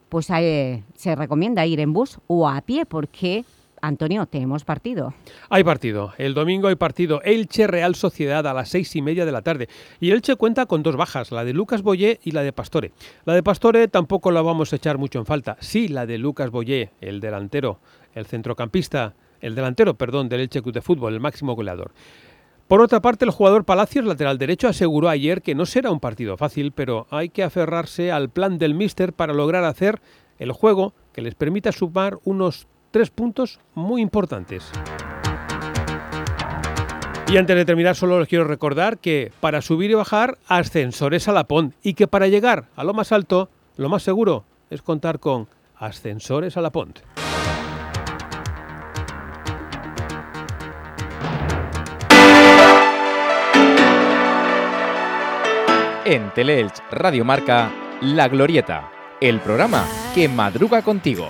pues eh, se recomienda ir en bus o a pie, porque Antonio, tenemos partido. Hay partido. El domingo hay partido Elche Real Sociedad a las seis y media de la tarde. Y Elche cuenta con dos bajas, la de Lucas Boyé y la de Pastore. La de Pastore tampoco la vamos a echar mucho en falta. Sí, la de Lucas Boyé, el delantero, el centrocampista, el delantero, perdón, del Elche Club de Fútbol, el máximo goleador. Por otra parte, el jugador Palacios, lateral derecho, aseguró ayer que no será un partido fácil, pero hay que aferrarse al plan del míster para lograr hacer el juego que les permita sumar unos tres puntos muy importantes. Y antes de terminar, solo les quiero recordar que para subir y bajar, ascensores a la PON y que para llegar a lo más alto, lo más seguro es contar con ascensores a la PONT. En Teleelch Radio Marca, La Glorieta, el programa que madruga contigo.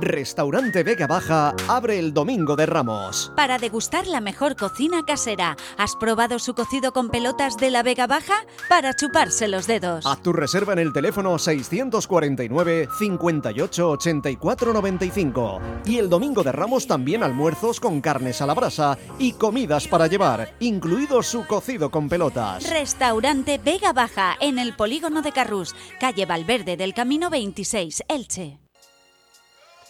Restaurante Vega Baja abre el domingo de Ramos. Para degustar la mejor cocina casera, ¿has probado su cocido con pelotas de la Vega Baja? Para chuparse los dedos. Haz tu reserva en el teléfono 649 58 84 95. Y el domingo de Ramos también almuerzos con carnes a la brasa y comidas para llevar, incluido su cocido con pelotas. Restaurante Vega Baja en el polígono de Carrús, calle Valverde del Camino 26, Elche.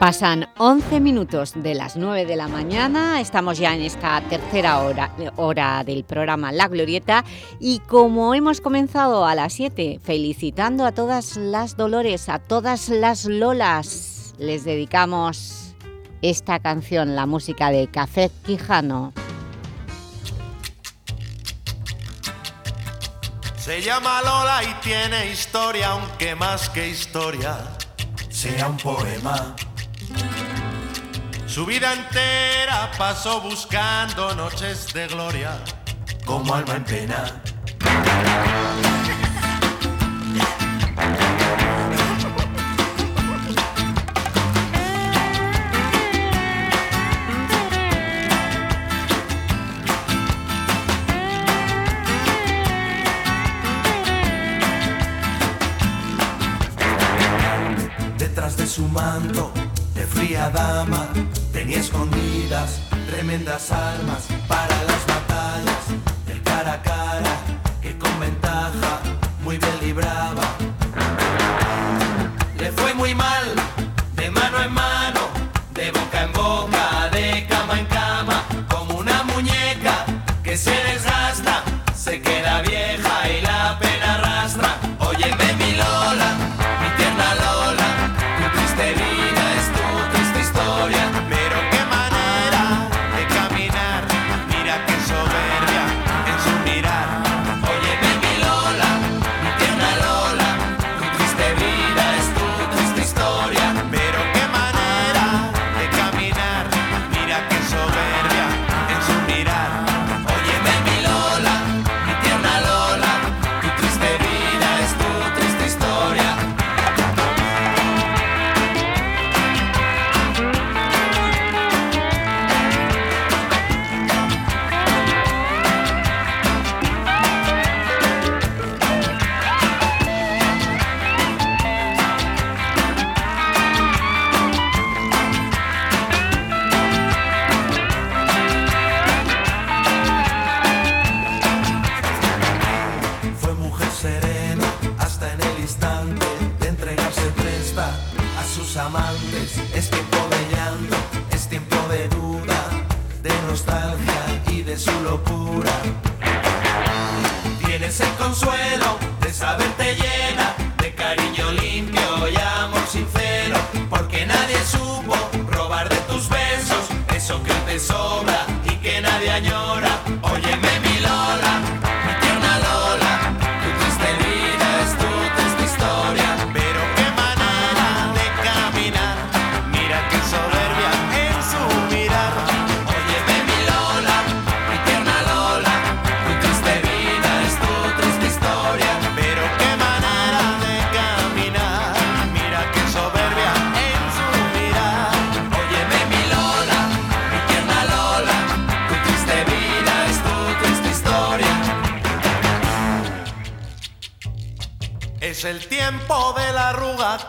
Pasan 11 minutos de las 9 de la mañana, estamos ya en esta tercera hora, hora del programa La Glorieta y como hemos comenzado a las 7 felicitando a todas las Dolores, a todas las Lolas, les dedicamos esta canción, la música de Café Quijano. Se llama Lola y tiene historia, aunque más que historia sea un poema. Su vida entera pasó buscando noches de gloria como alma en pena. Detrás de su manto de fría dama tenía escondidas tremendas armas para las batallas del cara a cara que con ventaja muy bien libraba.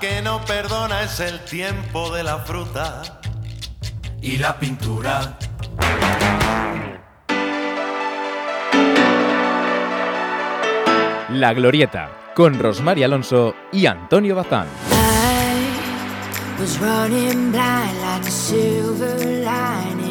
Que no perdona, es el tiempo de la fruta y la pintura. La Glorieta, con Rosmary Alonso y Antonio Bazán. Was running blind like a silver lining lover.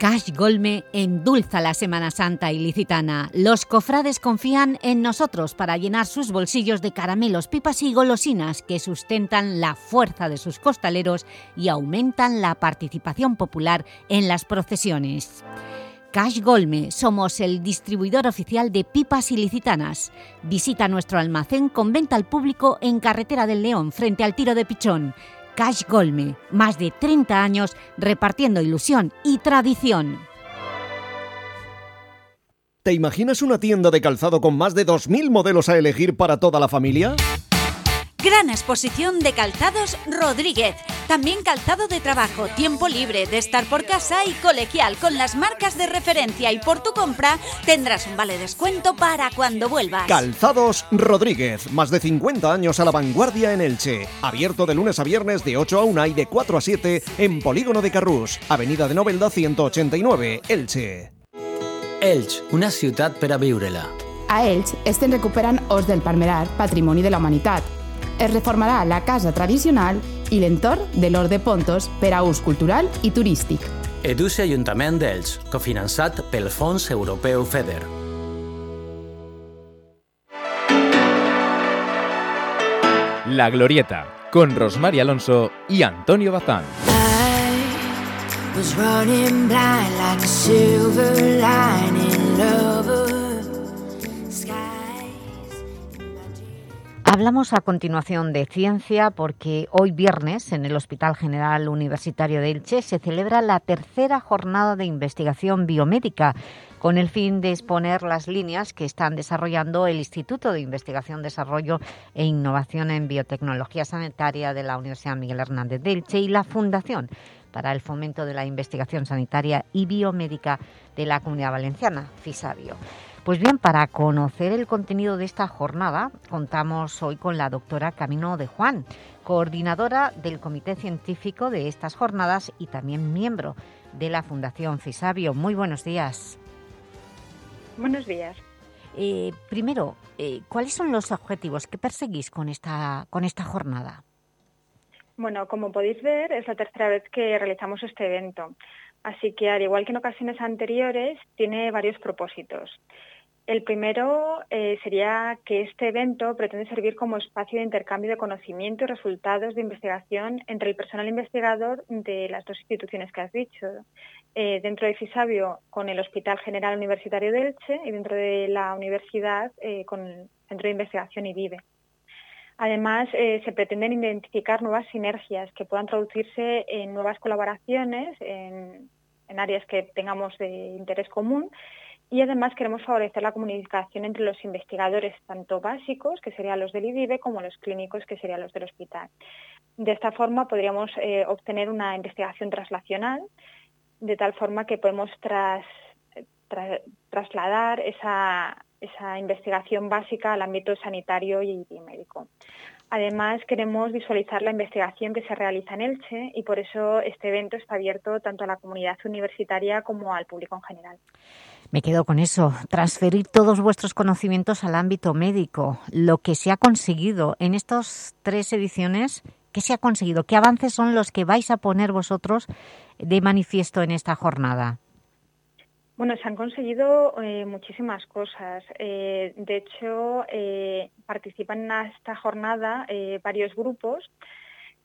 Cash Golme endulza la Semana Santa ilicitana. Los cofrades confían en nosotros para llenar sus bolsillos de caramelos, pipas y golosinas que sustentan la fuerza de sus costaleros y aumentan la participación popular en las procesiones. Cash Golme, somos el distribuidor oficial de pipas ilicitanas. Visita nuestro almacén con venta al público en Carretera del León, frente al Tiro de Pichón. Cash Golme, más de 30 años repartiendo ilusión y tradición. ¿Te imaginas una tienda de calzado con más de 2.000 modelos a elegir para toda la familia? Gran exposición de calzados Rodríguez. También calzado de trabajo, tiempo libre, de estar por casa y colegial con las marcas de referencia y por tu compra tendrás un vale descuento para cuando vuelvas. Calzados Rodríguez, más de 50 años a la vanguardia en Elche. Abierto de lunes a viernes de 8 a 1 y de 4 a 7 en Polígono de Carrús, Avenida de Novelda 189, Elche. Elche, una ciutat per a viure-la. A Elx estem recuperant Os del Palmerar, Patrimoni de la Humanitat. Es reformarà la casa tradicional i l'entorn de l'Hort de Pontos per a ús cultural i turístic. Educe Ajuntament d'Elx, cofinançat pel Fons Europeu FEDER. La Glorieta, con Rosmar Alonso y Antonio Bazán. was running blind like a silver lining lover. Hablamos a continuación de ciencia porque hoy viernes en el Hospital General Universitario de Elche se celebra la tercera jornada de investigación biomédica con el fin de exponer las líneas que están desarrollando el Instituto de Investigación, Desarrollo e Innovación en Biotecnología Sanitaria de la Universidad Miguel Hernández de Elche y la Fundación para el Fomento de la Investigación Sanitaria y Biomédica de la Comunidad Valenciana, FISABIO. Pues bien, para conocer el contenido de esta jornada, contamos hoy con la doctora Camino de Juan, coordinadora del Comité Científico de estas jornadas y también miembro de la Fundación FISABIO. Muy buenos días. Buenos días. Eh, primero, eh, ¿cuáles son los objetivos que perseguís con esta, con esta jornada? Bueno, como podéis ver, es la tercera vez que realizamos este evento. Así que, al igual que en ocasiones anteriores, tiene varios propósitos. El primero eh, sería que este evento pretende servir como espacio de intercambio de conocimiento y resultados de investigación entre el personal investigador de las dos instituciones que has dicho. Eh, dentro de FISABIO con el Hospital General Universitario de Elche y dentro de la universidad eh, con el Centro de Investigación IBIBE. Además, se pretenden identificar nuevas sinergias que puedan traducirse en nuevas colaboraciones en, en áreas que tengamos de interés común y además queremos favorecer la comunicación entre los investigadores, tanto básicos, que serían los del IDIBE, como los clínicos, que serían los del hospital. De esta forma podríamos eh, obtener una investigación traslacional, de tal forma que podemos tras, trasladar esa, esa investigación básica al ámbito sanitario y médico. Además, queremos visualizar la investigación que se realiza en Elche y por eso este evento está abierto tanto a la comunidad universitaria como al público en general. Me quedo con eso, transferir todos vuestros conocimientos al ámbito médico. Lo que se ha conseguido en estas tres ediciones, ¿qué se ha conseguido? ¿Qué avances son los que vais a poner vosotros de manifiesto en esta jornada? Bueno, se han conseguido eh, muchísimas cosas. Eh, de hecho, eh, participan en esta jornada varios grupos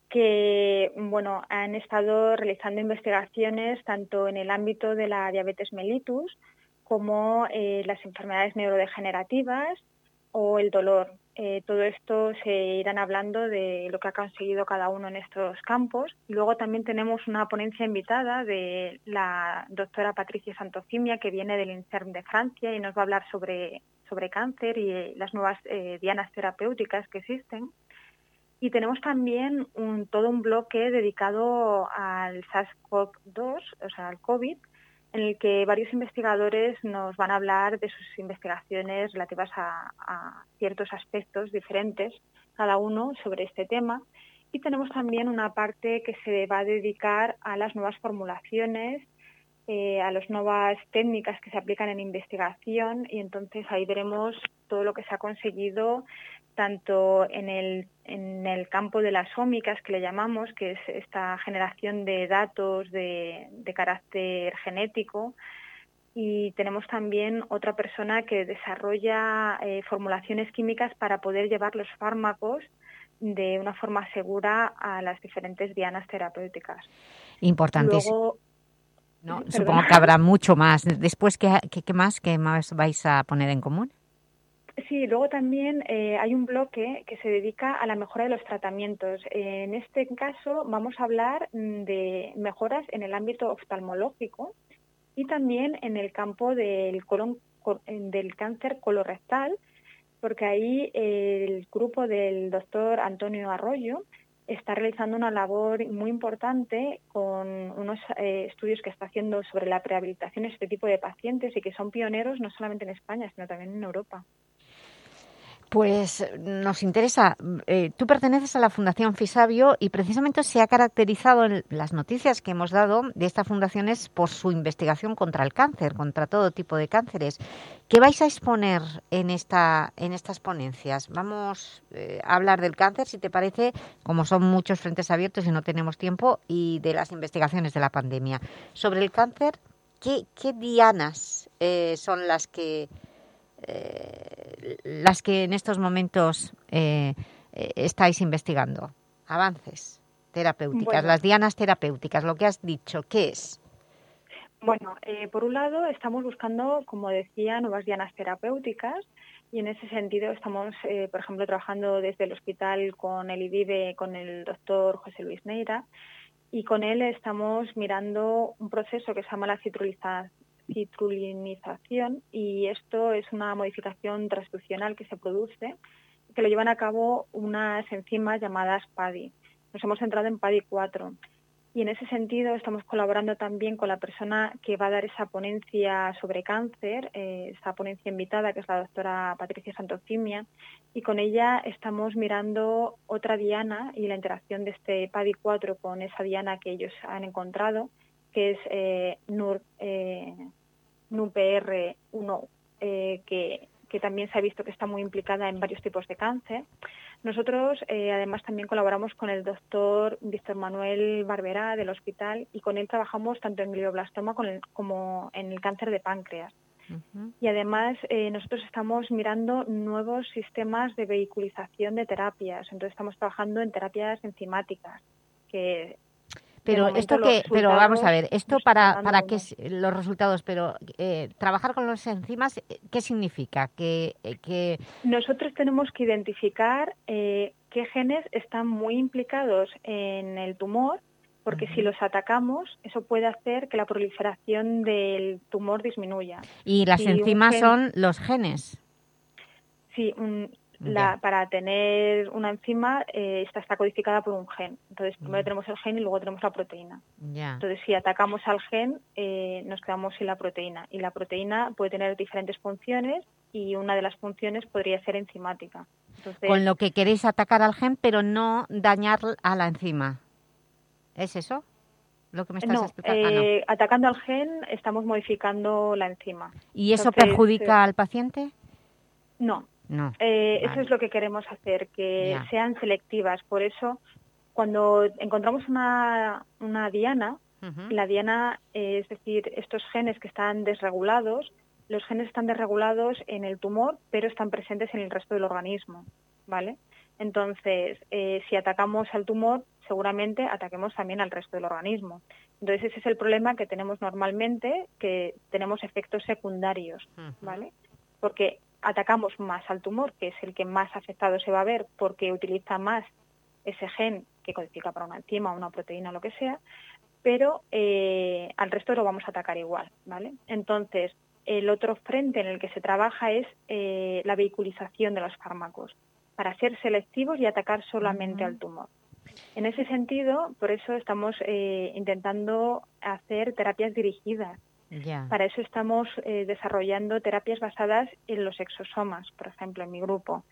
que bueno, han estado realizando investigaciones tanto en el ámbito de la diabetes mellitus como eh, las enfermedades neurodegenerativas o el dolor. Eh, todo esto se irán hablando de lo que ha conseguido cada uno en estos campos. Luego también tenemos una ponencia invitada de la doctora Patricia Santocimia, que viene del INSERM de Francia y nos va a hablar sobre, sobre cáncer y las nuevas eh, dianas terapéuticas que existen. Y tenemos también todo un bloque dedicado al SARS-CoV-2, o sea, al COVID, en el que varios investigadores nos van a hablar de sus investigaciones relativas a, ciertos aspectos diferentes, cada uno sobre este tema. Y tenemos también una parte que se va a dedicar a las nuevas formulaciones, eh, a las nuevas técnicas que se aplican en investigación y entonces ahí veremos todo lo que se ha conseguido tanto en el, en el campo de las ómicas, que le llamamos, que es esta generación de datos de, de carácter genético, y tenemos también otra persona que desarrolla eh, formulaciones químicas para poder llevar los fármacos de una forma segura a las diferentes dianas terapéuticas. Importantísimo. no, supongo que habrá mucho más. Después, ¿qué, qué, más, ¿qué más vais a poner en común? Sí, luego también eh, hay un bloque que se dedica a la mejora de los tratamientos. En este caso vamos a hablar mm, de mejoras en el ámbito oftalmológico y también en el campo del, colon, del cáncer colorectal, porque ahí el grupo del doctor Antonio Arroyo está realizando una labor muy importante con unos eh, estudios que está haciendo sobre la prehabilitación de este tipo de pacientes y que son pioneros no solamente en España, sino también en Europa. Pues nos interesa. Eh, tú perteneces a la Fundación Fisabio y precisamente se ha caracterizado en las noticias que hemos dado de esta fundación es por su investigación contra el cáncer, contra todo tipo de cánceres. ¿Qué vais a exponer en, esta, en estas ponencias? Vamos eh, a hablar del cáncer, si te parece, como son muchos frentes abiertos y no tenemos tiempo, y de las investigaciones de la pandemia. Sobre el cáncer, ¿qué, qué dianas eh, son las que eh, las que en estos momentos eh, eh, estáis investigando? Avances terapéuticas, las dianas terapéuticas, lo que has dicho, ¿qué es? Bueno, por un lado estamos buscando, como decía, nuevas dianas terapéuticas y en ese sentido estamos, por ejemplo, trabajando desde el hospital con el IDIVE, con el doctor José Luis Neira, y con él estamos mirando un proceso que se llama la citrulinización y esto es una modificación transduccional que se produce que lo llevan a cabo unas enzimas llamadas PADI. Nos hemos centrado en PADI 4 y en ese sentido estamos colaborando también con la persona que va a dar esa ponencia sobre cáncer, eh, esa ponencia invitada que es la doctora Patricia Santocimia y con ella estamos mirando otra diana y la interacción de este PADI 4 con esa diana que ellos han encontrado que es eh, NUR, eh, NUPR1, eh, que, también se ha visto que está muy implicada en varios tipos de cáncer. Nosotros, además, también colaboramos con el doctor Víctor Manuel Barberá del hospital y con él trabajamos tanto en glioblastoma como en el cáncer de páncreas. Y además nosotros estamos mirando nuevos sistemas de vehiculización de terapias. Entonces estamos trabajando en terapias enzimáticas, que pero esto que, pero vamos a ver, esto para, para qué los resultados, pero eh, trabajar con los enzimas, ¿qué significa? Que, eh, que... Nosotros tenemos que identificar eh, qué genes están muy implicados en el tumor, porque si los atacamos, eso puede hacer que la proliferación del tumor disminuya. ¿Y las enzimas son los genes? Sí, un, la, para tener una enzima, eh, esta está codificada por un gen. Entonces, primero tenemos el gen y luego tenemos la proteína. Entonces, si atacamos al gen, eh, nos quedamos sin la proteína. Y la proteína puede tener diferentes funciones y una de las funciones podría ser enzimática. Con lo que queréis atacar al gen, pero no dañar a la enzima. ¿Es eso? Lo que me estás explicando. Ah, eh, atacando al gen, estamos modificando la enzima. ¿Y eso perjudica al paciente? No, no. Eh, eso es lo que queremos hacer, que sean selectivas. Por eso, cuando encontramos una, una diana, la diana, eh, es decir, estos genes que están desregulados, los genes están desregulados en el tumor, pero están presentes en el resto del organismo, ¿vale? Entonces, eh, si atacamos al tumor, seguramente ataquemos también al resto del organismo. Entonces, ese es el problema que tenemos normalmente, que tenemos efectos secundarios, ¿vale? Porque atacamos más al tumor, que es el que más afectado se va a ver porque utiliza más ese gen que codifica para una enzima, una proteína, lo que sea, pero eh, al resto lo vamos a atacar igual, ¿vale? Entonces, el otro frente en el que se trabaja es eh, la vehiculización de los fármacos, para ser selectivos y atacar solamente al tumor. En ese sentido, por eso estamos eh, intentando hacer terapias dirigidas, para eso estamos eh, desarrollando terapias basadas en los exosomas, por ejemplo, en mi grupo,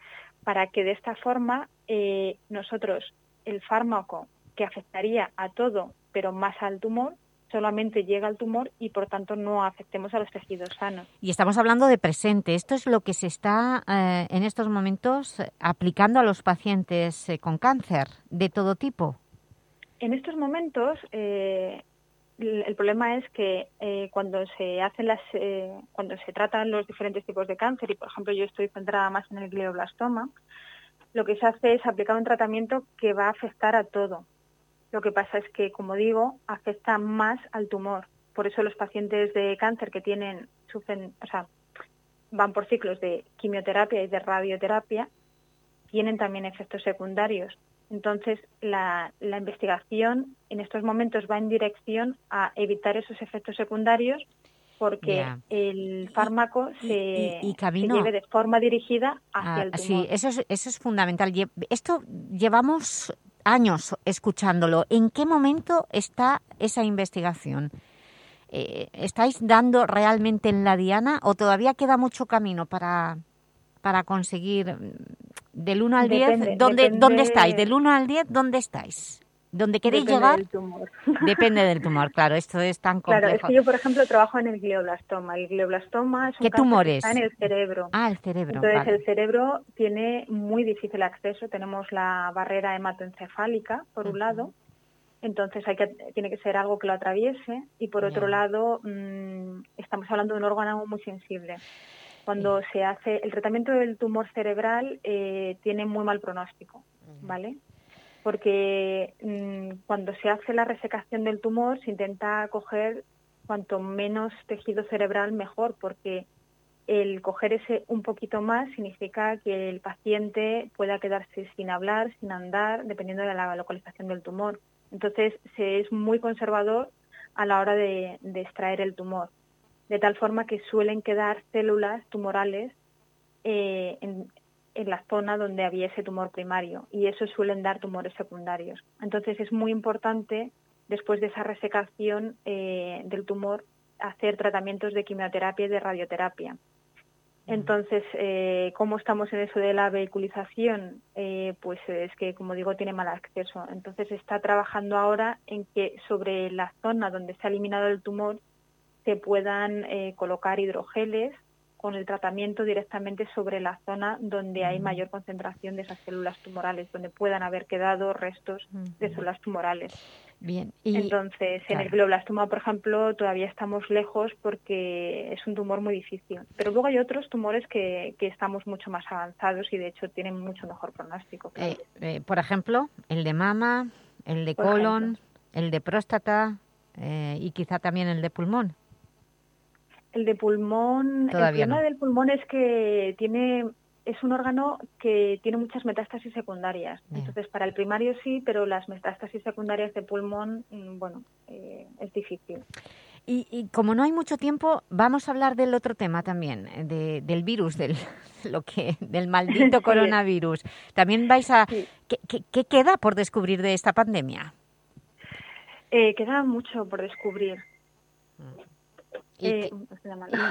para que de esta forma eh, nosotros el fármaco que afectaría a todo, pero más al tumor, solamente llega al tumor y por tanto no afectemos a los tejidos sanos. Y estamos hablando de presente. ¿Esto es lo que se está eh, en estos momentos aplicando a los pacientes con cáncer de todo tipo? En estos momentos el problema es que eh, cuando se hacen las eh, cuando se tratan los diferentes tipos de cáncer y por ejemplo yo estoy centrada más en el glioblastoma lo que se hace es aplicar un tratamiento que va a afectar a todo. Lo que pasa es que como digo afecta más al tumor. Por eso los pacientes de cáncer que tienen sufren o sea van por ciclos de quimioterapia y de radioterapia tienen también efectos secundarios entonces, la, investigación en estos momentos va en dirección a evitar esos efectos secundarios porque el fármaco se, y se, lleve de forma dirigida hacia ah, el tumor. Sí, eso es, eso es fundamental. Esto llevamos años escuchándolo. ¿En qué momento está esa investigación? Eh, ¿Estáis dando realmente en la diana o todavía queda mucho camino para, para conseguir del 1 al 10? ¿dónde, ¿Dónde estáis? Del 1 al 10, ¿dónde estáis? ¿Dónde queréis Depende llegar? Del tumor. [laughs] Depende del tumor, claro, esto es tan complejo. Claro, es que yo, por ejemplo, trabajo en el glioblastoma. El glioblastoma es un ¿Qué tumor que es? está en el cerebro. Ah, el cerebro, Entonces, vale. el cerebro tiene muy difícil acceso. Tenemos la barrera hematoencefálica, por un lado. Entonces, hay que, tiene que ser algo que lo atraviese. Y, por otro lado, mm, estamos hablando de un órgano muy sensible. Cuando se hace el tratamiento del tumor cerebral, eh, tiene muy mal pronóstico, ¿vale? porque mm, cuando se hace la resecación del tumor se intenta coger cuanto menos tejido cerebral mejor, porque el coger ese un poquito más significa que el paciente pueda quedarse sin hablar, sin andar, dependiendo de la localización del tumor. Entonces se es muy conservador a la hora de, de extraer el tumor, de tal forma que suelen quedar células tumorales eh, en, en la zona donde había ese tumor primario y eso suelen dar tumores secundarios. Entonces es muy importante, después de esa resecación eh, del tumor, hacer tratamientos de quimioterapia y de radioterapia. Entonces, eh, ¿cómo estamos en eso de la vehiculización? Eh, pues es que, como digo, tiene mal acceso. Entonces, está trabajando ahora en que sobre la zona donde se ha eliminado el tumor se puedan eh, colocar hidrogeles con el tratamiento directamente sobre la zona donde hay mayor concentración de esas células tumorales, donde puedan haber quedado restos de células tumorales. Bien. Y, Entonces, en el glioblastoma, por ejemplo, todavía estamos lejos porque es un tumor muy difícil. Pero luego hay otros tumores que, que estamos mucho más avanzados y, de hecho, tienen mucho mejor pronóstico. Eh, eh, por ejemplo, el de mama, el de Por colon, el de próstata eh, y quizá también el de pulmón. El de pulmón, Todavía el problema no. del pulmón es que tiene es un órgano que tiene muchas metástasis secundarias. Entonces, para el primario sí, pero las metástasis secundarias de pulmón, mm, bueno, eh, es difícil. Y, y como no hay mucho tiempo, vamos a hablar del otro tema también, eh, de- del virus, del, [laughs] lo que, del maldito [laughs] Sí. coronavirus. También vais a... ¿qué, qué- qué queda por descubrir de esta pandemia? Eh, queda mucho por descubrir. Y Eh.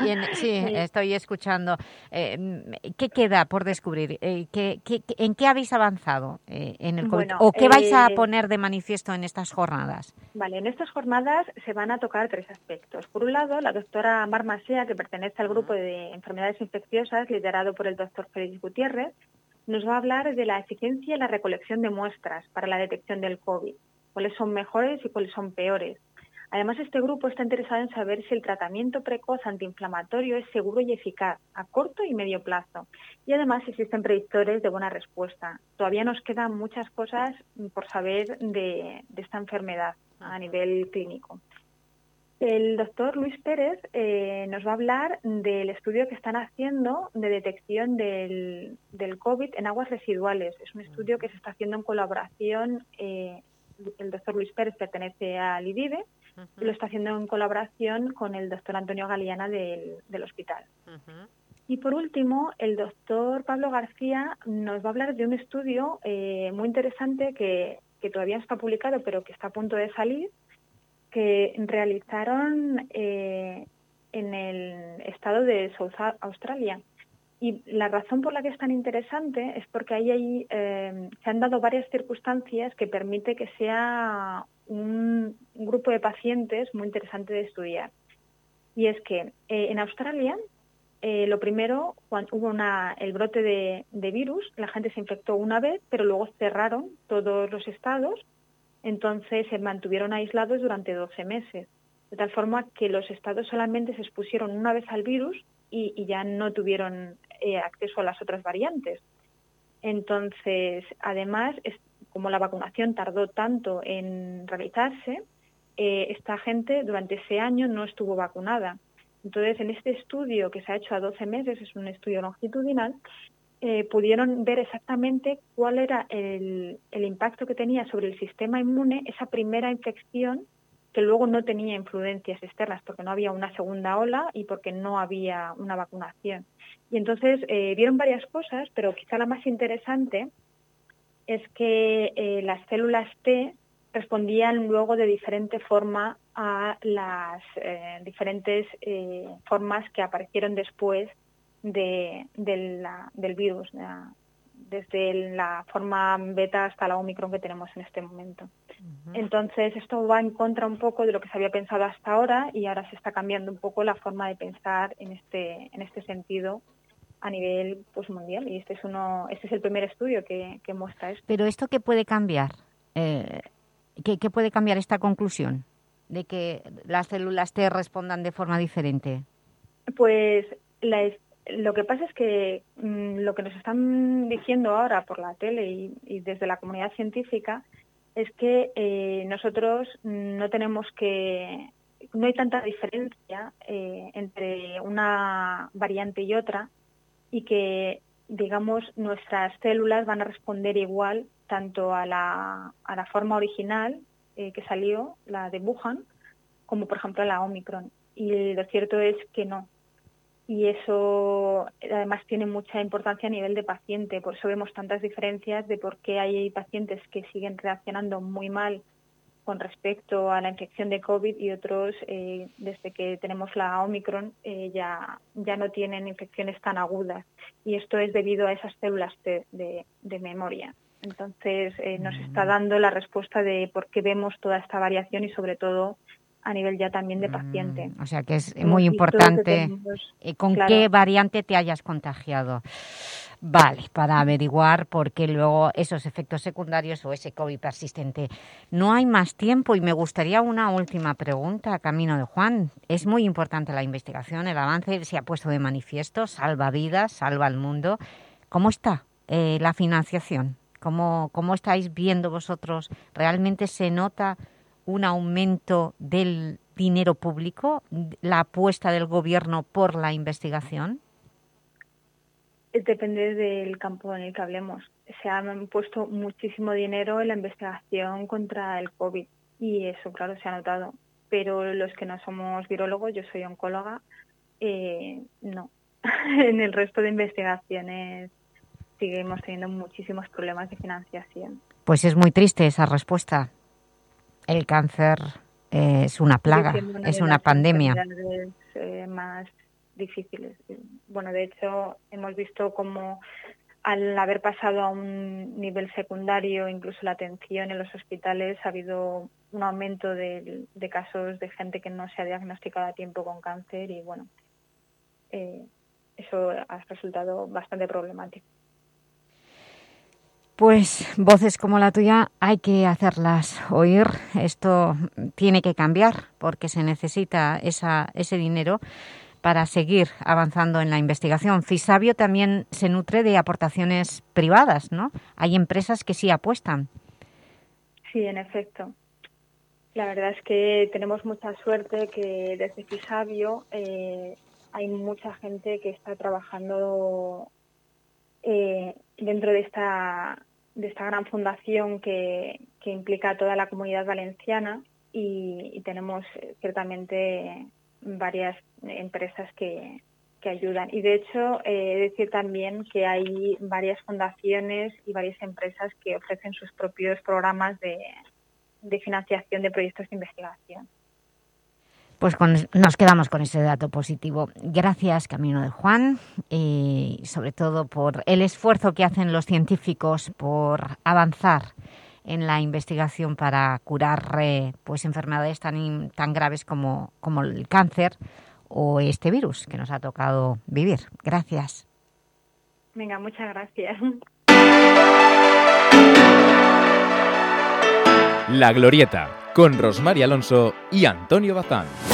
Y en- sí, [laughs] estoy escuchando. Eh, ¿Qué queda por descubrir? Eh, ¿qué- qué- qué- ¿En qué habéis avanzado eh, en el COVID? Bueno, ¿O qué vais a poner de manifiesto en estas jornadas? Vale, en estas jornadas se van a tocar tres aspectos. Por un lado, la doctora Mar Masea, que pertenece al grupo de enfermedades infecciosas liderado por el doctor Félix Gutiérrez, nos va a hablar de la eficiencia en la recolección de muestras para la detección del COVID, cuáles son mejores y cuáles son peores. Además, este grupo está interesado en saber si el tratamiento precoz antiinflamatorio es seguro y eficaz a corto y medio plazo. Y además existen predictores de buena respuesta. Todavía nos quedan muchas cosas por saber de, de esta enfermedad a nivel clínico. El doctor Luis Pérez eh, nos va a hablar del estudio que están haciendo de detección del, del COVID en aguas residuales. Es un estudio que se está haciendo en colaboración. eh, el doctor Luis Pérez pertenece al Lo está haciendo en colaboración con el doctor Antonio Galeana del, del hospital. Y por último, el doctor Pablo García nos va a hablar de un estudio eh, muy interesante que, que todavía no está publicado, pero que está a punto de salir, que realizaron eh, en el estado de South Australia. Y la razón por la que es tan interesante es porque ahí, eh, se han dado varias circunstancias que permite que sea un, grupo de pacientes muy interesante de estudiar. Y es que eh, en Australia, eh, lo primero, cuando hubo una, el brote de, virus, la gente se infectó una vez, pero luego cerraron todos los estados, entonces se mantuvieron aislados durante 12 meses, de tal forma que los estados solamente se expusieron una vez al virus y ya no tuvieron eh, acceso a las otras variantes. Entonces, además, como la vacunación tardó tanto en realizarse, eh, esta gente durante ese año no estuvo vacunada. Entonces, en este estudio que se ha hecho a 12 meses, es un estudio longitudinal, eh, pudieron ver exactamente cuál era el impacto que tenía sobre el sistema inmune esa primera infección que luego no tenía influencias externas porque no había una segunda ola y porque no había una vacunación. Y entonces eh, vieron varias cosas, pero quizá la más interesante es que eh, las células T respondían luego de diferente forma a las eh, diferentes formas que aparecieron después de, del virus, desde la forma beta hasta la Omicron que tenemos en este momento. Entonces, esto va en contra un poco de lo que se había pensado hasta ahora y ahora se está cambiando un poco la forma de pensar en este, en este sentido a nivel pues, mundial y este es uno este es el primer estudio que, muestra esto. Pero esto qué puede cambiar, eh, ¿qué, ¿qué, puede cambiar esta conclusión de que las células T respondan de forma diferente. Pues la, lo que pasa es que mm, lo que nos están diciendo ahora por la tele y, desde la comunidad científica es que eh, nosotros no tenemos que no hay tanta diferencia eh, entre una variante y otra y que digamos nuestras células van a responder igual tanto a la, a la forma original eh, que salió, la de Wuhan, como por ejemplo la Omicron. Y lo cierto es que no, y eso además tiene mucha importancia a nivel de paciente. Por eso vemos tantas diferencias de por qué hay pacientes que siguen reaccionando muy mal con respecto a la infección de COVID y otros, eh, desde que tenemos la Omicron, eh, ya, ya no tienen infecciones tan agudas. Y esto es debido a esas células de, de, memoria. Entonces, eh, nos está mm. dando la respuesta de por qué vemos toda esta variación y, sobre todo, a nivel ya también de paciente. Mm, o sea que es muy importante eh, con qué variante te hayas contagiado. Vale, para averiguar por qué luego esos efectos secundarios o ese COVID persistente. No hay más tiempo y me gustaría una última pregunta, Camino de Juan. Es muy importante la investigación, el avance se ha puesto de manifiesto, salva vidas, salva al mundo. ¿Cómo está eh, la financiación? ¿Cómo, ¿Cómo estáis viendo vosotros? ¿Realmente se nota un aumento del dinero público, la apuesta del Gobierno por la investigación? Depende del campo en el que hablemos. Se ha puesto muchísimo dinero en la investigación contra el COVID y eso, claro, se ha notado. Pero los que no somos virólogos, yo soy oncóloga, eh, no. [laughs] en el resto de investigaciones seguimos teniendo muchísimos problemas de financiación. Pues es muy triste esa respuesta el cáncer es una plaga, es una pandemia. Eh, más difíciles. Bueno, de hecho, hemos visto como al haber pasado a un nivel secundario, incluso la atención en los hospitales, ha habido un aumento de, casos de gente que no se ha diagnosticado a tiempo con cáncer y bueno, eh, eso ha resultado bastante problemático. Pues voces como la tuya hay que hacerlas oír. Esto tiene que cambiar porque se necesita esa, ese dinero para seguir avanzando en la investigación. Fisabio también se nutre de aportaciones privadas, ¿no? Hay empresas que sí apuestan. Sí, en efecto. La verdad es que tenemos mucha suerte que desde Fisabio eh, hay mucha gente que está trabajando eh, dentro de esta, de esta gran fundación que, implica a toda la comunidad valenciana y, tenemos eh, ciertamente varias empresas que, que ayudan. Y de hecho, eh, decir también que hay varias fundaciones y varias empresas que ofrecen sus propios programas de financiación de proyectos de investigación. Pues nos quedamos con ese dato positivo. Gracias, Camino de Juan, y sobre todo por el esfuerzo que hacen los científicos por avanzar en la investigación para curar eh, pues enfermedades tan, tan graves como, como el cáncer o este virus que nos ha tocado vivir. Gracias. Venga, muchas gracias. La Glorieta, con Rosmar Alonso y Antonio Bazán.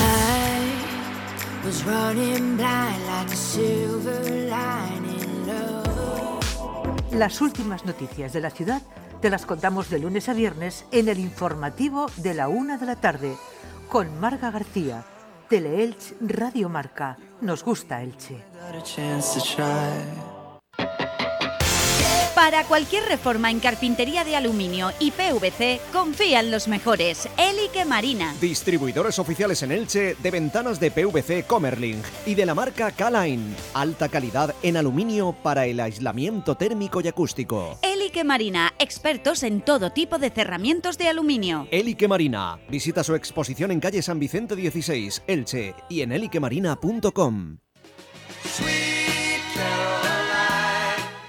Las últimas noticias de la ciudad te las contamos de lunes a viernes en el informativo de la una de la tarde con Marga García, Teleelch Radio Marca. Nos gusta Elche. Para cualquier reforma en carpintería de aluminio y PVC, confía en los mejores. Elique Marina. Distribuidores oficiales en Elche de ventanas de PVC Comerling y de la marca K-Line. Alta calidad en aluminio para el aislamiento térmico y acústico. Elique Marina, expertos en todo tipo de cerramientos de aluminio. Elique Marina. Visita su exposición en calle San Vicente 16, Elche y en eliquemarina.com.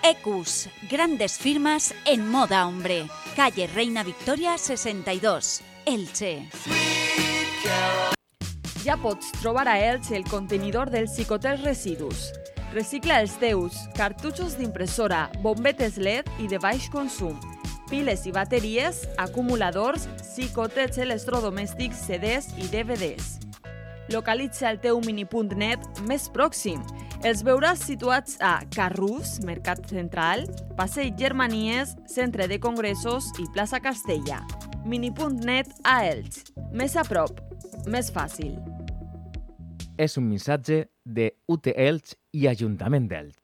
Ecus, grandes firmas en moda hombre. Calle Reina Victoria 62, Elche. Ja pots trobar a Elche el contenidor del Cicotel Residus. Recicla els teus cartutxos d'impressora, bombetes LED i de baix consum, piles i bateries, acumuladors, xicotets electrodomèstics, CDs i DVDs. Localitza el teu minipunt net més pròxim. Els veuràs situats a Carrús, Mercat Central, Passeig Germanies, Centre de Congressos i Plaça Castella. Minipunt net a Elx. Més a prop, més fàcil. És un missatge de UT Elx i Ajuntament d'Elx.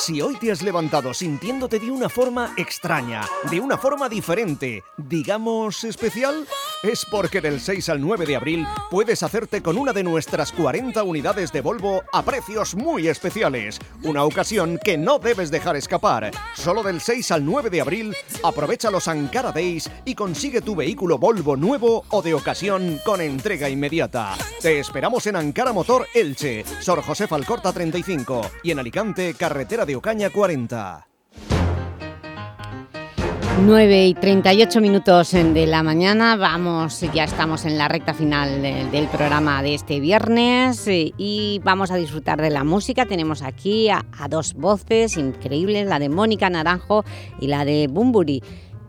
Si hoy te has levantado sintiéndote de una forma extraña, de una forma diferente, digamos especial, es porque del 6 al 9 de abril puedes hacerte con una de nuestras 40 unidades de Volvo a precios muy especiales. Una ocasión que no debes dejar escapar. Solo del 6 al 9 de abril, aprovecha los Ankara Days y consigue tu vehículo Volvo nuevo o de ocasión con entrega inmediata. Te esperamos en Ankara Motor Elche, Sor José Falcorta 35 y en Alicante, Carretera de Ocaña 40. 9 y 38 minutos de la mañana, vamos, ya estamos en la recta final de- del programa de este viernes eh, y vamos a disfrutar de la música. Tenemos aquí a, dos voces increíbles, la de Mónica Naranjo y la de Bumburi,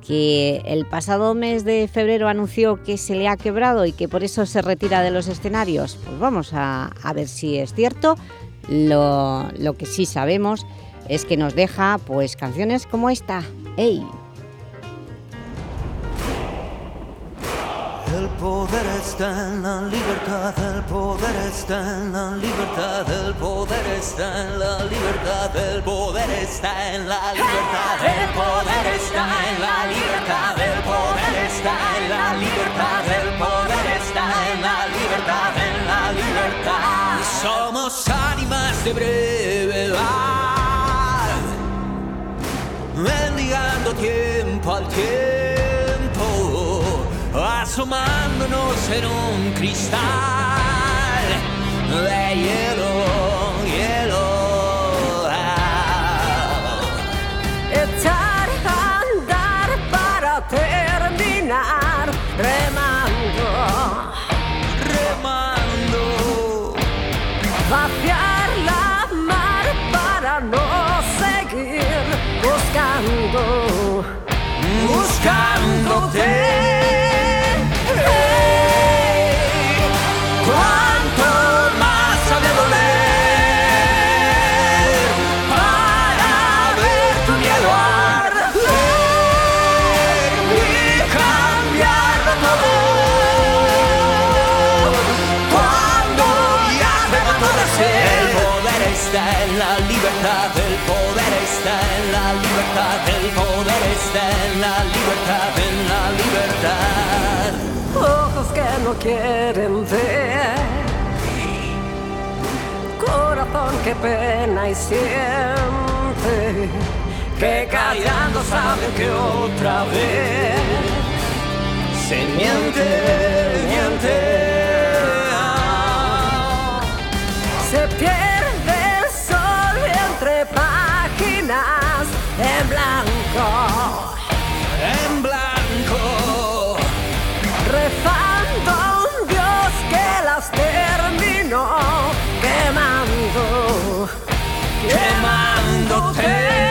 que el pasado mes de febrero anunció que se le ha quebrado y que por eso se retira de los escenarios. Pues vamos a, a ver si es cierto. Lo, lo que sí sabemos es que nos deja pues canciones como esta. Poder está en la libertad, el poder está en la libertad, el poder está en la libertad, el poder está en la libertad, el poder está en la libertad, el poder está en la libertad, el poder está en la libertad, en la libertad. Somos ánimas de brevedad, mendigando tiempo al tiempo, asomándonos en un cristal de hielo, hielo. Libertad, en la libertad. ojos que no quieren ver, corazón que pena y siente, que callando sabe que otra vez se miente, miente. Quemándote. Hey,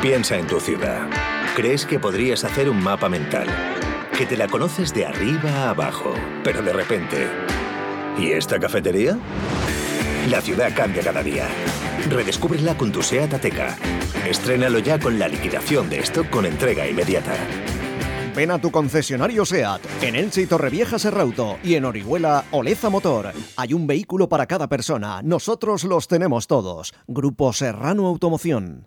Piensa en tu ciudad. ¿Crees que podrías hacer un mapa mental? Que te la conoces de arriba a abajo, pero de repente... ¿Y esta cafetería? La ciudad cambia cada día. Redescúbrela con tu SEAT Ateca. Estrénalo ya con la liquidación de stock con entrega inmediata. Ven a tu concesionario SEAT, en Elche y Torrevieja Serrauto y en Orihuela Oleza Motor. Hay un vehículo para cada persona, nosotros los tenemos todos. Grupo Serrano Automoción.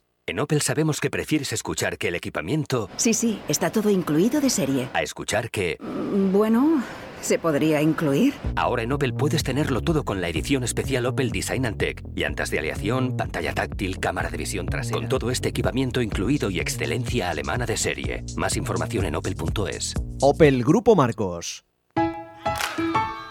En Opel sabemos que prefieres escuchar que el equipamiento Sí, sí, está todo incluido de serie. a escuchar que... Bueno, ¿se podría incluir? Ahora en Opel puedes tenerlo todo con la edición especial Opel Design and Tech. Llantas de aleación, pantalla táctil, cámara de visión trasera. Con todo este equipamiento incluido y excelencia alemana de serie. Más información en opel.es. Opel Grupo Marcos.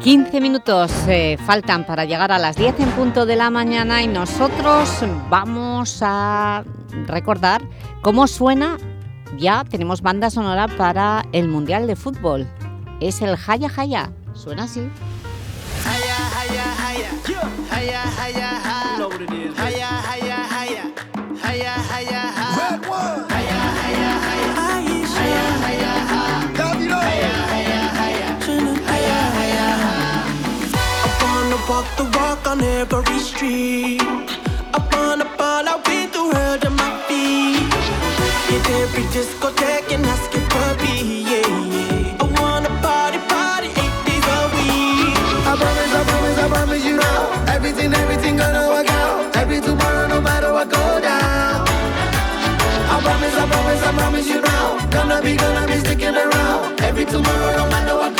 15 minutos eh, faltan para llegar a las 10 en punto de la mañana y nosotros vamos a recordar cómo suena, ya tenemos banda sonora para el Mundial de Fútbol. Es el Jaya Jaya, suena así. I wanna walk the walk on every street. I wanna ball out with the world at my feet. Hit every discotheque and ask it puppy, yeah, yeah. I wanna party, party eight days a week. I promise, I promise, I promise you now. Everything, everything gonna work out. Every tomorrow, no matter what go down. I promise, I promise, I promise you now. Gonna be, gonna be sticking around. Every tomorrow, no matter what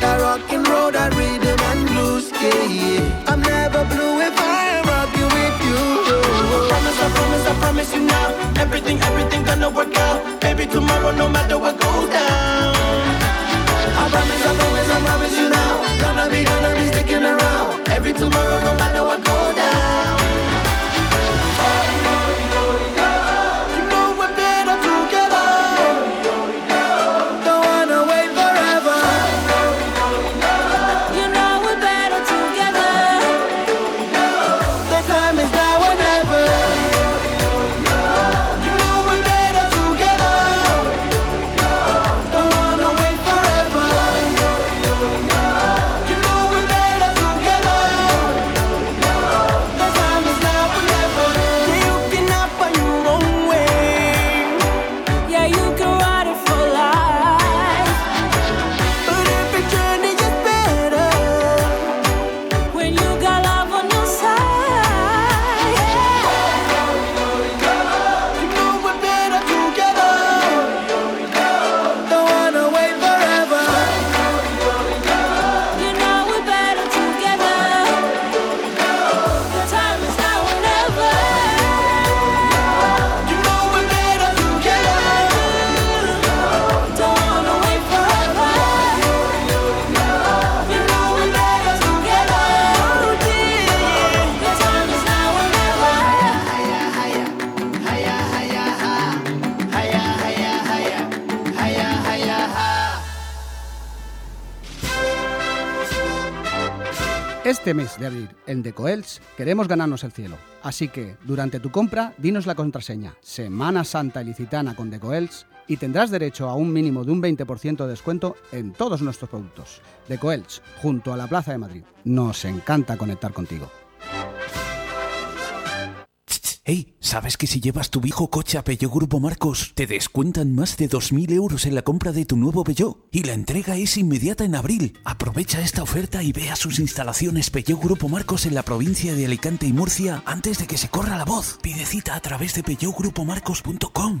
the rockin' road, that rhythm and blues. Yeah, yeah. I'm never blue if I am rocking with you. I promise, I promise, I promise you now. Everything, everything gonna work out. Baby, tomorrow, no matter what goes down. I promise, I promise, I promise you now. Gonna be, gonna be sticking around. Every tomorrow, no matter what goes down. Este mes de abril en Decoels queremos ganarnos el cielo. Así que, durante tu compra, dinos la contraseña Semana Santa Ilicitana con Decoels y tendrás derecho a un mínimo de un 20% de descuento en todos nuestros productos. Decoels, junto a la Plaza de Madrid. Nos encanta conectar contigo. Hey, ¿sabes que si llevas tu viejo coche a Peugeot Grupo Marcos, te descuentan más de 2.000 euros en la compra de tu nuevo Peugeot? Y la entrega es inmediata en abril. Aprovecha esta oferta y ve a sus instalaciones Peugeot Grupo Marcos en la provincia de Alicante y Murcia antes de que se corra la voz. Pide cita a través de peugeotgrupomarcos.com.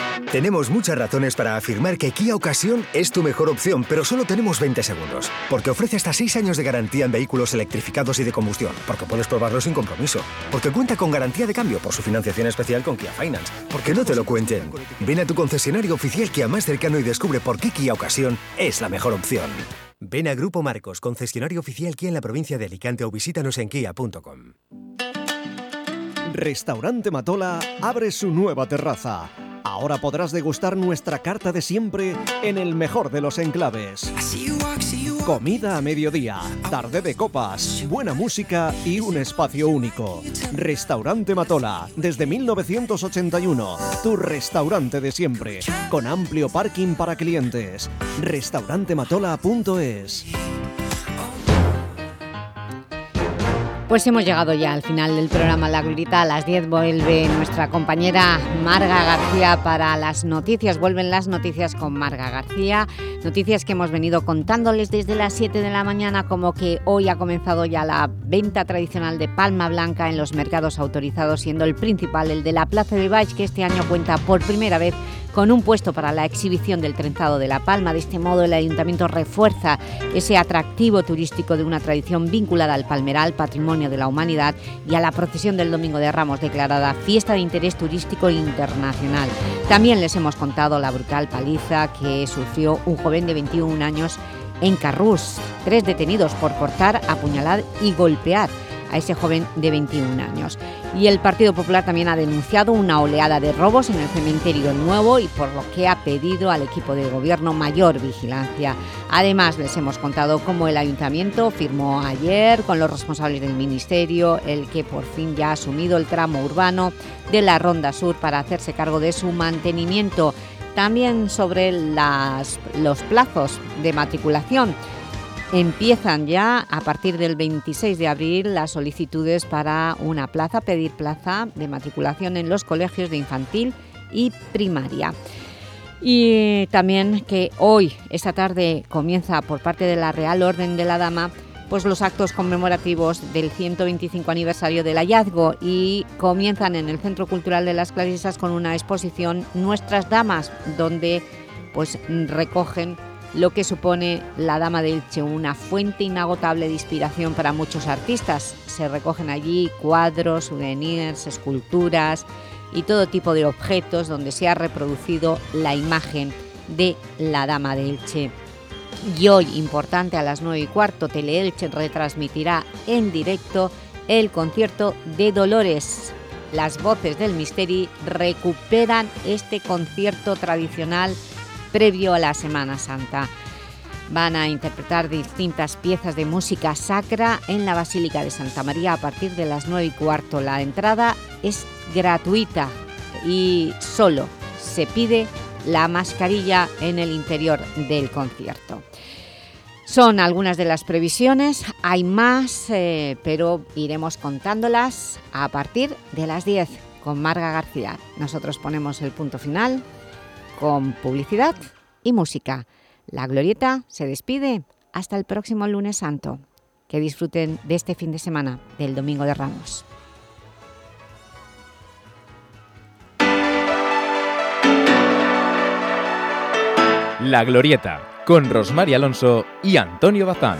Tenemos muchas razones para afirmar que Kia Ocasión es tu mejor opción, pero solo tenemos 20 segundos. Porque ofrece hasta 6 años de garantía en vehículos electrificados y de combustión. Porque puedes probarlo sin compromiso. Porque cuenta con garantía de cambio por su financiación especial con Kia Finance. Porque no te lo cuenten. Ven a tu concesionario oficial Kia más cercano y descubre por qué Kia Ocasión es la mejor opción. Ven a Grupo Marcos, concesionario oficial Kia en la provincia de Alicante o visítanos en kia.com. Restaurante Matola abre su nueva terraza. Ahora podrás degustar nuestra carta de siempre en el mejor de los enclaves. Comida a mediodía, tarde de copas, buena música y un espacio único. Restaurante Matola, desde 1981, tu restaurante de siempre, con amplio parking para clientes. Restaurantematola.es Pues hemos llegado ya al final del programa La Glorita. A las 10 vuelve nuestra compañera Marga García para las noticias. Vuelven las noticias con Marga García. Noticias que hemos venido contándoles desde las 7 de la mañana, como que hoy ha comenzado ya la venta tradicional de palma blanca en los mercados autorizados, siendo el principal el de la Plaza de Baix, que este año cuenta por primera vez con un puesto para la exhibición del trenzado de la palma. De este modo, el Ayuntamiento refuerza ese atractivo turístico de una tradición vinculada al palmeral, patrimonio de la humanidad, y a la procesión del Domingo de Ramos, declarada Fiesta de Interés Turístico Internacional. También les hemos contado la brutal paliza que sufrió un joven de 21 años en Carrús. Tres detenidos por portar, apuñalar y golpear a ese joven de 21 años. Y el Partido Popular también ha denunciado una oleada de robos en el cementerio nuevo y por lo que ha pedido al equipo de gobierno mayor vigilancia. Además, les hemos contado cómo el Ayuntamiento firmó ayer con los responsables del Ministerio el que por fin ya ha asumido el tramo urbano de la Ronda Sur para hacerse cargo de su mantenimiento. También sobre los plazos de matriculación Empiezan ya a partir del 26 de abril las solicitudes para una plaza, pedir plaza de matriculación en los colegios de infantil y primaria. Y también que hoy, esta tarde, comienza por parte de la Real Orden de la Dama pues los actos conmemorativos del 125 aniversario del hallazgo y comienzan en el Centro Cultural de las Clarisas con una exposición Nuestras Damas, donde pues recogen lo que supone la Dama de Elche, una fuente inagotable de inspiración para muchos artistas. Se recogen allí cuadros, souvenirs, esculturas y todo tipo de objetos donde se ha reproducido la imagen de la Dama de Elche. Y hoy, importante, a las 9 y cuarto, Teleelche retransmitirá en directo el concierto de Dolores. Las voces del Misteri recuperan este concierto tradicional previo a la Semana Santa. Van a interpretar distintas piezas de música sacra en la Basílica de Santa María a partir de las 9 y cuarto. La entrada es gratuita y solo se pide la mascarilla en el interior del concierto. Son algunas de las previsiones, hay más, eh, pero iremos contándolas a partir de las 10 con Marga García. Nosotros ponemos el punto final con publicidad y música. La Glorieta se despide hasta el próximo lunes santo. Que disfruten de este fin de semana, del Domingo de Ramos. La Glorieta, con Rosmar Alonso y Antonio Bazán.